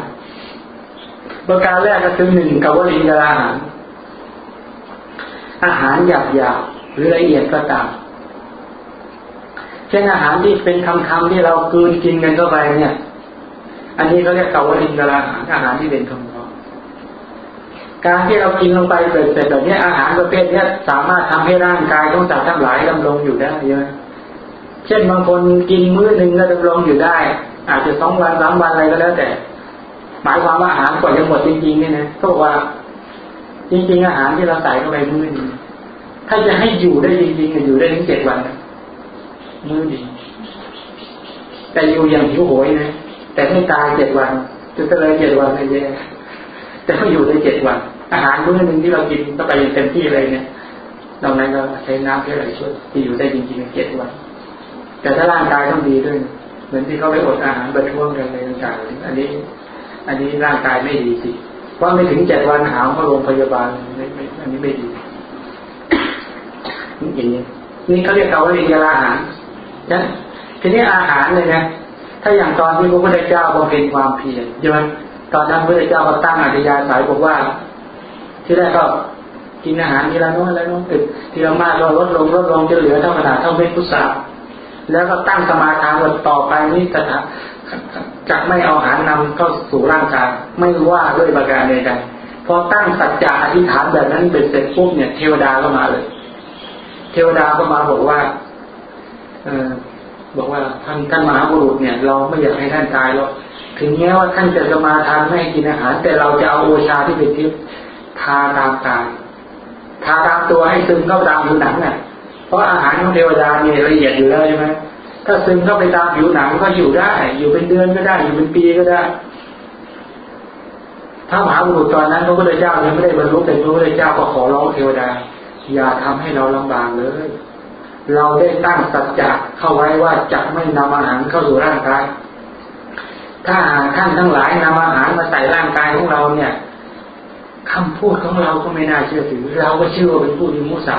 ประการแรกก็คือหนึ่งกวลิงกอาหาร อาหารหยาบหยาบหรือละเอียดก็ตามเช่นอาหารที่เป็นคำคำที่เรากืนกินกันเข้าไปเนี่ย อันนี้เขาเรียกเกวลิงกอาหารอาหารที่เป็นคำคำการที่เรากินลงไปเสร็จแบบนี้อาหารประเภทนี้สามารถทำให้ร่างกายของสัตว์ทั้งหลายดำรงอยู่ได้เยอะเช่นบางคนกินมื้อหนึ่งก็ดำรงอยู่ได้ อาจจะสองวันสามวันอะไรก็แล้วแต่ หมายความว่าอาหารก่อนจะหมดจริงๆเนี่ยนะก็ว่า จริงๆอาหารที่เราใส่เข้าไปมื้อนึงถ้าจะให้อยู่ได้จริงๆอยู่ได้ถึงเจ็ดวันมื้อดีแต่อยู่อย่างหิวโหยนะแต่ไม่ตายเจ็ดวันจะเลยเจ็ดวันไม่แย่แต่ก็อยู่ได้เจ็ดวัน อาหารมื้อหนึ่งที่เรากินก็ไปอย่างเต็มที่เลยเนี่ยนอกนั้นก็ใช้น้ำแค่ไหนช่วยที่อยู่ได้จริงๆเจ็ดวัน แต่ถ้าร่างกายต้องดีด้วยเหมือนที่เขาไปอดอาหารประท้วงกันในต่างๆอันนี้ อันนี้ร่างกายไม่ดีสิเพ ราไม่ถึงเจ็ดวันหาเขาโรงพยาบาลไม่ไม่อันนี้ไม่ดีอย่างนี้นี่เขาเรียกเขาว่าเรียนยาอาหารนะทีนี้อาหารเลยนะถ้าอย่างตอนที่พระพุทธเจ้าบำเพ็ญความเพียรใช่ไหมตอนนั้นพระพุทธเจ้าก็ตั้งอัธยาศัยบอกว่า ที่แรกก็กินอาหารทีละน้อยละน้อยทีละมากก็ลดลงลดลงจนเหลือเท่าขนาดเท่าเม็ดพุทราแล้วก็ตั้งสมาทานว่าต่อไปนี้จะ จะไม่เอาอาหารนำเข้าสู่ร่างกายไม่ว่าด้วยประการใดๆพอตั้งสัจจะอธิษฐานแบบนั้นเป็นเสร็จปุ๊บเนี่ยเทวดาก็มาเลย เทวดาก็มาบอกว่า เออบอกว่าท่านท่านมหาบุรุษเนี่ย เราไม่อยากให้ท่านตายหรอกถึงแม้ว่าท่านจะสมาทานไม่กินอาหาร แต่เราจะเอาโอชาที่เป็นทิพย์ทาตามกายทาตามตัวให้ซึมเข้าตามผิวหนังเนี่ยเพราะอาหารของเทวดาเนี่ยละเอียดอยู่แล้วใช่ไหม ถ้าซึมเข้าไปตามผิวหนังก็อยู่ได้ อยู่เป็นเดือนก็ได้ อยู่เป็นปีก็ได้ถ้ามหาบุรุษตอนนั้นพระพุทธเจ้ายังไม่ได้บรรลุเป็นพระพุทธเจ้าก็ขอร้องเทวดา อย่าทำให้เราลำบากเลย เราได้ตั้งสัจจะเข้าไว้ว่าจะไม่นำอาหารเข้าสู่ร่างกาย ถ้าท่านทั้งหลายนำอาหารมาใส่ร่างกายของเราเนี่ยคำพูดของเราก็ไม่น่าเชื่อถือ เราก็เชื่อว่าเป็นผู้มีมุสา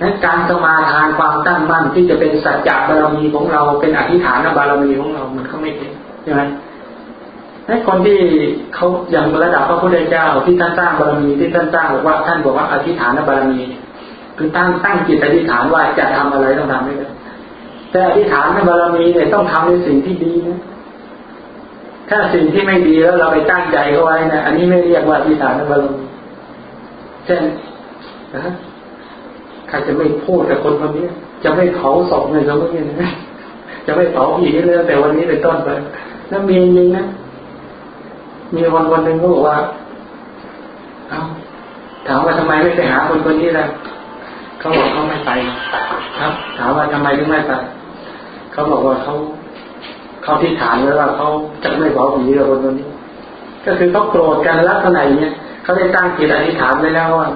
นั้นการสมาทานความตั้งมั่นที่จะเป็นสัจจะบารมีของเราเป็นอธิฐานบารมีของเรามันก็ไม่เป็นใช่ไหมนั้นคนที่เขาอย่างระดับพระพุทธเจ้าที่ท่านสร้างบารมีที่ท่านสร้างบอกว่าท่านบอกว่าอธิฐานบารมีคือตั้งตั้งจิตอธิษฐานว่าจะทำอะไรต้องทำให้ได้แต่อธิษฐานบารมีเนี่ยต้องทำในสิ่งที่ดีนะถ้าสิ่งที่ไม่ดีแล้วเราไปตั้งใจเอาไว้นะอันนี้ไม่เรียกว่าวิสานบารมีเช่นนะ ใครจะไม่พูดกับคนคนนี้ จะไม่เผาศพในสมัยนี้นะจะไม่เผาผีเลยแต่วันนี้เป็นต้นไปแล้วมีจริงนะมีวันวันหนึ่งเขาบอกว่า เอาถามว่าทำไมไม่ไปหาคนคนนี้ล่ะเขาบอกเขาไม่ไปครับ ถามว่าทำไมถึงไม่ไปเขาบอกว่าเขาเขาที่ฐานไว้ว่าเขาจะไม่เผาผีกับคนคนนี้ ก็คือเขาโกรธกันลักษณะเนี้ยเขาได้ตั้งจิตอธิษฐานไว้แล้วว่า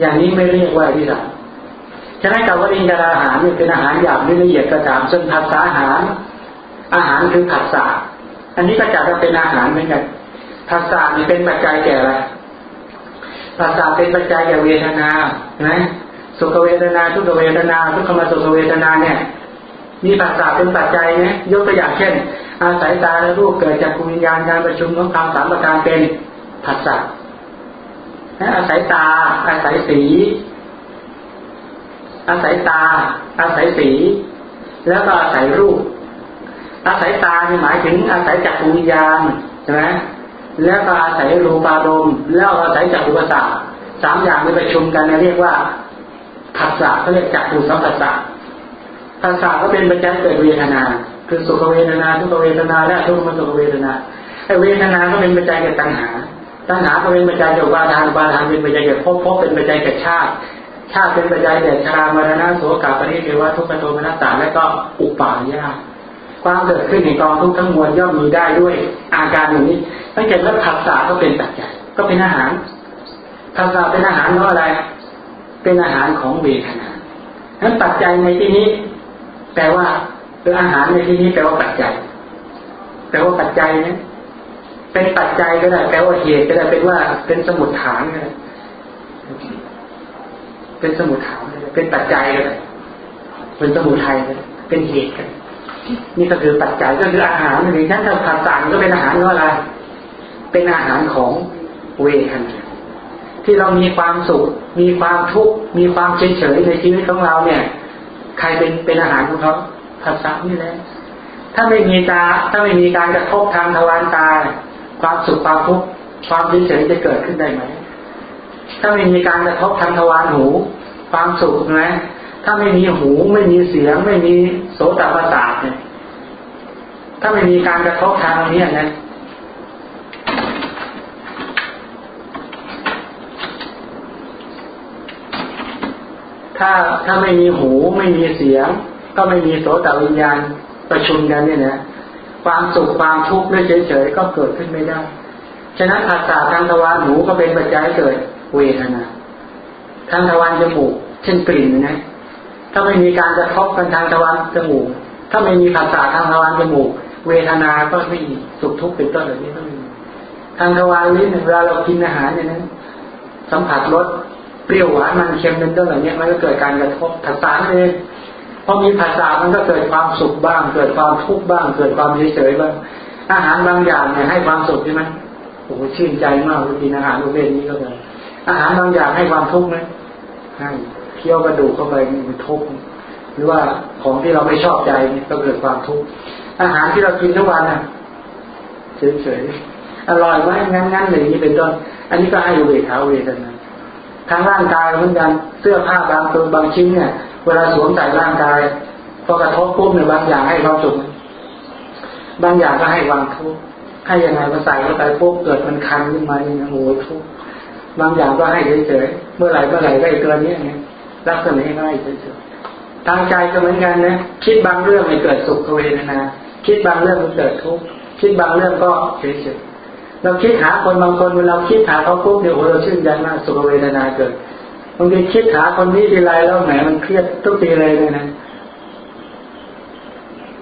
อย่างนี้ไม่เรียกว่าอธิษฐาน ฉะนั้นกับว่าอินทราอาหารเนี่ยเป็นอาหารหยาบไม่ละเอียดกระตามจนผัสสะอาหาร อาหารคือผัสสะอันนี้ก็จะเป็นอาหารเหมือนกันผัสสะนี่เป็นปัจจัยแก่อะไรผัสสะเป็นปัจจัยแก่เวทนานะสุขเวทนา ทุกขเวทนา ทุกขมสุขเวทนาเนี่ย มีผัสสะเป็นปัจจัยนะยกตัวอย่างเช่น อาศัยตาและรูปเกิดจากกุญญาณการประชุมของความสามประการเป็นผัสสะอาศัยตา อาศัยสี อาศัยตา อาศัยสี แล้วก็อาศัยรูป อาศัยตาหมายถึงอาศัยจักรวิญญาณใช่ไหมแล้วก็อาศัยรูปารมณ์แล้วอาศัยจักรุปสาสามอย่างนี้ประชุมกันเรียกว่าผัสสะเขาเรียกจักรุสัมผัสสะผัสสะก็เป็นปัจจัยเกิดเวทนา คือสุขเวทนาทุกเวทนา และทุกขมสุขเวทนาไอเวทนาก็เป็นปัจจัยเกิดตัณหาตัณหาก็เป็นปัจจัยเกิดวาทานวาทานเป็นปัจจัยเกิดภพภพเป็นปัจจัยเกิดชาติ ชาเป็นปัจจัยแก่ชรามรณะโสกาปริเทวทุกขโทมนัสสาและก็อุปาญาความเกิดขึ้นในกองทุกทั้งมวลย่อมมีได้ด้วยอาการอย่างนี้ตั้งแต่แล้วผัสสะก็เป็นปัจจัยก็เป็นอาหารผัสสะเป็นอาหารเพราะอะไร เป็นอาหารของเวทนานั้นปัจจัยในที่นี้ แปลว่าเป็นอาหารในที่นี้แปลว่าปัจจัย แปลว่าปัจจัยนะเป็นปัจจัยก็ได้แปลว่าเหตุก็ได้เป็นว่าเป็นสมุดฐานก็ได้ เป็นสมุทฐานเป็นปัจจัยเลยเป็นสมุทัยเป็นเหตุกันนี่ก็คือปัจจัยก็คืออาหารในนั้นถ้าผัสสะก็เป็นอาหารเพราะอะไร เป็นอาหารของเวทนาที่เรามีความสุข มีความทุกข์ มีความเฉยเฉยในชีวิตของเราเนี่ย ใครเป็นเป็นอาหารของเขาผัสสะนี่แหละ ถ้าไม่มีตา ถ้าไม่มีการกระทบทางทวารตา ความสุขความทุกข์ ความเฉยเฉยจะเกิดขึ้นได้ไหม ถ้าไม่มีการกระทบทางทวารหู ความสุขนะถ้าไม่มีหูไม่มีเสียง ไม่มีโสตประสาทเนี่ย ถ้าไม่มีการกระทบทางนี้นะถ้าถ้าไม่มีหูไม่มีเสียง ก็ไม่มีโสตวิญญาณประชุมกันเนี่ยนะความสุขความทุกข์ไม่เฉยๆก็เกิดขึ้นไม่ได้ ฉะนั้นภาษาทางทวารหูก็เป็นปัจจัยเกิดเวทนาทางทวารจมูก เช่นกลิ่นนะถ้าไม่มีการกระทบกันทางทวารจมูก ถ้าไม่มีภาษาทางทวารจมูก เวทนาก็ไม่มีสุขทุกข์เป็นต้นแบบนี้ก็ไม่มีทางทวารลิ้นเวลาเรากินอาหารเนี่ยนะสัมผัสรสเปรี้ยวหวานมันเค็มเป็นต้นแบบนี้มันก็เกิดการกระทบภาษาเองพอมีภาษามันก็เกิดความสุขบ้าง เกิดความทุกข์บ้าง เกิดความเฉยๆบ้างอาหารบางอย่างเนี่ยให้ความสุขใช่ไหม โอ้ชื่นใจมากกินอาหารประเภทนี้ก็เลยอาหารบางอย่างให้ความทุกข์ไหมให้เคี้ยวกระดูกเข้าไปมันทุกข์หรือว่าของที่เราไม่ชอบใจนี่ก็เกิดความทุกข์อาหารที่เรากินทุกวันน่ะเฉยๆอร่อยไหมงั้นงั้นอย่างนี้เป็นต้นอันนี้ก็ให้อุเบกขาเวทนาทางร่างกายเหมือนกันเสื้อผ้าบางตัวบางชิ้นเนี่ย เวลาสวมใส่ร่างกายพอกระทบปุ๊บเนี่ยบางอย่างให้ความสุขบางอย่างก็ให้ความทุกข์ ให้ยังไงมาใส่เข้าไปปุ๊บเกิดมันคันขึ้นมาเนี่ยโอ้โหทุกบางอย่างก็ให้เฉยๆเมื่อไหร่เมื่อไหร่ได้เกินนี้ไงรักษณะง่ายเฉยๆทางใจก็เหมือนกันนะคิดบางเรื่องไม่เกิดสุขเวทนาคิดบางเรื่องมันเกิดทุกข์คิดบางเรื่องก็เฉยๆเราคิดหาคนบางคนเวลาคิดหาเขาปุ๊บเดี๋ยวเราชื่นใจมากสุขเวทนาเกิดบางทีคิดหาคนนี้ทีไรแล้วแหมมันเครียดทุกทีเลยเลยนะ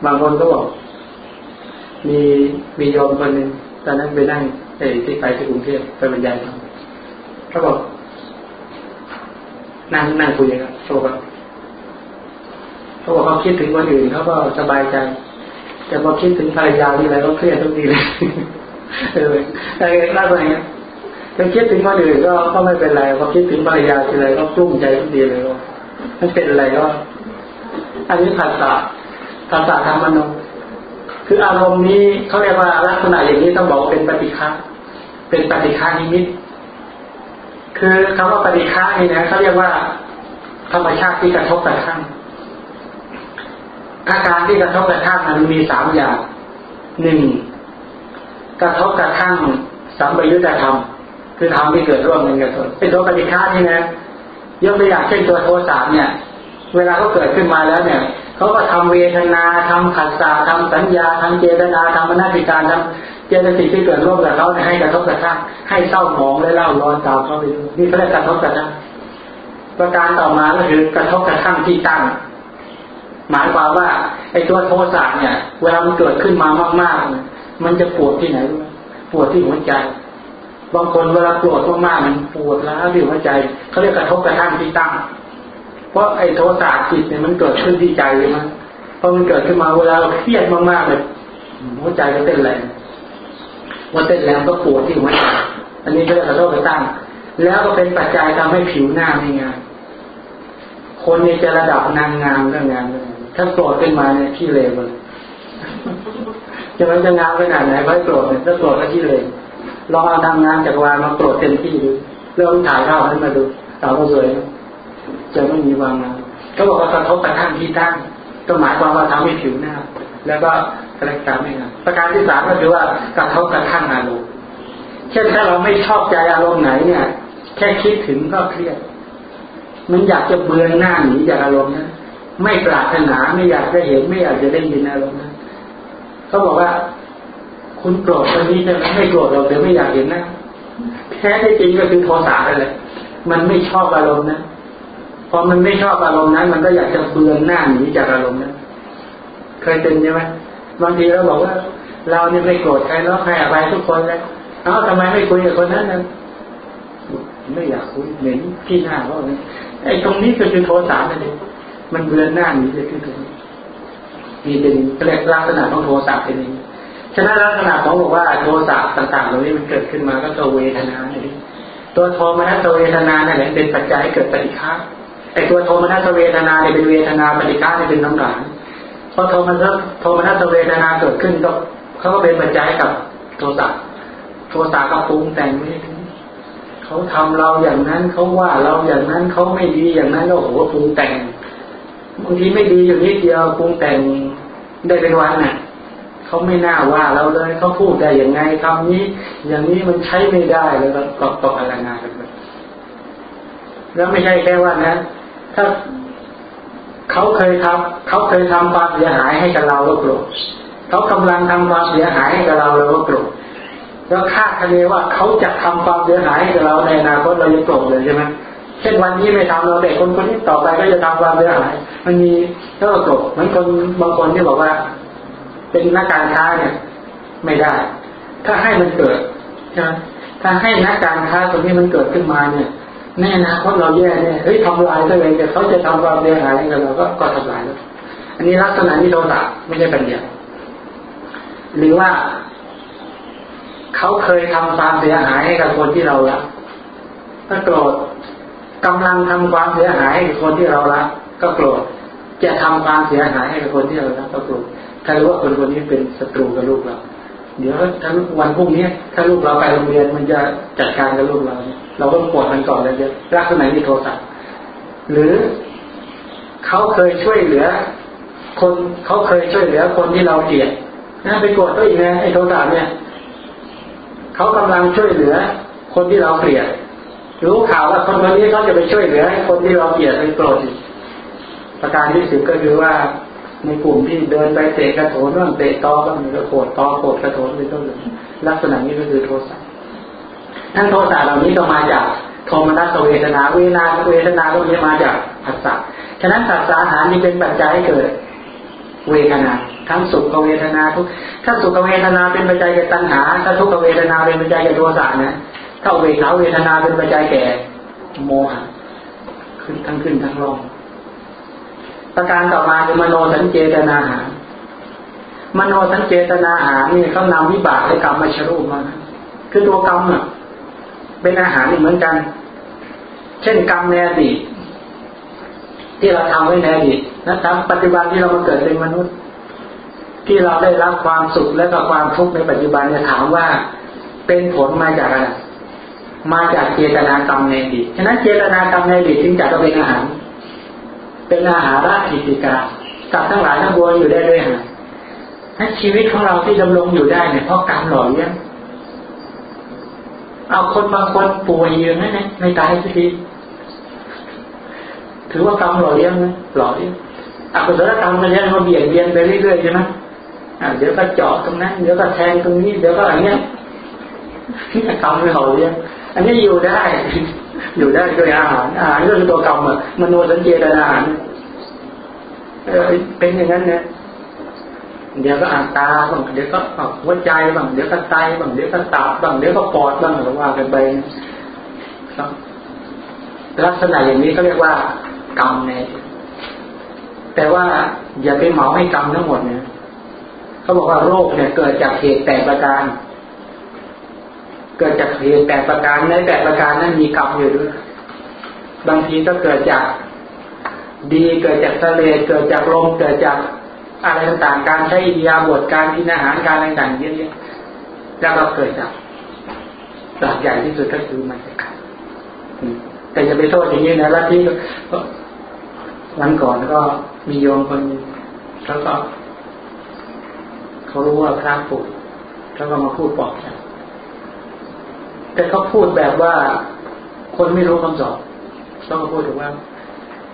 บางคนก็บอก มีมีโยมคนหนึ่งตอนนั้นไปนั่งเอที่ไปที่กรุงเทพไปบรรยายธรรมเขาบอกนั่งนั่งคุยกันเขาบอกเขาบอกเขาคิดถึงคนอื่นเขาก็สบายใจ แต่พอคิดถึงภรรยาที่ไรก็เครียดทุกทีเลยเออแต่ล่าสุดเนี้ยถ้าคิดถึงคนอื่นก็ก็ไม่เป็นไรพอคิดถึงภรรยาทีไรก็กลุ้มใจทุกทีเลยว่าไม่เป็นอะไรก็อันนี้ภาษาภาษาธรรมโน คืออารมณ์นี้เขาเรียกว่าลักษณะอย่างนี้ต้องบอกเป็นปฏิฆาเป็นปฏิฆานิมิต คือคำว่าปฏิฆานี่นะเขาเรียกว่า ธรรมชาติที่กระทบกระทั่งอาการที่กระทบกระทั่งมันมีสามอย่างหนึ่งกระทบกระทั่งสัมปยุตธรรม คือธรรมที่เกิดร่วมกันกับตนเป็นตัวปฏิฆานี่นะยกตัวอย่างเช่นตัวโทสะเนี่ย เวลาเขาเกิดขึ้นมาแล้วเนี่ย เขาก็ทำเวทนาทำขัดสาทำสัญญาทำเจตนาทำมนาติการทำเจตสิกที่เกิดร่วมกับเขาให้กระทบกระทั่งให้เศร้าหมองและเล่าร้อนตามเขาไปนี่เขาเรียกกระทบกระทั่งประการต่อมาก็คือกระทบกระทั่งที่ตั้ง หมายความว่าไอ้ตัวโทสะเนี่ย เวลามันเกิดขึ้นมามากๆมันจะปวดที่ไหนปวดที่หัวใจบางคนเวลาปวดมากๆมันปวดแล้าที่หัวใจเขาเรียกกระทบกระทั่งที่ตั้ง เพราะไอ้โทสะจิตเนี่ยมันเกิดขึ้นที่ใจใช่ไหมพอมันเกิดขึ้นมาเวลาเราเครียดมากๆเลยหัวใจก็เต้นแรงว่าเต้นแรงก็ปวดที่หัวใจอันนี้ก็เรียกกระทบกระทั่งแล้วก็เป็นปัจจัยทำให้ผิวหน้าไม่งามคนนี้จะระดับนางงามเรื่องงานถ้าโกรธขึ้นมาเนี่ยขี้เลวเลยจะมันจะงามขนาดไหนไว้โกรธเนี่ยถ้าโกรธก็ขี้เลวลองเอาทำงานจากวานมาโกรธเต็มที่ดูเริ่มถ่ายภาพให้มาดูสาวก็สวย จะไม่มีวางงานก็บอกว่ากระทบกระทั่งที่ตั้งก็หมายความว่าทำให้ผิวหน้าแล้วก็กระจายไม่งามประการที่สามก็คือว่ากระทบกระทั่งอารมณ์เช่นถ้าเราไม่ชอบใจอารมณ์ไหนเนี่ย แค่คิดถึงก็เครียด มันอยากจะเบือนหน้าหนีจากอารมณ์นั้นไม่ปรารถนาไม่อยากจะเห็นไม่อยากจะได้ยินอารมณ์นั้นเขาบอกว่า คุณโกรธคนนี้จะไม่โกรธเราแต่ไม่อยากเห็นนะแท้ที่จริงก็คือโทสะนั่นแหละมันไม่ชอบอารมณ์นะ พอมันไม่ชอบอารมณ์นั้น มันก็อยากจะเบือนหน้าหนีจากอารมณ์นั้น เคยเป็นใช่ไหมบางทีเราบอกว่า เราเนี่ยไม่โกรธใครแล้วใครอะไรทุกคนแล้วเอ้าทำไมไม่คุยกับคนนั้นนั้นไม่อยากคุยเหม็นพี่หน้าว่าไอ้ตรงนี้ก็คือโทสะนั่นเองมันเบือนหน้าหนีจะขึ้นตรงนี้นี่เป็นเรียกลักษณะของโทสะเป็นอย่างนี้ฉะนั้นลักษณะของบอกว่าโทสะต่างๆเหล่านี้มันเกิดขึ้นมาก็ตัวเวทนาเนี่ยตัวโทมนัสเวทนาเนี่ยเป็นปัจจัยให้เกิดปฏิฆา ไอ้ตัวโทมนัสเวทนาเนี่ยเป็นเวทนาปฏิฆาเนี่ยเป็นน้ำหนักพอโทมนัสโทมนัสเวทนาเกิดขึ้นก็เขาก็เป็นปัจจัยกับโทสะโทสะก็ปรุงแต่งไม่เขาทำเราอย่างนั้นเขาว่าเราอย่างนั้นเขาไม่ดีอย่างนั้นก็โหปรุงแต่งบางทีไม่ดีอยู่นิดเดียวปรุงแต่งได้เป็นวันน่ะเขาไม่น่าว่าเราเลยเขาพูดได้อย่างไงคำนี้ อย่างนี้มันใช้ไม่ได้แล้วก็ตกอะไรงานกันไปแล้วไม่ใช่แค่ว่านะ ถ้าเขาเคยทำเขาเคยทำความเสียหายให้กับเราเราโกรธเขากำลังทำความเสียหายให้กับเราเราก็โกรธแล้วคาดคะเนว่าเขาจะทำความเสียหายให้กับเราในอนาคตเราจะโกรธเลยใช่ไหมเช่นวันนี้ไม่ทำเราเด็กคนคนนี้ต่อไปก็จะทำความเสียหายมันมีก็โกรธเหมือนคนบางคนที่บอกว่า เป็นนักการค้าเนี่ย ไม่ได้ ถ้าให้มันเกิดใช่ไหมถ้าให้นักการค้าตรงนี้มันเกิดขึ้นมาเนี่ย แน่นะเพราะเราแย่เนี่ยเฮ้ยทำลายก็เลยแต่เขาจะทำความเสียหายกับเราก็ก็ทำลายแล้วอันนี้ลักษณะนี้โทสะไม่ใช่ปัญญาหรือว่าเขาเคยทำความเสียหายให้กับคนที่เรารักถ้าโกรธกำลังทำความเสียหายให้กับคนที่เรารักก็โกรธจะทำความเสียหายให้กับคนที่เรารักก็โกรธถ้ารู้ว่าคนคนนี้เป็นศัตรูกับลูกเรา เดี๋ยวถ้าวันพรุ่งนี้ถ้าลูกเราไปโรงเรียนมันจะจัดการกับลูกเราเราก็ปวดมันก่อนเลยเดียวรักคนไหนมีโทสะหรือเขาเคยช่วยเหลือ คนเขาเคยช่วยเหลือ คนที่เราเกลียดนะไปโกรธก็อีกนะไอ้โทสะเนี่ยเขากำลังช่วยเหลือ คนที่เราเกลียดรู้ข่าวว่าคนคนนี้เขาจะไปช่วยเหลือ คนที่เราเกลียดไปโกรธประการที่สิบก็คือว่า ในกลุ่มที่เดินไปเตะกระโถนบ้างเตะตอก็มีก็โกรธตอโกรธกระโถนเป็นต้นลักษณะนี้ก็คือโทสะทั้งโทสะเหล่านี้ก็มาจากโทมนัสเวทนาเวนาเวทนาก็มาจากผัสสะฉะนั้นผัสสะหานี้เป็นปัจจัยให้เกิดเวทนา ทั้งสุขเวทนาทุกถ้าสุขเวทนาเป็นปัจจัยแก่ตัณหา ถ้าทุกขเวทนาเป็นปัจจัยแก่โทสะนะถ้าเวขาเวทนาเป็นปัจจัยแก่โมหะขึ้นทั้งขึ้นทั้งลง ประการต่อมาคือมโนสัญเจตนาหารมโนสัญเจตนาหารนี่เขานำวิบากและกรรมมาชรูปมาคือตัวกรรมอ่เป็นอาหารเหมือนกัน เช่นกรรมในอดีตที่เราทำไว้ในอดีตนะครับ ปัจจุบันที่เรามาเกิดเป็นมนุษย์ ที่เราได้รับความสุขและก็ความทุกข์ในปัจจุบันเนี่ยถามว่าเป็นผลมาจากอะไรมาจากเจตนากรรมในอดีตฉะนั้นเจตนากรรมในอดีตจึงจะเป็นอาหาร เป็นอาหารราชิติกาสัตว์ทั้งหลายทั้งปวงอยู่ได้ด้วยหาถ้าชีวิตของเราที่ดำรงอยู่ได้เนี่ยเพราะกรรมหล่อเลี้ยงเอาคนบางคนป่วยอยู่นั่นไม่ตายสักทีถือว่ากรรมหล่อเลี้ยงไหมหล่อเลี้ยงอกุศลกรรมมันยังมาเบียดเบียนไปเรื่อยๆใช่ไหมอ่าเดี๋ยวก็เจาะตรงนั้นเดี๋ยวก็แทงตรงนี้เดี๋ยวก็อะไรเงี้ยกรรมไม่หล่อเลี้ยง อันนี้อยู่ได้ อยู่ได้ด้วยอาหารอาหารก็คือตัวกรรมอะมโนสัญเจตนาหารเป็นอย่างนั้นเนี่ยเดี๋ยวก็อ่านตาบ้างเดี๋ยวก็หัวใจบ้างเดี๋ยวก็ไตบ้างเดี๋ยวก็ตับบ้างเดี๋ยวก็ปอดบ้างหรือว่ากันไปลักษณะอย่างนี้ก็เรียกว่ากรรมในแต่ว่าอย่าไปเหมาให้กรรมทั้งหมดเนี่ยเขาบอกว่าโรคเนี่ยเกิดจากเหตุแปดประการ เกิดจากเหตุแปดประการในแปดประการนั้นมีกรรมอยู่ด้วยบางทีก็เกิดจากดีเกิดจากทะเลเกิดจากลมเกิดจากอะไรต่างๆการใช้อิทยาบทการกินอาหารการอะไรต่างๆเยอะๆแล้วก็เกิดจากหลักใหญ่ที่สุดก็คือมาจากการแต่จะไปโทษอย่างนี้นะแล้วที่วันก่อนก็มีโยมคนแล้วก็เขารู้ว่าพระป่วยแล้วก็มาพูดบอกฉัน แต่เขาพูดแบบว่า คนไม่รู้คำสอนต้องมาพูดถึงว่า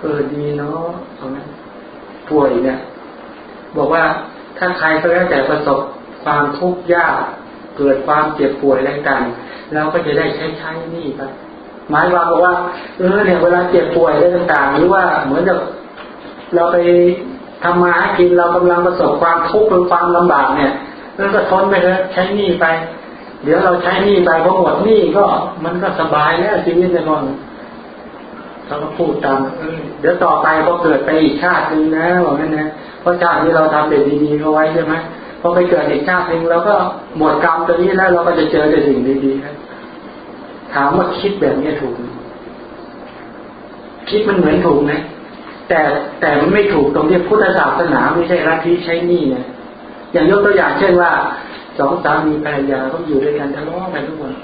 เออดีเนาะเอานั้นป่วยเนี่ย บอกว่าถ้าใครก็แล้วแต่ประสบความทุกข์ยากเกิดความเจ็บป่วยอะไรกันเราก็จะได้ใช้ใช้นี่ครับหมายคว่าบอกว่าเออเนี่ยเวลาเจ็บป่วยอะไรต่างๆ หรือว่าเหมือนกับเราไปทำมาหากินเรากำลังประสบความทุกข์หรือความลำบากเนี่ยแล้วก็ทนไปเลยใช้หนี้ไป เดี๋ยวเราใช้นี้ไปพอหมดนี้ก็มันก็สบายแล้วชีวิตในนอนเราก็พูดตามเดี๋ยวต่อไปพอเกิดไปอีกชาติหนึ่งนะว่างั้นนะเพราะชาตินี้เราทำเด็ดดีๆเอาไว้ใช่ไหมพอไปเกิดอีกชาติหนึ่งเราก็หมดกรรมตัวนี้แล้วเราก็จะเจอแต่สิ่งดีๆครับถามว่าคิดแบบนี้ถูก คิดมันเหมือนถูกนะแต่แต่มันไม่ถูกตรงที่พุทธศาสนาไม่ใช่รัฐที่ใช้นี่นะอย่างยกตัวอย่างเช่นว่า สองสามีภรรยาเขาอยู่ด้วยกันทะเลาะกันทุกวัน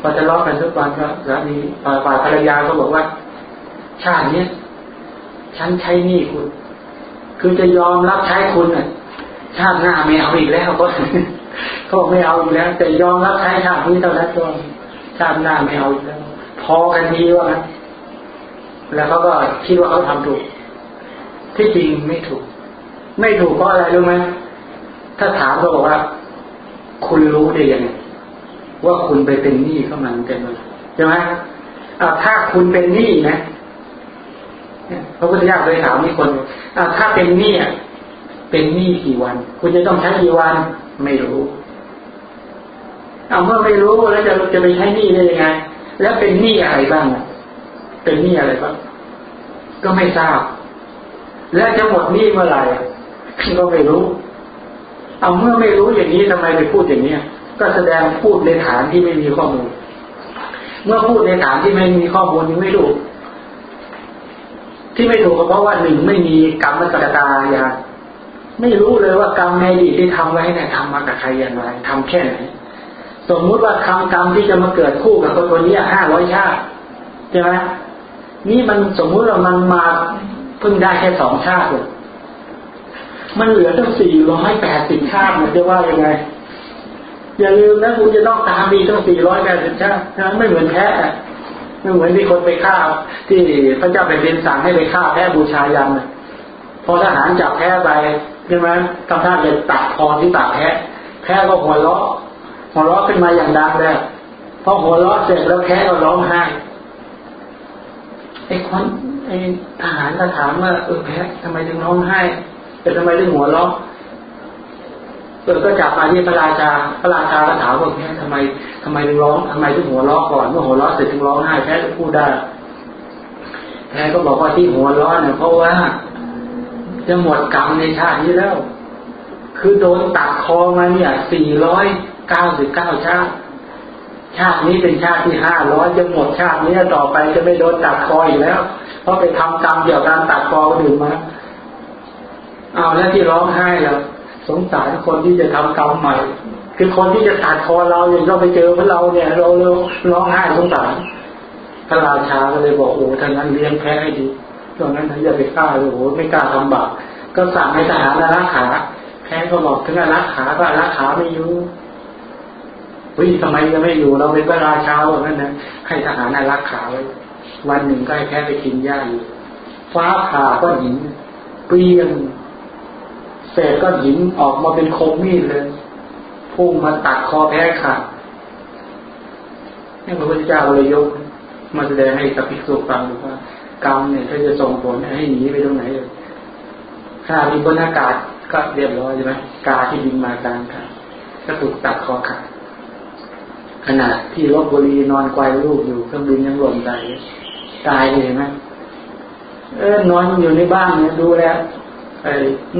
พอทะเลาะกันทุกวันก็สามีฝ่ายภรรยาก็บอกว่า ชาตินี้ฉันใช้นี่คุณ คือจะยอมรับใช้คุณน่ะ ชาติหน้าไม่เอาอีกแล้วก็เขาบอกไม่เอาอีกแล้ว แต่ยอมรับใช้ชาตินี้เท่านั้นก็ชาติหน้าไม่เอาอีกแล้ว พอกันดีว่างั้นแล้วเขาก็คิดว่าเขาทำถูก ที่จริงไม่ถูก ไม่ถูกเพราะอะไรรู้ไหมถ้าถามเขาบอกว่า คุณรู้ได้ยังไงว่าคุณไปเป็นหนี้เข้ามาเต็มเลยใช่ไหมถ้าคุณเป็นหนี้นะพระพุทธเจ้าเคยถามมีคนถ้าเป็นหนี้เป็นหนี้กี่วัน คุณจะต้องใช้กี่วันไม่รู้เอาเมื่อไม่รู้แล้วจะจะไปใช้หนี้ได้ยังไง แล้วเป็นหนี้อะไรบ้างอะเป็นหนี้อะไรบ้างก็ไม่ทราบ และจะหมดหนี้เมื่อไหร่ก็ไม่รู้ เอาเมื่อไม่รู้อย่างนี้ทำไมไปพูดอย่างนี้ก็แสดงพูดในฐานที่ไม่มีข้อมูล เมื่อพูดในฐานที่ไม่มีข้อมูลยังไม่ถูก ที่ไม่ถูกก็เพราะว่าหนึ่งไม่มีกรรมกตาอย่างไม่รู้เลยว่ากรรมในอดีตที่ทำไว้เนี่ยทำมากับใครอย่างไรทำแค่ไหนสมมุติว่าคำกรรมที่จะมาเกิดคู่กับคนคนนี้ห้าร้อยชาติใช่ไหมนี่มันสมมุติว่ามันมาเพิ่งได้แค่สองชาติเลย มันเหลือตั้งสี่ร้อยแปดสิบชาติมันจะว่ายังไง อย่าลืมนะคุณจะต้องตามมีตั้งสี่ร้อยแปดสิบชาตินะไม่เหมือนแพ้ไม่เหมือนที่คนไปฆ่า ที่พระเจ้าแผ่นดินสั่งให้ไปฆ่าแพ้บูชายันพอทหารจับแพ้ไปใช่ไหมทำท่าจะตัดคอที่ตัดแพ้แพ้ก็หัวเราะหัวเราะขึ้นมาอย่างดังเลยพอหัวเราะเสร็จแล้วแพ้ก็ร้องไห้ไอ้คนไอ้ทหารก็ถามว่าเออแพ้ทำไมถึงร้องไห้ แต่ทำไมถึงหัวเราะเออก็จับมาที่พระราชา พระราชาก็ถามว่าแพ้ทำไมทำไมถึงร้องทำไมถึงหัวเราะก่อนเมื่อหัวเราะเสร็จถึงร้องไห้แพ้จะพูดได้แพ้ก็บอกว่าที่หัวเราะเนี่ยเพราะว่าจะหมดกรรมในชาตินี้แล้ว คือโดนตัดคอมาเนี่ยสี่ร้อยเก้าสิบเก้าชาติ ชาตินี้เป็นชาติที่ห้าร้อยจะหมดชาตินี้ต่อไปจะไม่โดนตัดคออีกแล้ว เพราะไปทำกรรมเกี่ยวกับการตัดคอคนอื่นมา เอาแล้วที่ร้องไห้แล้วสงสารคนที่จะทำกรรมใหม่ คือคนที่จะตัดคอเราอย่างเราไปเจอพวกเราเนี่ย เราเราร้องไห้สงสารพระราชาก็เลยบอกโอ้ท่านนั้นเลี้ยงแพ้ให้ดีตรงนั้นท่านอย่าไปกล้าเลยโอ้ไม่กล้าทำบาปก็สั่งให้ทหารอารักขา แพ้ก็บอกถึงอารักขาก็อารักขาไม่อยู่วิทำไมยังไม่อยู่เราเป็นพระราชาแบบนั้นนะให้ทหารอารักขาไว้วันหนึ่งก็ให้แพ้ไปกินหญ้าอยู่ฟ้าผ่าก็หินเปรี้ยง ศษก็หินออกมาเป็นคมมีดเลยพุ่งมาตัดคอแพ้ขาดนี่พระพุทธเจ้าเลยยกมาแสดงให้กับภิกษุฟังว่ากรรมเนี่ยถ้าจะส่งผลให้หนีไปตรงไหนเลยถ้ามีบนอากาศก็เรียบร้อยใช่ไหมกาที่บินมากลางค่ะก็ถูกตัดคอขาดขนาดที่ลบบุรีนอนควายลูกอยู่เครื่องบินยังหล่นใจตายเลยไหมเออนอนอยู่ในบ้านเนี่ยดูแล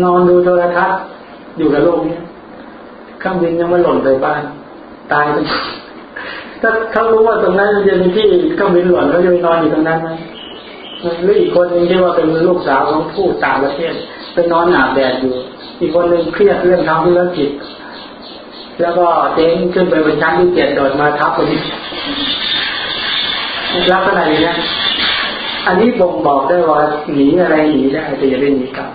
นอนดูโทรทัศน์อยู่กับโลกเนี่ยเครื่องบินยังไม่หล่นใส่บ้าน ตายไปถ้าเขารู้ว่าตรงนั้นจะมีที่เครื่องบินหล่นเขาจะไปนอนอยู่ตรงนั้นไหมหรืออีกคนนึงที่ว่าเป็นลูกสาวของผู้ต่างประเทศเป็นนอนอาบแดดอยู่ อีกคนหนึ่งเครียดเรื่องทางธุรกิจแล้วก็เจ๊งขึ้นไปบนชั้นที่เจ็ดโดดมาทับคนนี้ลักษณะอย่างนี้อันนี้บ่งบอกได้ว่าหนีอะไรหนีได้แต่อย่าได้หนีกรรม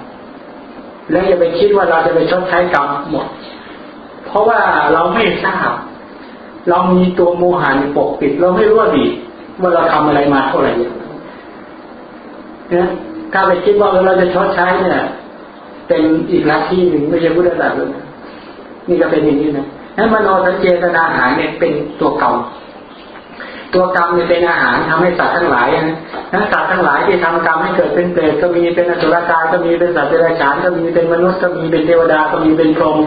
แล้วอย่าไปคิดว่าเราจะไปชดใช้กรรมหมด เพราะว่าเราไม่ทราบ เรามีตัวโมหันปกปิด เราไม่รู้ว่าดีว่าเราทำอะไรมาเท่าไหร่เนี่ยถ้าไปคิดว่าเราจะชดใช้เนี่ยเป็นอีกลัทธิหนึ่งไม่ใช่พุทธศาสนานี่ก็เป็นอย่างนี้นะนั้นมโนสัญเจตนาหาเนี่ยเป็นตัวเกรรม ตัวกรรมเนี่ยเป็นอาหารทำให้สัตว์ทั้งหลายนะนั้นสัตว์ทั้งหลายที่ทำกรรมให้เกิดเป็นเปรตก็มีเป็นอสุรกายก็มีเป็นสัตว์เดรัจฉานก็มีเป็นมนุษย์ก็มีเป็นเทวดาก็มีเป็นพรหม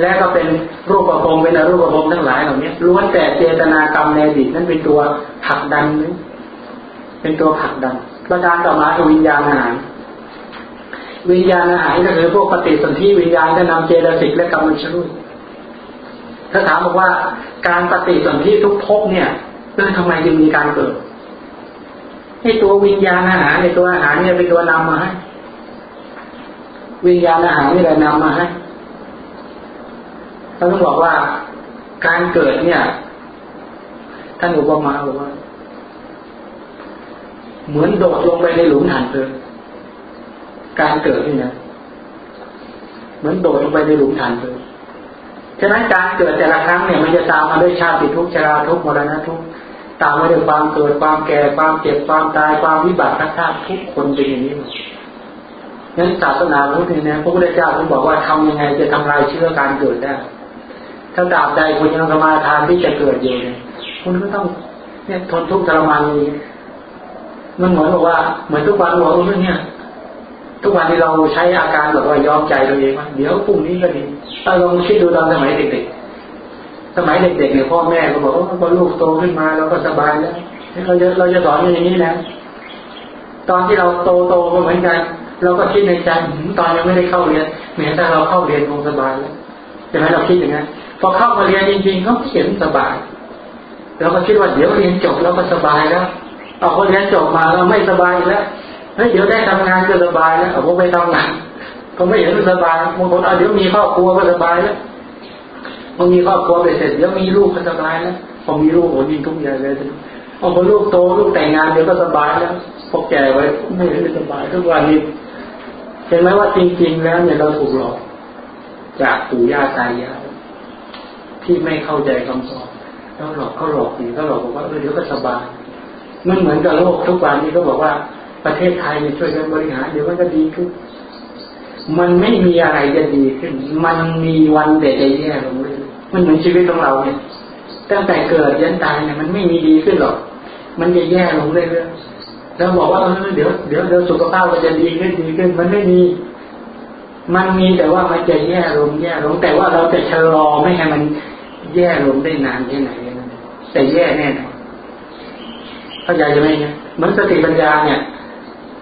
และก็เป็นรูปประพรมเป็นอรูปประพรมทั้งหลายเหล่านี้ล้วนแต่เจตนากรรมในอดีตนั้นเป็นตัวผลักดันเป็นตัวผลักดันประการต่อมาคือวิญญาณอาหารวิญญาณอาหารก็คือพวกปฏิสนธิวิญญาณจะนำเจตสิกและกรรมชรุยถ้าถามบอกว่าการปฏิสนธิทุกภพเนี่ย เรื่องทำไมจึงมีการเกิดให้ตัววิญญาณอาหารในตัวอาหารเนี่ยเป็นตัวนำมาให้วิญญาณอาหารนี่แหละนำมาให้เขาต้องบอกว่าการเกิดเนี่ย ท่านอุปมาบอกว่า เหมือนโดดลงไปในหลุมฐานเพลิงการเกิดนี่นะเหมือนโดดลงไปในหลุมฐานเพลิง ฉะนั้นการเกิดแต่ละครั้งเนี่ยมันจะตามมาด้วยชาติทุกชราทุกมรณะทุกตามมาด้วยความเกิดความแก่ความเจ็บความตายความวิบัติทั้งชาติทุกคนเป็นอย่างนี้นั้นศาสนาพุทธเนี่ยพระพุทธเจ้าท่านบอกว่าทำยังไงจะทำลายเชื้อการเกิดได้ ถ้าตราบใดคุณยังสมาทานที่จะเกิดอยู่เนี่ยคุณก็ต้องเนี่ยทนทุกข์ทรมานนี้มันเหมือนบอกว่าเหมือนทุกวันบอกว่าเนี่ย ทุกวันที่เราใช้อาการแบบว่ายอมใจตัวเองว่าเดี๋ยวพรุ่งนี้ก็ดีถ้าลองคิดดูตอนสมัยเด็กๆ สมัยเด็กๆเนี่ยพ่อแม่ก็บอกว่าพอลูกโตขึ้นมาเราก็สบายแล้วเราจะเราจะสอนอย่างนี้นะตอนที่เราโตโตก็เหมือนกัน เราก็คิดในใจตอนยังไม่ได้เข้าเรียนแม้แต่เราเข้าเรียนคงสบายแล้วใช่ไหมเราคิดอย่างนั้นพอเข้ามาเรียนจริงๆเขาเขียนสบายเราก็คิดว่าเดี๋ยวเรียนจบเราก็สบายแล้วเอาพอเรียนจบมาเราไม่สบายแล้ว เฮ้ยเดี๋ยวได้ทำงานก็สบายแล้วผมไปทำงานก็ไม่เห็นสบายบางคนเอาเดี๋ยวมีครอบครัวก็สบายแล้วพอมีครอบครัวไปเสร็จเดี๋ยวมีลูกก็สบายแล้วพอมีลูกโอ้ยิ่งทุกอย่างเลยพอพอลูกโตลูกแต่งงานเดี๋ยวก็สบายแล้วพอแก่ไว้ไม่เห็นสบายทุกวันนี้เห็นไหมว่าจริง ๆ แล้วเนี่ยเราถูกหลอกจากปู่ย่าตายายที่ไม่เข้าใจคำสอนแล้วหลอกเขาหลอกอีกเขาหลอกบอกว่าเออเดี๋ยวก็สบายมันเหมือนกับโลกทุกวันนี้ก็บอกว่า ประเทศไทยช่วยกันบริหารเดี๋ยวมันก็ดีขึ้น มันไม่มีอะไรจะดีขึ้น มันมีวันเด็ดแย่ลงเลยมันเหมือนชีวิตของเราเนี่ยตั้งแต่เกิดยันตายเนี่ยมันไม่มีดีขึ้นหรอก มันจะแย่ลงเรื่อยๆแล้วบอกว่าเออเดี๋ยวเดี๋ยวเดี๋ยวสุขภาพมันจะดีขึ้นดีขึ้น มันไม่มีมันมีแต่ว่ามันจะแย่ลงแย่ลง แต่ว่าเราจะชะลอไม่ให้มันแย่ลงได้นานแค่ไหนแต่แย่แน่นอนเข้าใจใช่ไหมเนี่ยเหมือนสติปัญญาเนี่ย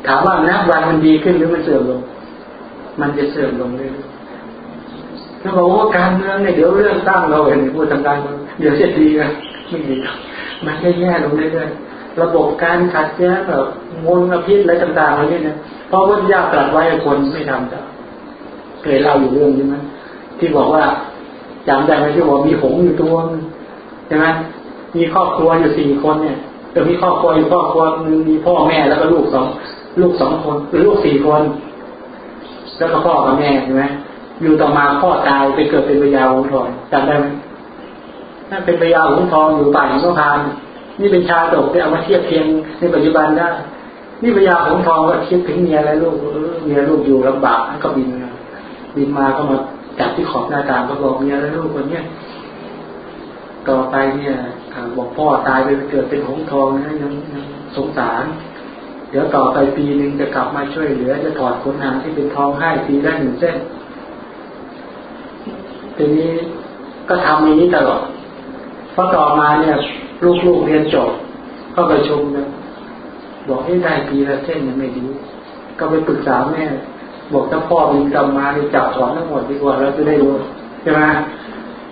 ถามว่านับวันมันดีขึ้นหรือมันเสื่อมลง มันจะเสื่อมลงเรื่อยๆถ้าบอกว่าการเมืองเนี่ยเดี๋ยวเรื่องตั้งเราเห็นพูดทางการเดี๋ยวจะดีนะไม่ดีมันแย่ลงเรื่อยๆระบบการขัดแย้งแบบมลพิษอะไรต่างๆอะไรเนี่ยเพราะว่าญาติตรัสไว้คนไม่ทำจ้ะเคยเล่าอยู่เรื่องนี้มั้ยที่บอกว่าจำได้ไหมที่บอกมีหงอยู่ตัวใช่ไหมมีครอบครัวอยู่สี่คนเนี่ยแต่มีครอบครัวอยู่ครอบครัวมีพ่อแม่แล้วก็ลูกสอง ลูกสองคนหรือลูกสี่คน แล้วก็พ่อกับแม่ใช่ไหมอยู่ต่อมาพ่อตายไปเกิดเป็นพญาหงทองจำได้ไหมนั่นเป็นพญาหงทองอยู่ป่าหิมพานนี่เป็นชาดกที่เอามาเทียบเทียงในปัจจุบันได้นี่พญาหงทองก็คิดถึงเมียและลูกเมียลูกอยู่ลำบากก็บินบินมาก็มาจับที่ขอบหน้าต่างก็บอกเมียและลูกคนเนี้ยต่อไปเนี่ยบอกพ่อตายไปเกิดเป็นหงทองนะยังสงสาร เดี๋ยวต่อไปปีหนึ่งจะกลับมาช่วยเหลือ จะถอดขนหางที่เป็นทองให้ปีละหนึ่งเส้นทีนี้ก็ทำอย่างนี้ตลอดพอต่อมาเนี่ย ลูกๆเรียนจบก็ไปชมนะบอกให้ได้ปีละเส้นยังไม่ดี ก็ไปปรึกษาแม่บอกถ้าพ่อมีกรรมมาจับถอนทั้งหมดดีกว่าเราจะได้รู้ใช่ไหม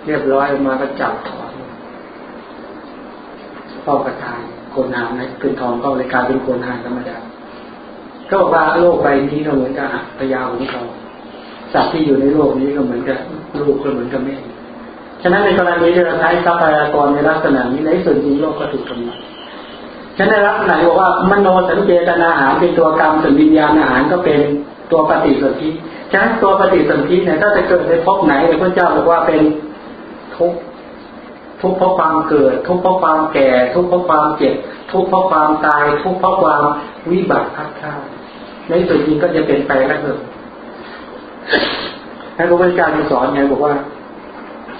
เรียบร้อยมาก็จับถอนพ่อกระทาย คนหางนะเป็นทองก็เลยกลายเป็นคนหางธรรมดาก็บอกว่าโลกใบนี้ก็เหมือนกับพยาของเขาสัตว์ที่อยู่ในโลกนี้ก็เหมือนกับลูกก็เหมือนกับแม่ฉะนั้นในกรณีที่เราใช้ทรัพยากรในลักษณะนี้ในส่วนจริงโลกก็ถูกทำลายฉะนั้นลักษณะบอกว่ามโนสัญเจตนาอาหารเป็นตัวกรรมส่วนวิญญาณอาหารก็เป็นตัวปฏิสนธิฉะนั้นตัวปฏิสนธิเนี่ยถ้าจะเกิดในภพไหนพระเจ้าบอกว่าเป็นทุก ทุกข์เพราะความเกิด ทุกข์เพราะความแก่ ทุกข์เพราะความเจ็บ ทุกข์เพราะความตาย ทุกข์เพราะความวิบัติพัดข้าในส่วนจริงก็จะเป็นไปแล้วเถอะให้พระพุทธเจ้าสอนไงบอกว่า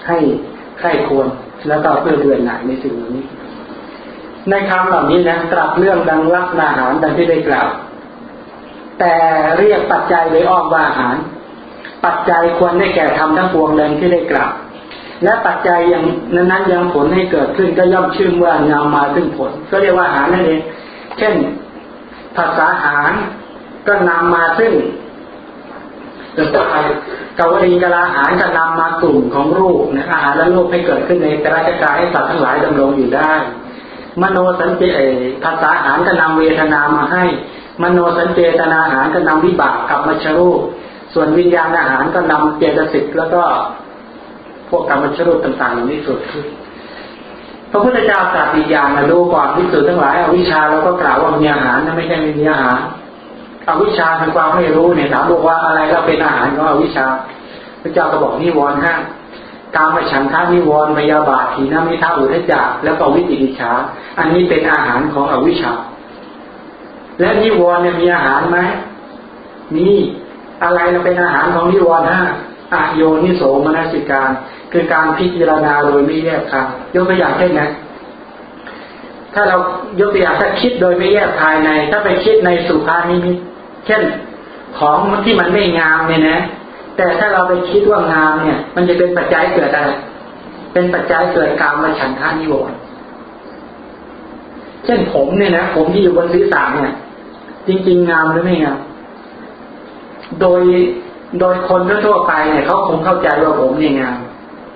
ให้ใครควรแล้วก็เพื่อเดือนหน่าในสิ่งนี้ ในคำเหล่านี้นะตรัสเรื่องดังลักนาหารดังที่ได้กล่าว แต่เรียกปัจจัยโดยอ้อมว่าอาหาร ปัจจัยควรได้แก่ทำทั้งปวงแรงที่ได้กล่าว และปัจจัยอย่างนั้นยังผลให้เกิดขึ้นก็ย่อมชื่อว่านำมาซึ่งผล ก็เรียกว่าอาหารนั่นเอง เช่นภาษาอาหารก็นำมาซึ่งจะต่อไปกวริงกลาอาหารจะนำมากลุ่มของรูปนะอาหารและรูปให้เกิดขึ้นในกระจกายให้สัตว์ทั้งหลายดำรงอยู่ได้ มโนสัญเจภาษาอาหารก็นำเวทนามาให้ มโนสัญเจตนาอาหารก็นำวิบากกับมัชรูป ส่วนวิญญาณอาหารก็นำเจตสิกแล้วก็ พวกกรรมชรูปต่างๆเหล่านี้สุดขึ้นพระพุทธเจ้าตรัสอีกอย่างนะดูก่อนที่สุดทั้งหลายอวิชชาเราก็กล่าวว่ามีอาหารนะไม่ใช่ไม่มีอาหารอวิชชาคือความไม่รู้เนี่ยถามบอกว่าอะไรก็เป็นอาหารของอวิชชา พระเจ้าก็บอกนิวรณ์ห้าการมาฉันท่านิวรณ์พยาบาทีนามิทาอุทจักแล้วก็วิจิกิจฉาอันนี้เป็นอาหารของอวิชชา และนิวรณ์เนี่ยมีอาหารไหมมีอะไรเราเป็นอาหารของนิวรณ์ห้าอโยนิโสมนสิการ คือการพิจารณาโดยไม่แยกทางยกตัวอย่างเช่นนะถ้าเรายกตัวอย่างถ้าคิดโดยไม่แยกภายใน ถ้าไปคิดในสุภานิมิตเช่นของที่มันไม่งามเนี่ยนะ แต่ถ้าเราไปคิดว่างามเนี่ย มันจะเป็นปัจจัยเกิดอะไรเป็นปัจจัยเกิดกามมาฉันทานิวรณ์เช่นผมเนี่ยนะผมที่อยู่บนศีรษะเนี่ย จริง ๆ งามหรือไม่งามโดยโดยคนทั่วไปเนี่ยเขาคงเข้าใจว่าผมเนี่ยงาม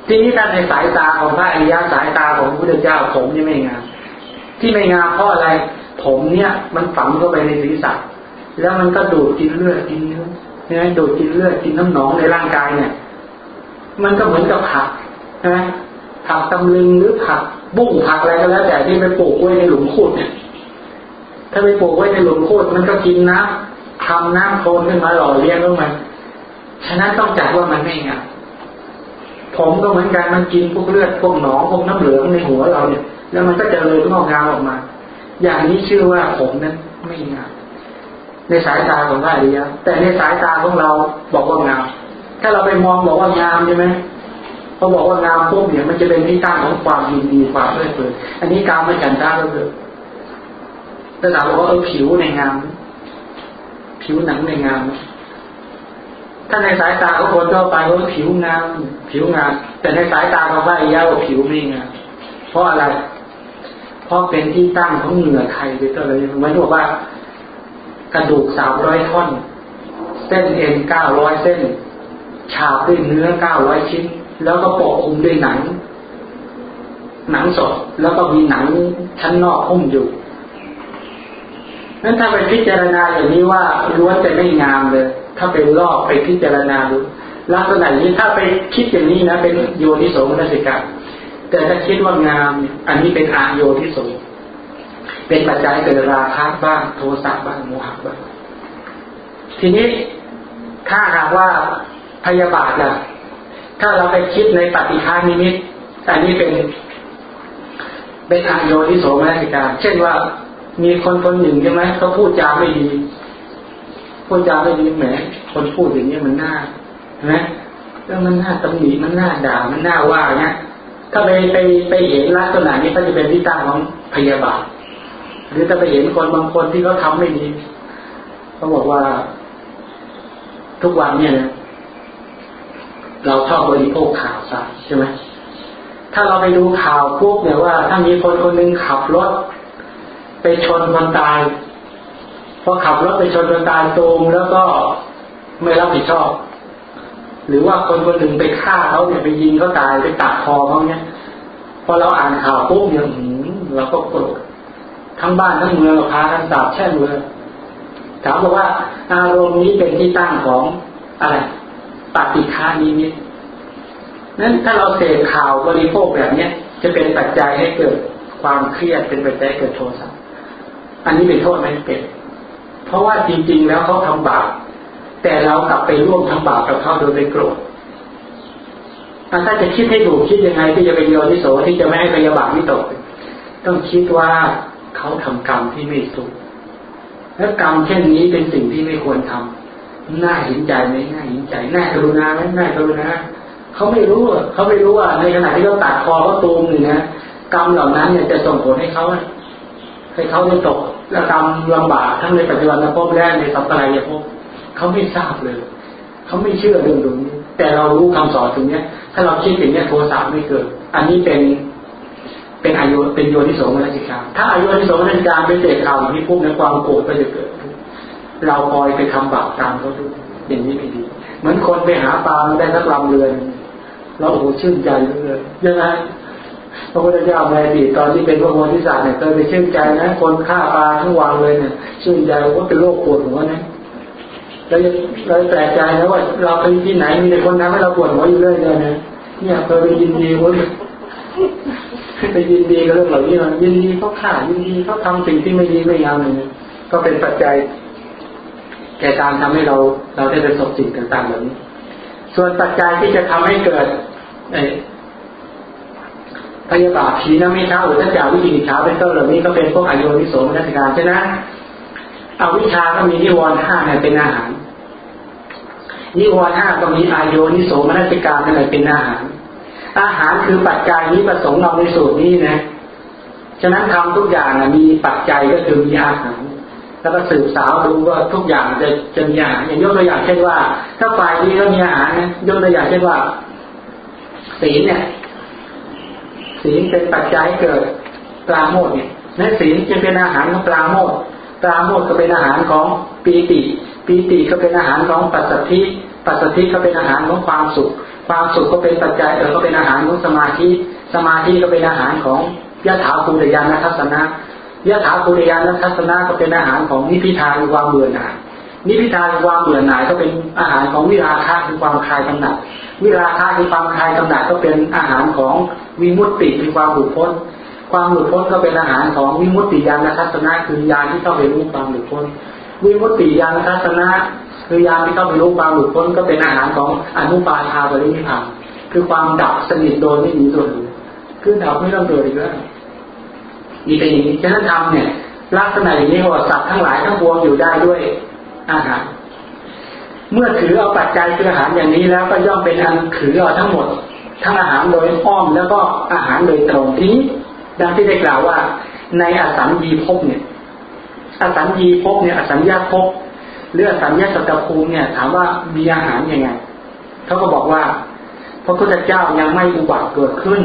ทีนี้ถ้าในสายตาของพระอริยะสายตาของพระพุทธเจ้าผมนี่ไม่งาม ที่ไม่งามเพราะอะไร ผมเนี่ย มันฝังเข้าไปในศีรษะแล้วมันก็ดูดกินเลือดกินเนื้อเนี่ยดูดกินเลือดกินน้ำหนองในร่างกายเนี่ย มันก็เหมือนกับผักนะผักตำลึงหรือผักบุ้งผักอะไรก็แล้ว แต่ที่ไปปลูกไว้ในหลุมขุดเนี่ยถ้าไปปลูกไว้ในหลุมขุดมันก็กินน้ำทำน้ำโคลนขึ้นมาหล่อเลี้ยงลงมาฉะนั้นต้องจัดว่ามันไม่งาม ผมก็เหมือนกันมันกินพวกเลือดพวกหนองพวกน้ำเหลืองในหัวเราเนี่ย แล้วมันก็จะเลยงอกงามออกมา อย่างนี้ชื่อว่าผมนั้นไม่งามในสายตาของพระอริยะแต่ในสายตาของเราบอกว่างาม ถ้าเราไปมองบอกว่างามใช่ไหมพอบอกว่างามปุ๊บเนี่ยมันจะเป็นที่ตั้งของความยินดีความเพลิดเพลินอันนี้การมาฉันทาก็คือถ้าถามว่าเออผิวในงาม ผิวหนังในงาม ถ้าในสายตาของคนทั่วไปว่าผิวงามผิวงาม แต่ในสายตาของพระอริยะว่าผิวไม่งามเพราะอะไร เพราะเป็นที่ตั้งของเหงื่อไทยไปก็เลยเหมือนบอกว่ากระดูกสามร้อยท่อน เส้นเอ็นเก้าร้อยเส้น ฉาบด้วยเนื้อเก้าร้อยชิ้น แล้วก็ปกคลุมด้วยหนัง หนังสดแล้วก็มีหนังชั้นนอกหุ้มอยู่นั้นถ้าไปพิจารณาอย่างนี้ว่าล้วนจะไม่งามเลย ถ้าไปลอกไปพิจารณาดูลักษณะนี้ถ้าไปคิดอย่างนี้นะ เป็นโยนิโสมนสิกาแต่ถ้าคิดว่างามอันนี้เป็นอาโยนิโสเป็นปัจจัยเกิดราคะบ้างโทสะบ้างโมหะบ้างทีนี้ถ้าหากว่าพยาบาทล่ะ ถ้าเราไปคิดในปฏิฆานิมิตอันนี้เป็นเป็นอาโยนิโสมนสิกาเช่นว่ามีคนคนหนึ่งใช่ไหมเขาพูดจาไม่ดี พูดจาไม่ดีแหมคนพูดอย่างนี้มันน่านะแล้วมันน่าตำหนิมันน่าด่ามันน่าว่าเนี่ยถ้าไปไปไปเห็นลักษณะนี้ก็จะเป็นที่ตั้งของพยาบาทหรือถ้าไปเห็นคนบางคนที่เขาทาไม่ดีเขาบอกว่า ทุกวันเนี่ยนะเราชอบบริโภคข่าวสารใช่ไหมถ้าเราไปดูข่าวพวกเนี่ยว่า ถ้ามีคนคนหนึ่งขับรถ ไปชนคนตาย พอขับรถไปชนคนตายตรงแล้วก็ไม่รับผิดชอบ หรือว่าคนคนหนึ่งไปฆ่าเขาเนี่ยไปยิงเขาตายไปตัดคอเขาเนี่ยพอเราอ่านข่าวปุ๊บเนี่ยเราก็โกรธทั้งบ้านทั้งเมืองเราพากันสาบแช่งเลยถามบอกว่า อารมณ์นี้เป็นที่ตั้งของอะไรปฏิฆานิมิตนั้นถ้าเราเสพข่าวบริโภคแบบเนี้ยจะเป็นปัจจัยให้เกิดความเครียดเป็นปัจจัยเกิดโทสะอันนี้เป็นโทษไหมเป็น เพราะว่าจริง ๆ แล้วเขาทำบาปแต่เรากลับไปร่วมทำบาปกับเขาโดยไปโกรธถ้าจะคิดให้ถูกคิดยังไงที่จะไปโยนิโสที่จะไม่ให้พยาบาทไม่ตก ต้องคิดว่าเขาทำกรรมที่ไม่สุขและกรรมเช่นนี้เป็นสิ่งที่ไม่ควรทำน่าเห็นใจไหมน่าเห็นใจน่ากรุณาไหมน่ากรุณาเขาไม่รู้เขาไม่รู้ว่าในขณะที่เขาตัดคอเขาตูมหนึ่งนะกรรมเหล่านั้นเนี่ยจะส่งผลให้เขาให้เขาได้ตก และกรรมลำบากทั้งในปัจจุบันและภพแรกในสัปดาห์ภพเขาไม่ทราบเลยเขาไม่เชื่อเรื่องตรงนี้แต่เรารู้คำสอนตรงนี้ถ้าเราคิดอย่างนี้โทสะไม่เกิด อันนี้เป็นเป็นอายุเป็นโยนิโสมนสิกาถ้าอายุนิโสมนสิกาเป็นเศษข่าวที่พุ่งในความโกรธก็จะเกิด เราคอยไปทำบาปตามเขาดูอย่างนี้ไม่ดี เหมือนคนไปหาปลาได้สักลำเรือนเราโอ้ชื่นใจเลยยังไง พระพุทธเจ้าในอดีตตอนที่เป็นพระโพธิสัตว์เนี่ยเคยไปชื่นใจนะ คนฆ่าปลาทั้งวันเลยเนี่ยชื่นใจว่าเป็นโรคปวดหัวนะแล้วเราแปลกใจนะว่า เราไปที่ไหนมีแต่คนทำให้เราปวดหัวอยู่เรื่อยเลยนะเนี่ยเคยไปยินดีว่าไปยินดีกับเรื่องเหล่านี้นยินดีเขาฆ่ายินดีเขาทำสิ่งที่ไม่ดีไม่งามเลยก็เป็นปัจจัยแก่การทำให้เราเราได้ประสบสิ่งต่างๆเหล่านี้ ส่วนปัจจัยที่จะทำให้เกิด พยาบาทผีน้ำไม่เท้าหรือถ้าจากวิจิตรช้าเป็นต้นเหล่านี้ก็เป็นพวกอโยนิโสมนัสการใช่ไหมเอาวิชาก็มีนิวรณ์ห้าเนี่ยเป็นอาหาร นิวรณ์ห้าก็มีอโยนิโสมนัสการอะไรเป็นอาหาร อาหารคือปัจจัยนี้ประสงค์เราในสูตรนี้นะฉะนั้นทำทุกอย่างมีปัจจัยก็คือมีอาหารแล้วก็สืบสาวดูว่าทุกอย่างจะจะมีอาหารอย่างยกตัวอย่างเช่นว่า ถ้าฝ่ายนี้ก็มีอาหารนะยกตัวอย่างเช่นว่าศีลเนี่ย ศีลเป็นปัจจัยเกิดปลาโมดเนี่ยนั่นศีลจะเป็นอาหารของปลาโมดปลาโมดก็เป็นอาหารของปีติ ปีติก็เป็นอาหารของปัสสธิปัสสธิก็เป็นอาหารของความสุข ความสุขก็เป็นปัจจัยเออก็เป็นอาหารของสมาธิ สมาธิก็เป็นอาหารของยะถาภูตยานทัศนะยะถาภูตยานทัศนะก็เป็นอาหารของนิพิทานความเบื่อหน่าย นิพิทานความเบื่อหน่ายก็เป็นอาหารของวิราคะคือความคลายกำหนัด วิราคะคือความคลายกำหนัดก็เป็นอาหารของวิมุตติคือความหลุดพ้น ความหลุดพ้นก็เป็นอาหารของวิมุตติญาณทัศนะคือญาณที่เข้าไปรู้ความหลุดพ้น วิมุตติญาณทัศนะคือญาณที่เข้าไปรู้ความหลุดพ้น ก็เป็นอาหารของอนุปาทาบริมิพานคือความดับสนิทโดยไม่มีส่วนคือดับไม่ต้องเกิดอีกแล้วนี่เป็นอย่างนี้ฉะนั้นธรรมเนี่ยลักษณะอย่างนี้ว่าสัตว์ทั้งหลายทั้งปวงอยู่ได้ด้วย อาหาร เมื่อถือเอาปัจจัยคืออาหารอย่างนี้แล้วก็ย่อมเป็นอันถือเอาทั้งหมด ทั้งอาหารโดยอ้อมแล้วก็อาหารโดยตรงทีนี้ดังที่ได้กล่าวว่า ในอสัญญีภพเนี่ยอสัญญีภพเนี่ยอสัญญาภพหรืออสัญญาสตภูมิเนี่ย ถามว่ามีอาหารยังไงเขาก็บอกว่าพระพุทธเจ้ายังไม่อุบัติเกิดขึ้น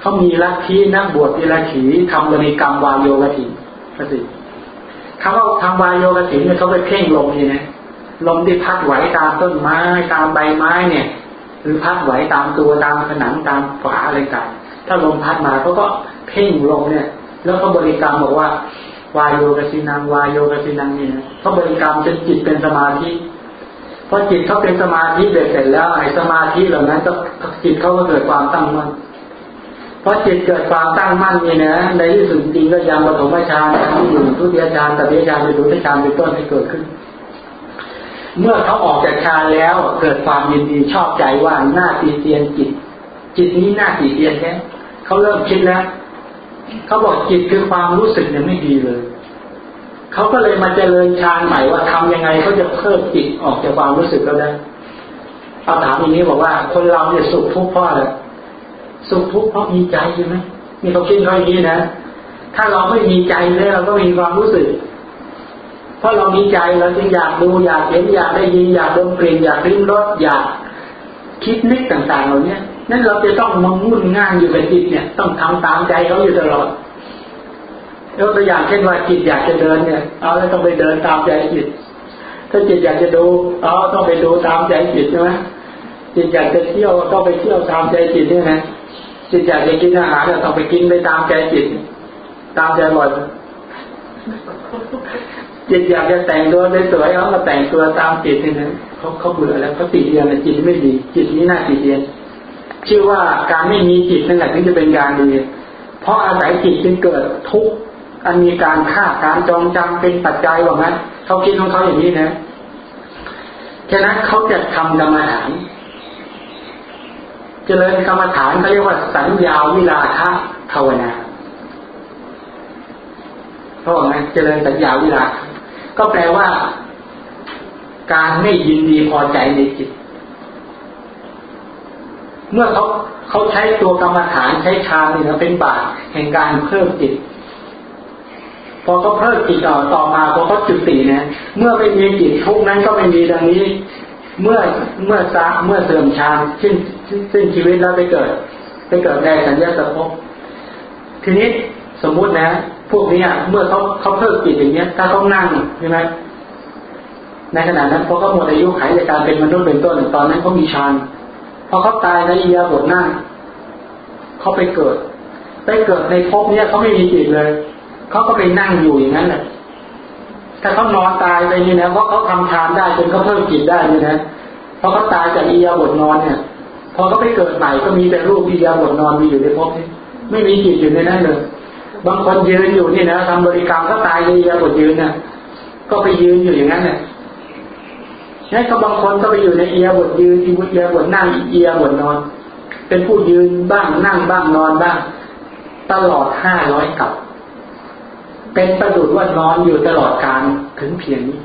เขามีลัทธินักบวชวิลาขีทำบริกรรมวายโยกถิก็สิ เขาว่าทำวายโยกถินเนี่ยเขาไปเพ่งลมนี่นะลมที่พัดไหวตามต้นไม้ตามใบไม้เนี่ย หรือพัดไหวตามตัวตามผนังตามฝาอะไรต่างถ้าลมพัดมาเขาก็เพ่งลมเนี่ย แล้วก็บริกรรมบอกว่าวายโยกสินังวายโยกสินังเนี่ยเขาบริกรรมจนจิตเป็นสมาธิพอจิตเขาเป็นสมาธิเบ็ดเสร็จแล้วไอ้สมาธิเหล่านั้นก็จิตเขาก็เกิดความตั้งมั่น พอจิตเกิดความตั้งมั่นนี่นะในที่สุดจริงก็ยังปฐมฌานที่หนึ่ทุติยฌานตติยฌานเป็นตุติฌานเป็นต้นให้เกิดขึ้น เมื่อเขาออกจากฌานแล้วเกิดความยินดีชอบใจว่าหน้าตีเตียนจิต จิตนี้หน้าตีเตียนแค่เขาเริ่มคิดแล้วเขาบอกจิตคือความรู้สึกยังไม่ดีเลยเขาก็เลยมาเจริญฌานใหม่ว่าทำยังไงเขาจะเพิ่มจิตออกจากความรู้สึกก็ได้เอาถามอย่างนี้บอกว่าคนเราเนี่ยสุขทุกข์เพราะอะไร สุขทุกข์เพราะมีใจใช่ไหมมีเขาคิดเขาอย่างนี้นะ ถ้าเราไม่มีใจเนี่ยเราก็มีความรู้สึก เพราะเรามีใจเราจึงอยากดูอยากเห็นอยากได้ยินอยากดมกลิ่นอยากริมรสอยากคิดนึกต่างๆเหล่านี้นั่นเราจะต้องมังมุ่นง่ายอยู่กับจิตเนี่ย ต้องทำตามใจเขาอยู่ตลอดยกตัวอย่างเช่นว่าจิตอยากจะเดินเนี่ย เอาแล้วต้องไปเดินตามใจจิต ถ้าจิตอยากจะดูเอาต้องไปดูตามใจจิตใช่ไหมจิตอยากจะเที่ยวต้องไปเที่ยวตามใจจิตเนี่ยนะ จิตอยากจะกินอาหารต้องไปกินไปตามใจจิต ตามใจบ่อยจิตอยากจะแต่งตัวสวยๆเขาก็แต่งตัวตามจิตนี่นะเขาเขาเบื่อแล้วเขาติดเรียนจิตไม่ดี จิตนี้น่าติดเรียนชื่อว่าการไม่มีจิตนั่นแหละที่จะเป็นการดี เพราะอาศัยจิตจึงเกิดทุกข์อันมีการฆ่าการจองจำเป็นปัจจัยว่างั้นเขาคิดของเขาอย่างนี้นะฉะนั้นเขาจะทำกรรมฐานเจริญกรรมฐานเขาเรียกว่าสัญญาวิลาคะภาวนาเพราะงั้นเจริญสัญญาวิลาก็แปลว่า การไม่ยินดีพอใจในจิต เมื่อเขาเขาใช้ตัวกรรมฐานใช้ฌานนี่ยเป็นบาตแห่งการเพิ่มจิตพอเขาเพิ่มจิตต่อต่อมาพอเขาจุตินะเมื่อไม่มีจิตทุกนั้นก็ไม่มีดังนี้ เมื่อเมื่อซาเมื่อเสื่อมฌานสิ้นสิ้นชีวิตแล้วไปเกิด ไปเกิดในสัญญาสภพทีนี้สมมุตินะ พวกนี้เมื่อเขาเขาเพิ่มจิตอย่างเนี้ย ถ้าเขานั่งใช่ไหมในขณะนั้นพอเขาหมดอายุขัยจากการเป็นมนุษย์เป็นต้นตอนนั้นเขามีฌานพอเขาตายในอียาบทนั่งเขาไปเกิด ไปเกิดในภพเนี้ยเขาไม่มีจิตเลยเขาก็ไปนั่งอยู่อย่างนั้นแหละ ถ้าเขานอนตายไปนี่นะเพราะเขาทำฌานได้จนเขาเพิ่มจิตได้นี่นะเพอเขาตายจากอียาบทนอนเนี่ย พอเขาไปเกิดใหม่ก็มีแต่รูปอียาบทนอนมีอยู่ในภพนี้ไม่มีจิตอยู่ในนั้นเลยบางคนยืนอยู่นี่นะทำบริกรรมก็ตายในอียาบทยืนนะก็ไปยืนอยู่อย่างนั้นเนี่ยนี่ก็บางคนก็ไปอยู่ในเอียบทยืนอีบุเอียบทนั่งเอียบทนอน เป็นผู้ยืนบ้างนั่งบ้างนอนบ้าง ตลอดห้าร้อยกับ เป็นประดุดว่านอนอยู่ตลอดการถึงเพียงนี้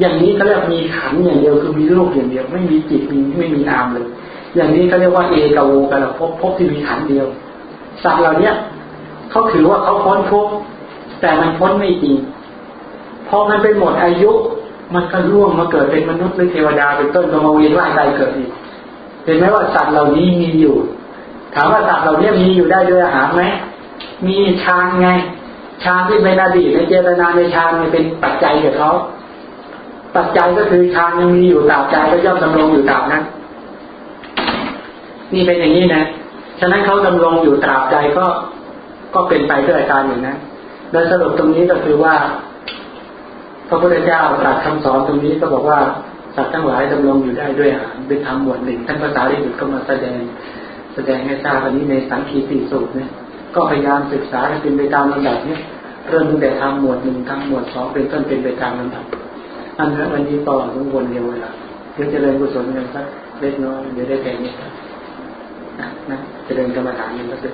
อย่างนี้เขาเรียกมีขันอย่างเดียวคือมีรูปอย่างเดียว ไม่มีจิตมีไม่มีนามเลย อย่างนี้เขาเรียกว่าเอกโวกันพบพบที่มีขันเดียวสัตว์เหล่าเนี้ยเขาถือว่าเขาพ้นทุกแต่มันพ้นไม่จริงพอมันเป็นหมดอายุ มันก็ร่วงมาเกิดเป็นมนุษย์หรือเทวดาเป็นต้นก็มาเวียนว่ายตายเกิดอีกเห็นไหมว่าสัตว์เหล่านี้มีอยู่ ถามว่าสัตว์เหล่านี้มีอยู่ได้ด้วยอาหารไหมมีชางไง ฌานที่เป็นอดีตในเจตนาในฌานเป็นปัจจัยกับเขาปัจจัยก็คือฌานยังมีอยู่ตราบใจก็ย่อมดำรงอยู่ตราบนั้น นี่เป็นอย่างนี้นะ ฉะนั้นเขาดำรงอยู่ตราบใจก็ก็เป็นไปด้วยการอย่างนั้นโดยสรุปตรงนี้ก็คือว่า พระพุทธเจ้าตรัสคำสอนตรงนี้ก็บอกว่าสัตว์ทั้งหลายดำรงอยู่ได้ด้วยอาหารเป็นธรรมหมวดหนึ่งท่านภาษาได้หยุดก็มาแสดง แสดงให้ทราบวันนี้ในสังคีติสูตรเนี่ย ก็พยายามศึกษาให้เป็นไปตามลำดับเนี่ยเริ่มตั้งแต่ทำหมวดหนึ่งทำหมวดสองเป็นต้นเป็นไปตามลำดับอันนั้นวันนี้ต่อทุกวนเดียวเวลาเดี๋ยวจะเริญกุศลกันสักเล็กน้อยเดี๋ยวได้แค่นี้นะจะเริญกรรมฐานกันสัก